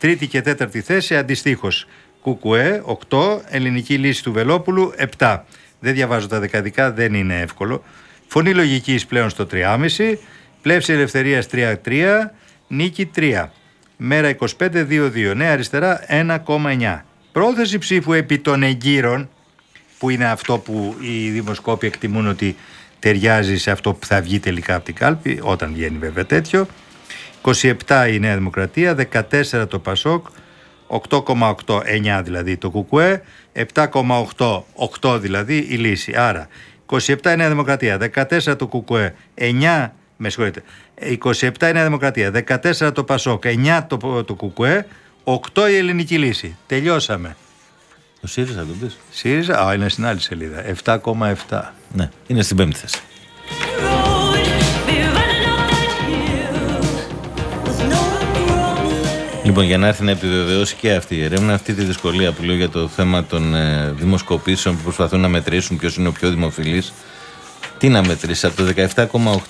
Τρίτη και τέταρτη θέση αντιστοίχως. Κουκουέ 8, ελληνική λύση του Βελόπουλου 7. Δεν διαβάζω τα δεκαδικά, δεν είναι εύκολο. Φωνή λογικής πλέον στο 3,5. Πλεύση ελευθερίας 3-3. Νίκη 3. Μέρα 25-2-2. Νέα αριστερά 1,9. Πρόθεση ψήφου επί των εγκύρων, που είναι αυτό που οι δημοσκόποι εκτιμούν ότι ταιριάζει σε αυτό που θα βγει τελικά από την κάλπη, όταν βγαίνει βέβαια τέτοιο. 27 η Νέα Δημοκρατία, 14 το Πασόκ, 8,8, 9 δηλαδή το Κουκουέ, 7,8, 8 δηλαδή η Λύση. Άρα 27 η Νέα Δημοκρατία, 14 το Κουκουέ, 9, με συγχωρείτε, 27 η Νέα Δημοκρατία, 14 το Πασόκ, 9 το, το Κουκουέ, 8 η Ελληνική Λύση. Τελειώσαμε. Το ΣΥΡΙΖΑ το πεις. ΣΥΡΙΖΑ, α, είναι στην άλλη σελίδα. 7,7. Ναι, είναι στην πέμπτη θέση. Λοιπόν, για να έρθει να επιβεβαιώσει και αυτή η έρευνα, αυτή τη δυσκολία που λέω για το θέμα των ε, δημοσκοπήσεων που προσπαθούν να μετρήσουν ποιος είναι ο πιο δημοφιλής. Τι να μετρήσει, από το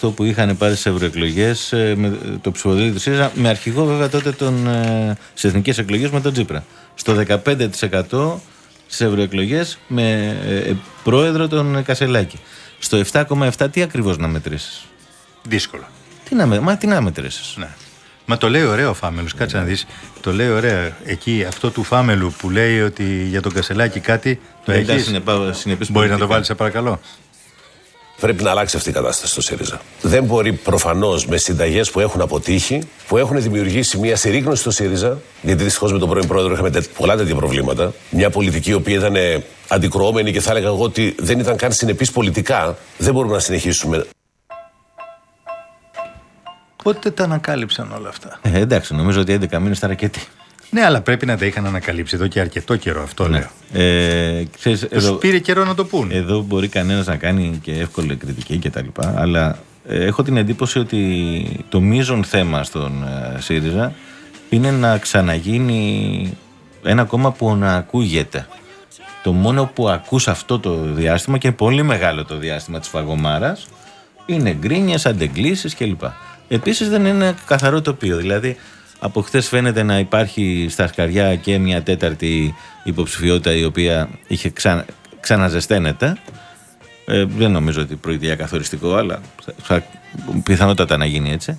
17,8 που είχαν πάρει στις ευρωεκλογές, με το ψηφοδέλτιο του ΣΥΡΙΖΑ, με αρχηγό βέβαια τότε τον, ε, στις εθνικές εκλογές με τον Τζίπρα. Στο 15% στις ευρωεκλογές με ε, ε, πρόεδρο τον Κασελάκη. Στο 7,7 τι ακριβώς να μετρήσεις; Δύσκολο. Τι να, με- μα τι να μετρήσεις; Ναι. Μα το λέει ωραίο ο Φάμελος. Κάτσε να δεις. Το λέει ωραία. Εκεί αυτό του Φάμελου που λέει ότι για τον Κασελάκη κάτι. Το Δεν ήταν έχεις. συνεπά- συνεπής Μπορεί να το πολιτικά. βάλεις, σε παρακαλώ. Πρέπει να αλλάξει αυτή η κατάσταση στο ΣΥΡΙΖΑ. Δεν μπορεί προφανώς με συνταγές που έχουν αποτύχει, που έχουν δημιουργήσει μια συρρήγνωση στο ΣΥΡΙΖΑ, γιατί δυστυχώς με τον πρώην πρόεδρο είχαμε τε- πολλά τέτοια προβλήματα. Μια πολιτική η οποία ήταν ε, αντικρουόμενη και θα έλεγα εγώ ότι δεν ήταν καν συνεπής πολιτικά. Δεν μπορούμε να συνεχίσουμε. Πότε τα ανακάλυψαν όλα αυτά; Ε, εντάξει, νομίζω ότι 11 μήνες ήταν αρκετοί. Ναι, αλλά πρέπει να τα είχαν ανακαλύψει εδώ και αρκετό καιρό αυτό λέω. Ε, ξέρεις, Τους πήρε καιρό να το πούν. Εδώ μπορεί κανένας να κάνει και εύκολη κριτική κτλ. Αλλά ε, έχω την εντύπωση ότι το μείζον θέμα στον ε, ΣΥΡΙΖΑ είναι να ξαναγίνει ένα κόμμα που να ακούγεται. Το μόνο που ακούς αυτό το διάστημα και είναι πολύ μεγάλο το διάστημα της φαγωμάρας είναι γκρίνιες, αντεγκλήσεις κλπ. Επίσης δεν είναι καθαρό τοπίο. Δηλαδή από χθες φαίνεται να υπάρχει στα σκαριά και μια τέταρτη υποψηφιότητα η οποία είχε ξα... ξαναζεσταίνεται. Ε, δεν νομίζω ότι πρόκειται για καθοριστικό, αλλά θα, θα, πιθανότατα να γίνει έτσι.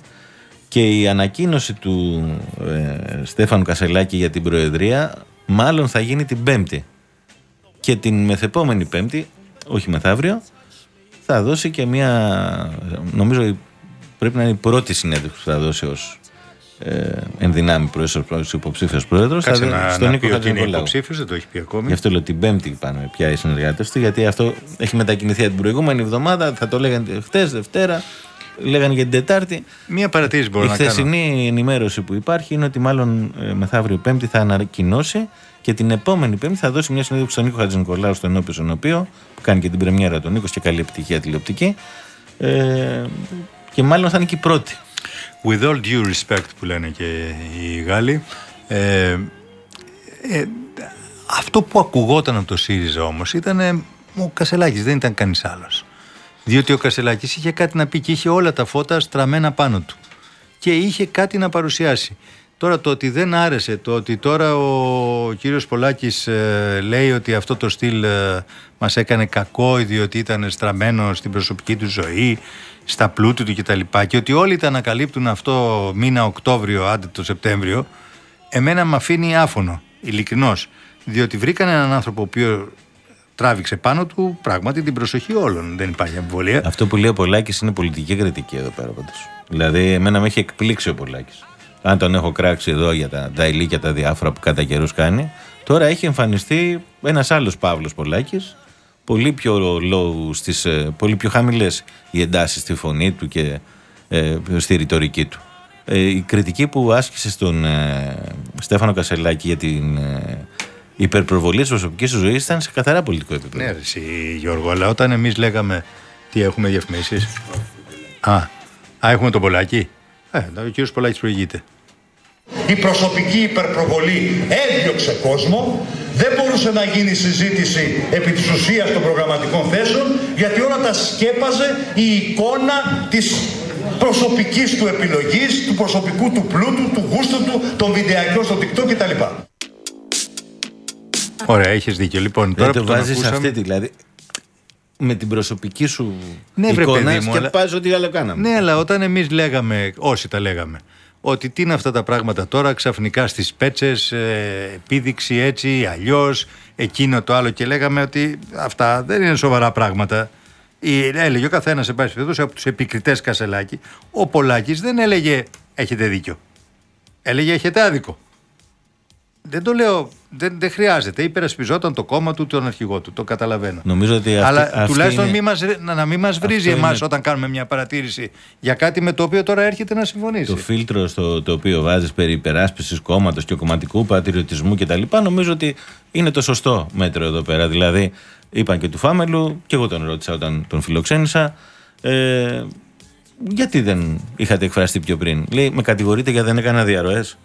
Και η ανακοίνωση του ε, Στέφανου Κασελάκη για την Προεδρία μάλλον θα γίνει την Πέμπτη. Και την μεθεπόμενη Πέμπτη, όχι μεθαύριο, θα δώσει και μια. Νομίζω η- πρέπει να είναι η πρώτη συνέντευξη που θα δώσει ως ε, ενδυνάμει υποψήφιος πρόεδρος. Κάτσε να, να πει ότι είναι υποψήφιος, δεν το έχει πει ακόμη. Γι' αυτό λέω την Πέμπτη πάνε πια οι συνεργάτες του, γιατί αυτό έχει μετακινηθεί από την προηγούμενη εβδομάδα. Θα το λέγανε χτες, Δευτέρα, λέγανε για την Τετάρτη. Μία παρατήρηση μπορώ Η να κάνω. χθεσινή ενημέρωση που υπάρχει είναι ότι μάλλον ε, μεθαύριο Πέμπτη θα ανακοινώσει και την επόμενη Πέμπτη θα δώσει μια συνέντευξη στον Νίκο Χατζηνικολάου, στον Όπιος Σονοπίο, που κάνει και την πρεμιέρα τον Νίκος και καλή επιτυχία τηλεοπτική. Ε, και μάλλον θα είναι και η πρώτη. With all due respect που λένε και οι Γάλλοι, ε, ε, αυτό που ακουγόταν από το ΣΥΡΙΖΑ όμως ήταν ε, ο Κασελάκης, δεν ήταν κανείς άλλος. Διότι ο Κασελάκης είχε κάτι να πει και είχε όλα τα φώτα στραμμένα πάνω του. Και είχε κάτι να παρουσιάσει. Τώρα το ότι δεν άρεσε, το ότι τώρα ο κύριος Πολάκης ε, λέει ότι αυτό το στυλ ε, μας έκανε κακό διότι ήταν στραμμένο στην προσωπική του ζωή, στα πλούτη του κτλ. Και ότι όλοι τα ανακαλύπτουν αυτό μήνα Οκτώβριο, άντε το Σεπτέμβριο, εμένα με αφήνει άφωνο, ειλικρινώς. Διότι βρήκαν έναν άνθρωπο ο οποίος τράβηξε πάνω του πράγματι την προσοχή όλων. Δεν υπάρχει αμφιβολία. Αυτό που λέει ο Πολάκης είναι πολιτική κριτική εδώ πέρα πάντως. Δηλαδή, εμένα με έχει εκπλήξει ο Πολάκης. Αν τον έχω κράξει εδώ για τα, τα ηλίκια τα διάφορα που κατά καιρούς κάνει, τώρα έχει εμφανιστεί ένας άλλος Παύλος Πολάκης, πολύ πιο low, στις, ε, πολύ πιο χαμηλές οι εντάσεις στη φωνή του και ε, στη ρητορική του. Ε, η κριτική που άσκησε στον ε, Στέφανο Κασελάκη για την ε, υπερπροβολή της προσωπικής του ζωής ήταν σε καθαρά πολιτικό επίπεδο. Ναι, ρε, εσύ, Γιώργο, αλλά όταν εμείς λέγαμε τι έχουμε διαφημίσεις. Α, α, έχουμε τον Πολάκη. Ε, ο κύριος Πολάκης προηγείται. Η προσωπική υπερπροβολή έδιωξε κόσμο, δεν μπορούσε να γίνει συζήτηση επί της ουσίας των προγραμματικών θέσεων, γιατί όλα τα σκέπαζε η εικόνα της προσωπικής του επιλογής, του προσωπικού του πλούτου, του γούστου του, των βιντεακιών στο TikTok κτλ. Ωραία, έχεις δίκιο. Λοιπόν, τώρα Δεν που το τον βάζεις ακούσαμε- αυτή, δηλαδή. Με την προσωπική σου Ναι, βρε, εικόνα παιδί μου, και αλλά- πας ό,τι άλλο κάναμε. Ναι, αλλά όταν εμείς λέγαμε, όσοι τα λέγαμε, ότι τι είναι αυτά τα πράγματα τώρα, ξαφνικά στις πέτσες, επίδειξη έτσι, αλλιώς, εκείνο το άλλο και λέγαμε ότι αυτά δεν είναι σοβαρά πράγματα. Ή, έλεγε ο καθένας, σε πάση περιπτώσει, από τους επικριτές Κασελάκη, ο Πολάκης δεν έλεγε Έχετε δίκιο. Έλεγε Έχετε άδικο. Δεν το λέω, δεν, δεν χρειάζεται. Υπερασπιζόταν το κόμμα του, τον αρχηγό του. Το καταλαβαίνω. Νομίζω ότι αυτή- Αλλά αυτή τουλάχιστον είναι- μη μας, να, να μην μας βρίζει Αυτό εμάς είναι- όταν κάνουμε μια παρατήρηση για κάτι με το οποίο τώρα έρχεται να συμφωνήσει. Το φίλτρο στο το οποίο βάζεις περί υπεράσπισης κόμματος και κομματικού πατριωτισμού κτλ. Νομίζω ότι είναι το σωστό μέτρο εδώ πέρα. Δηλαδή, είπαν και του Φάμελου, και εγώ τον ρώτησα όταν τον φιλοξένησα, ε, γιατί δεν είχατε εκφραστεί πιο πριν. Λέει, με κατηγορείτε γιατί δεν έκανα διαρροές.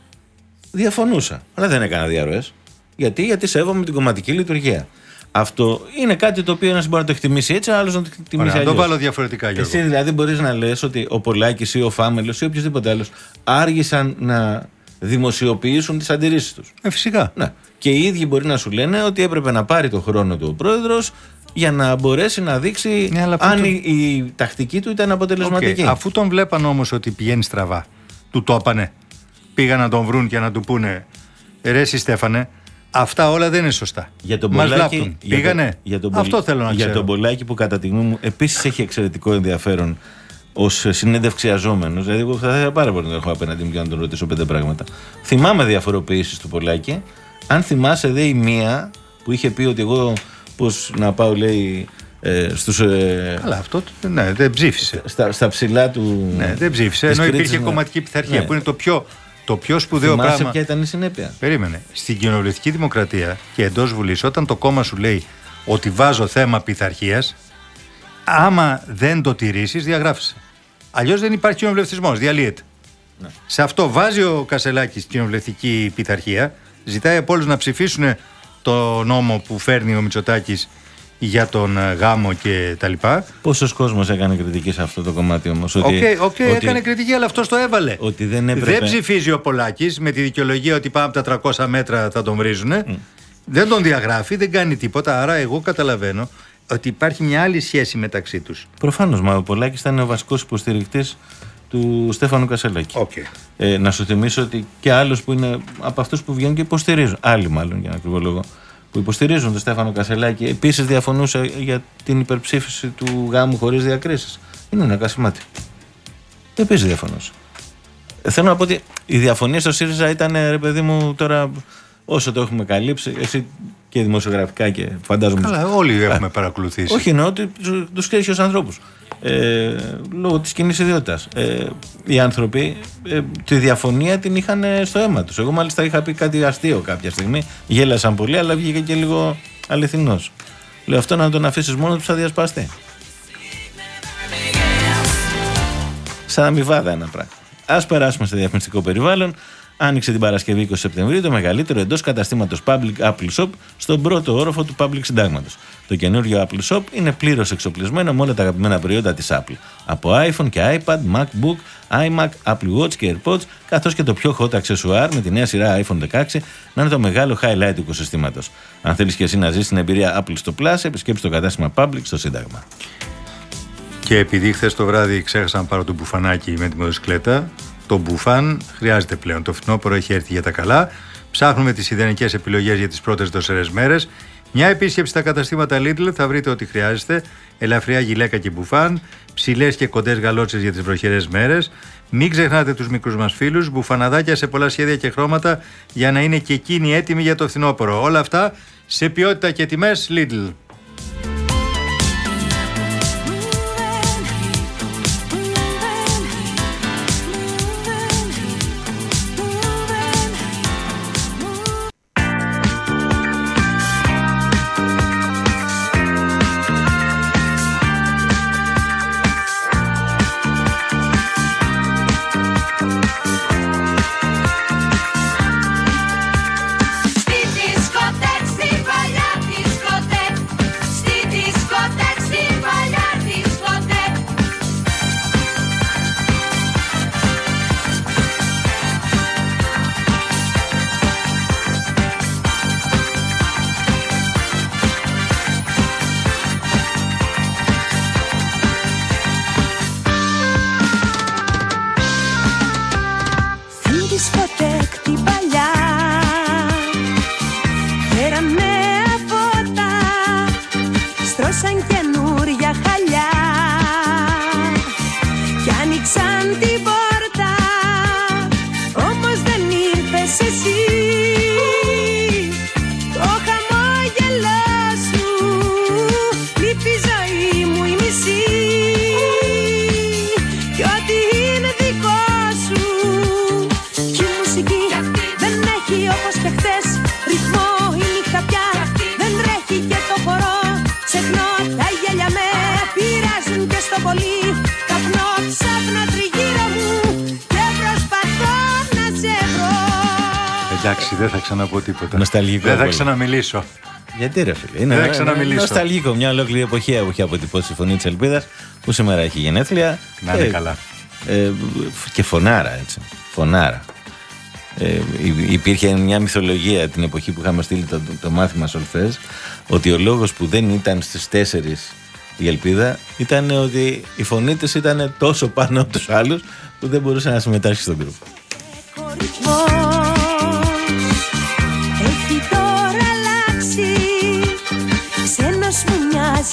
Διαφωνούσα, αλλά δεν έκανα διαρροές. Γιατί, γιατί σέβομαι την κομματική λειτουργία. Αυτό είναι κάτι το οποίο ένας μπορεί να το εκτιμήσει έτσι, άλλος να το εκτιμήσει Ωραία, να το αλλιώς. βάλω διαφορετικά, Γιώργο. Εσύ δηλαδή μπορείς να λες ότι ο Πολάκης ή ο Φάμελος ή οποιοδήποτε άλλος άργησαν να δημοσιοποιήσουν τις αντιρρήσεις τους. Ε, φυσικά. Ναι. Και οι ίδιοι μπορεί να σου λένε ότι έπρεπε να πάρει το χρόνο του ο πρόεδρος για να μπορέσει να δείξει Ναι, αλλά αφού αν το- η, η τακτική του ήταν αποτελεσματική. Οκ, Αφού τον βλέπαν όμως ότι πηγαίνει στραβά, του το έπανε. Πήγαν να τον βρουν και να του πούνε Ρε εσύ Στέφανε, Αυτά όλα δεν είναι σωστά. Για τον Μας Πολάκη, βλάπτουν. για Πήγανε. τον- για τον Αυτό Πολ- θέλω να Για ξέρω. τον Πολάκη που κατά τη γνώμη μου επίσης έχει εξαιρετικό ενδιαφέρον ως συνέντευξιαζόμενο. Δηλαδή, εγώ θα ήθελα πάρα πολύ να τον έχω απέναντί μου για να τον ρωτήσω πέντε πράγματα. Θυμάμαι διαφοροποιήσεις του Πολάκη. Αν θυμάσαι, δε η μία που είχε πει ότι εγώ πώς να πάω, λέει, ε, στους, ε, Αλλά αυτό ναι, δεν ψήφισε. στα, στα ψηλά του. Ναι, δεν ψήφισε. της Ενώ Κρήτης, υπήρχε ναι. κομματική πειθαρχία Ναι. που είναι το πιο, το πιο σπουδαίο Θυμάσαι πράγμα. ποια ήταν η συνέπεια; Περίμενε. Στην κοινοβουλευτική δημοκρατία και εντός Βουλής, όταν το κόμμα σου λέει ότι βάζω θέμα πειθαρχίας, άμα δεν το τηρήσεις, διαγράφεσαι. Αλλιώς δεν υπάρχει κοινοβουλευτισμός, διαλύεται. Ναι. Σε αυτό βάζει ο Κασελάκης κοινοβουλευτική πειθαρχία, ζητάει από όλους να ψηφίσουν το νόμο που φέρνει ο Μητσοτάκης για τον ε, γάμο και τα λοιπά. Πόσος κόσμος έκανε κριτική σε αυτό το κομμάτι όμως. OK, OK, έκανε κριτική, αλλά αυτός το έβαλε. Ότι δεν έπρεπε. Δεν ψηφίζει ο Πολάκης με τη δικαιολογία ότι πάμε από τα 300 μέτρα θα τον βρίζουν. Δεν τον διαγράφει, δεν κάνει τίποτα. Άρα, εγώ καταλαβαίνω ότι υπάρχει μια άλλη σχέση μεταξύ τους. Προφανώς, μα ο Πολάκης ήταν ο βασικός υποστηρικτής του Στέφανου Κασελάκη. Okay. Ε, να σου θυμίσω ότι και άλλο που είναι από αυτούς που βγαίνουν και υποστηρίζουν, άλλοι μάλλον για ένα ακριβό λόγο, που υποστηρίζουν τον Στέφανο Κασελάκη, επίσης διαφωνούσε για την υπερψήφιση του γάμου χωρίς διακρίσεις. Είναι ένα κασιμάτι. Επίσης διαφωνούσε. Ε, Θέλω να πω ότι η διαφωνία στο ΣΥΡΙΖΑ ήταν, ρε παιδί μου, τώρα όσο το έχουμε καλύψει, εσύ και δημοσιογραφικά και φαντάζομαι. Καλά, όλοι έχουμε παρακολουθήσει. Όχι, εννοώ ότι του ξέρεις ω ανθρώπους. Ε, λόγω της κοινής ιδιότητας. Ε, οι άνθρωποι ε, τη διαφωνία την είχαν ε, στο αίμα τους. Εγώ μάλιστα είχα πει κάτι αστείο κάποια στιγμή. Γέλασαν πολύ, αλλά βγήκε και λίγο αληθινός. Λέω αυτό να τον αφήσεις μόνος του θα διασπαστεί. Σαν αμοιβάδα ένα πράγμα. Α περάσουμε στο διαφημιστικό περιβάλλον. Άνοιξε την Παρασκευή 20 Σεπτεμβρίου το μεγαλύτερο εντός καταστήματος Public Apple Shop στον πρώτο όροφο του Public Συντάγματος. Το καινούριο Apple Shop είναι πλήρως εξοπλισμένο με όλα τα αγαπημένα προϊόντα της Apple. Από iPhone και iPad, MacBook, iMac, Apple Watch και AirPods, καθώς και το πιο hot accessoire με τη νέα σειρά iPhone 16 να είναι το μεγάλο highlight του οικοσυστήματος. Αν θέλεις και εσύ να ζήσει την εμπειρία Apple στο Plus, επισκέψει το κατάστημα Public στο Σύνταγμα. Και επειδή χθες το βράδυ ξέχασα να πάρω το μπουφανάκι με τη μοτοσυκλέτα, το μπουφάν χρειάζεται πλέον. Το φθινόπωρο έχει έρθει για τα καλά. Ψάχνουμε τις ιδανικές επιλογές για τις πρώτες τέσσερι μέρες. Μια επίσκεψη στα καταστήματα Lidl θα βρείτε ό,τι χρειάζεστε. Ελαφριά γυλαίκα και μπουφάν, ψηλές και κοντές γαλότσες για τις βροχερές μέρες. Μην ξεχνάτε τους μικρούς μας φίλους, μπουφαναδάκια σε πολλά σχέδια και χρώματα για να είναι και εκείνοι έτοιμοι για το φθινόπωρο. Όλα αυτά σε ποιότητα και τιμές Lidl. Νοσταλγικό Δεν θα πολύ. ξαναμιλήσω. Γιατί ρε φίλε, είναι Δεν θα ένα- ξαναμιλήσω. νοσταλγικό. Μια ολόκληρη εποχή που έχει αποτυπώσει η φωνή τη Ελπίδα που σήμερα έχει γενέθλια. Να είναι Και- καλά. Ε, και φωνάρα έτσι. Φωνάρα. Ε, υ- υπήρχε μια μυθολογία την εποχή που είχαμε στείλει το, το μάθημα Σολφές ότι ο λόγος που δεν ήταν στις 4 η ελπίδα ήταν ότι η φωνή της ήταν τόσο πάνω από τους άλλους που δεν μπορούσε να συμμετάσχει στον γκρουπ.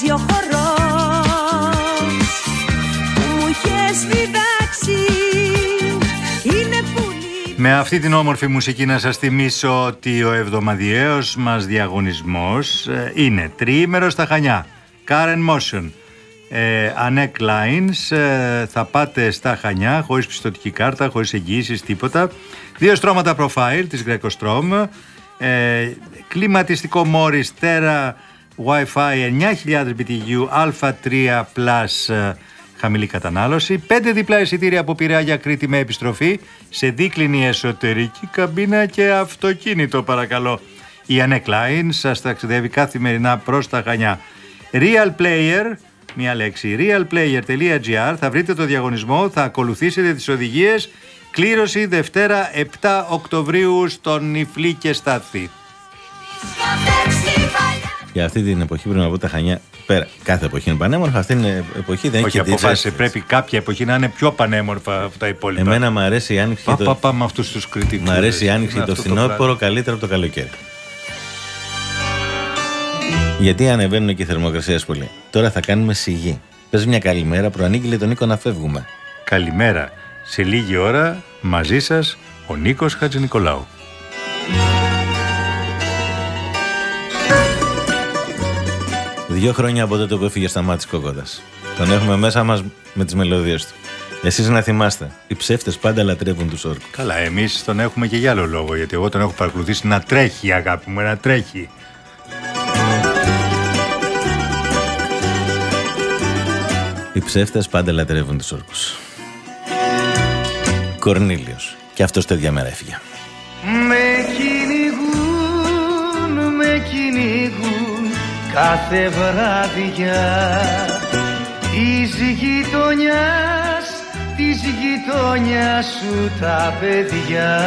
Αλλάζει ο χορός που μου είχες διδάξει είναι πουλί Με αυτή την όμορφη μουσική να σας θυμίσω ότι ο εβδομαδιαίος μας διαγωνισμός ε, είναι τριήμερο στα Χανιά. Karen Motion. Ε, Anec Lines, ε, θα πάτε στα Χανιά χωρίς πιστοτική κάρτα, χωρίς εγγύησεις, τίποτα. Δύο στρώματα profile της Greco Strom. Ε, κλιματιστικό Morris Terra Wi-Fi 9000 BTU Α3 Plus ε, χαμηλή κατανάλωση. Πέντε διπλά εισιτήρια από Πειραιά για Κρήτη με επιστροφή σε δίκλινη εσωτερική καμπίνα και αυτοκίνητο παρακαλώ. Η Anec Line σας ταξιδεύει καθημερινά προς τα Χανιά. Real Player, μία λέξη, realplayer.gr, θα βρείτε το διαγωνισμό, θα ακολουθήσετε τις οδηγίες. Κλήρωση Δευτέρα 7 Οκτωβρίου στον Νιφλή και Στάθη. Για αυτή την εποχή πρέπει να πω τα Χανιά. Πέρα, κάθε εποχή είναι πανέμορφα. Αυτή την εποχή δεν Όχι, έχει αποφάσισε. Πρέπει κάποια εποχή να είναι πιο πανέμορφα από τα υπόλοιπα. Εμένα μου αρέσει η άνοιξη. Πα, και πα, το... πα, με αυτούς τους κριτικούς. Μ' αρέσει η άνοιξη Με και το αυτό το φθινόπωρο καλύτερα από το καλοκαίρι. Γιατί ανεβαίνουν και οι θερμοκρασίες πολύ. Τώρα θα κάνουμε σιγή. Πες μια καλημέρα, προανήγγειλε τον Νίκο να φεύγουμε. Καλημέρα. Σε λίγη ώρα μαζί σας ο Νίκος Χατζηνικολάου. Δύο χρόνια από τότε που έφυγε στα μάτια Κόκοτα. Τον έχουμε μέσα μας με τις μελωδίες του. Εσείς να θυμάστε, οι ψεύτες πάντα λατρεύουν τους όρκους. Καλά, εμείς τον έχουμε και για άλλο λόγο, γιατί εγώ τον έχω παρακολουθήσει να τρέχει, αγάπη μου, να τρέχει. Οι ψεύτες πάντα λατρεύουν τους όρκους. Κορνήλιο. Και αυτός τέτοια μέρα έφυγε. Με κάθε βράδια Της γειτονιάς, της γειτονιάς σου τα παιδιά.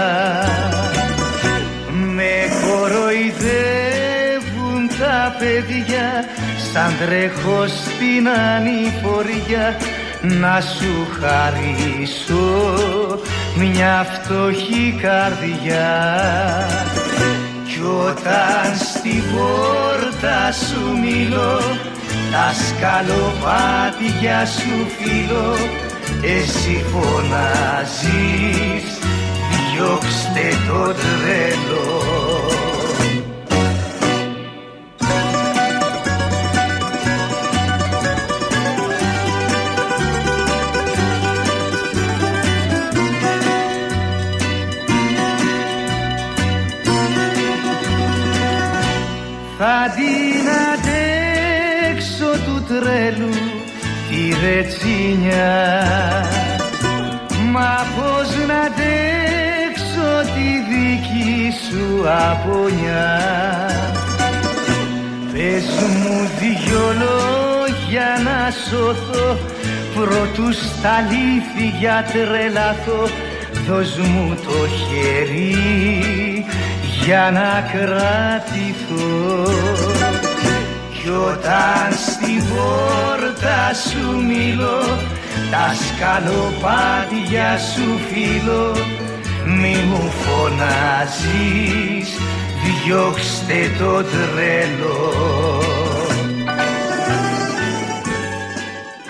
Με κοροϊδεύουν τα παιδιά σαν τρέχω στην ανηφορία. Να σου χαρίσω μια φτωχή καρδιά κι όταν στην πόρτα σου μιλώ τα σκαλοπάτια σου φιλώ. Εσύ φωνάζεις διώξτε το τρελό Θα την αντέξω του τρέλου τη ρετσίνια. Μα πως να αντέξω τη δική σου απονιά Πες μου δυο λόγια να σωθώ Προτού στα αλήθεια τρελαθώ. Δώσ' μου το χέρι για να κρατηθώ. Κι όταν στη πόρτα σου μιλώ Τα σκαλοπάτια σου φιλώ. Μη μου φωνάζεις, διώξτε το τρελό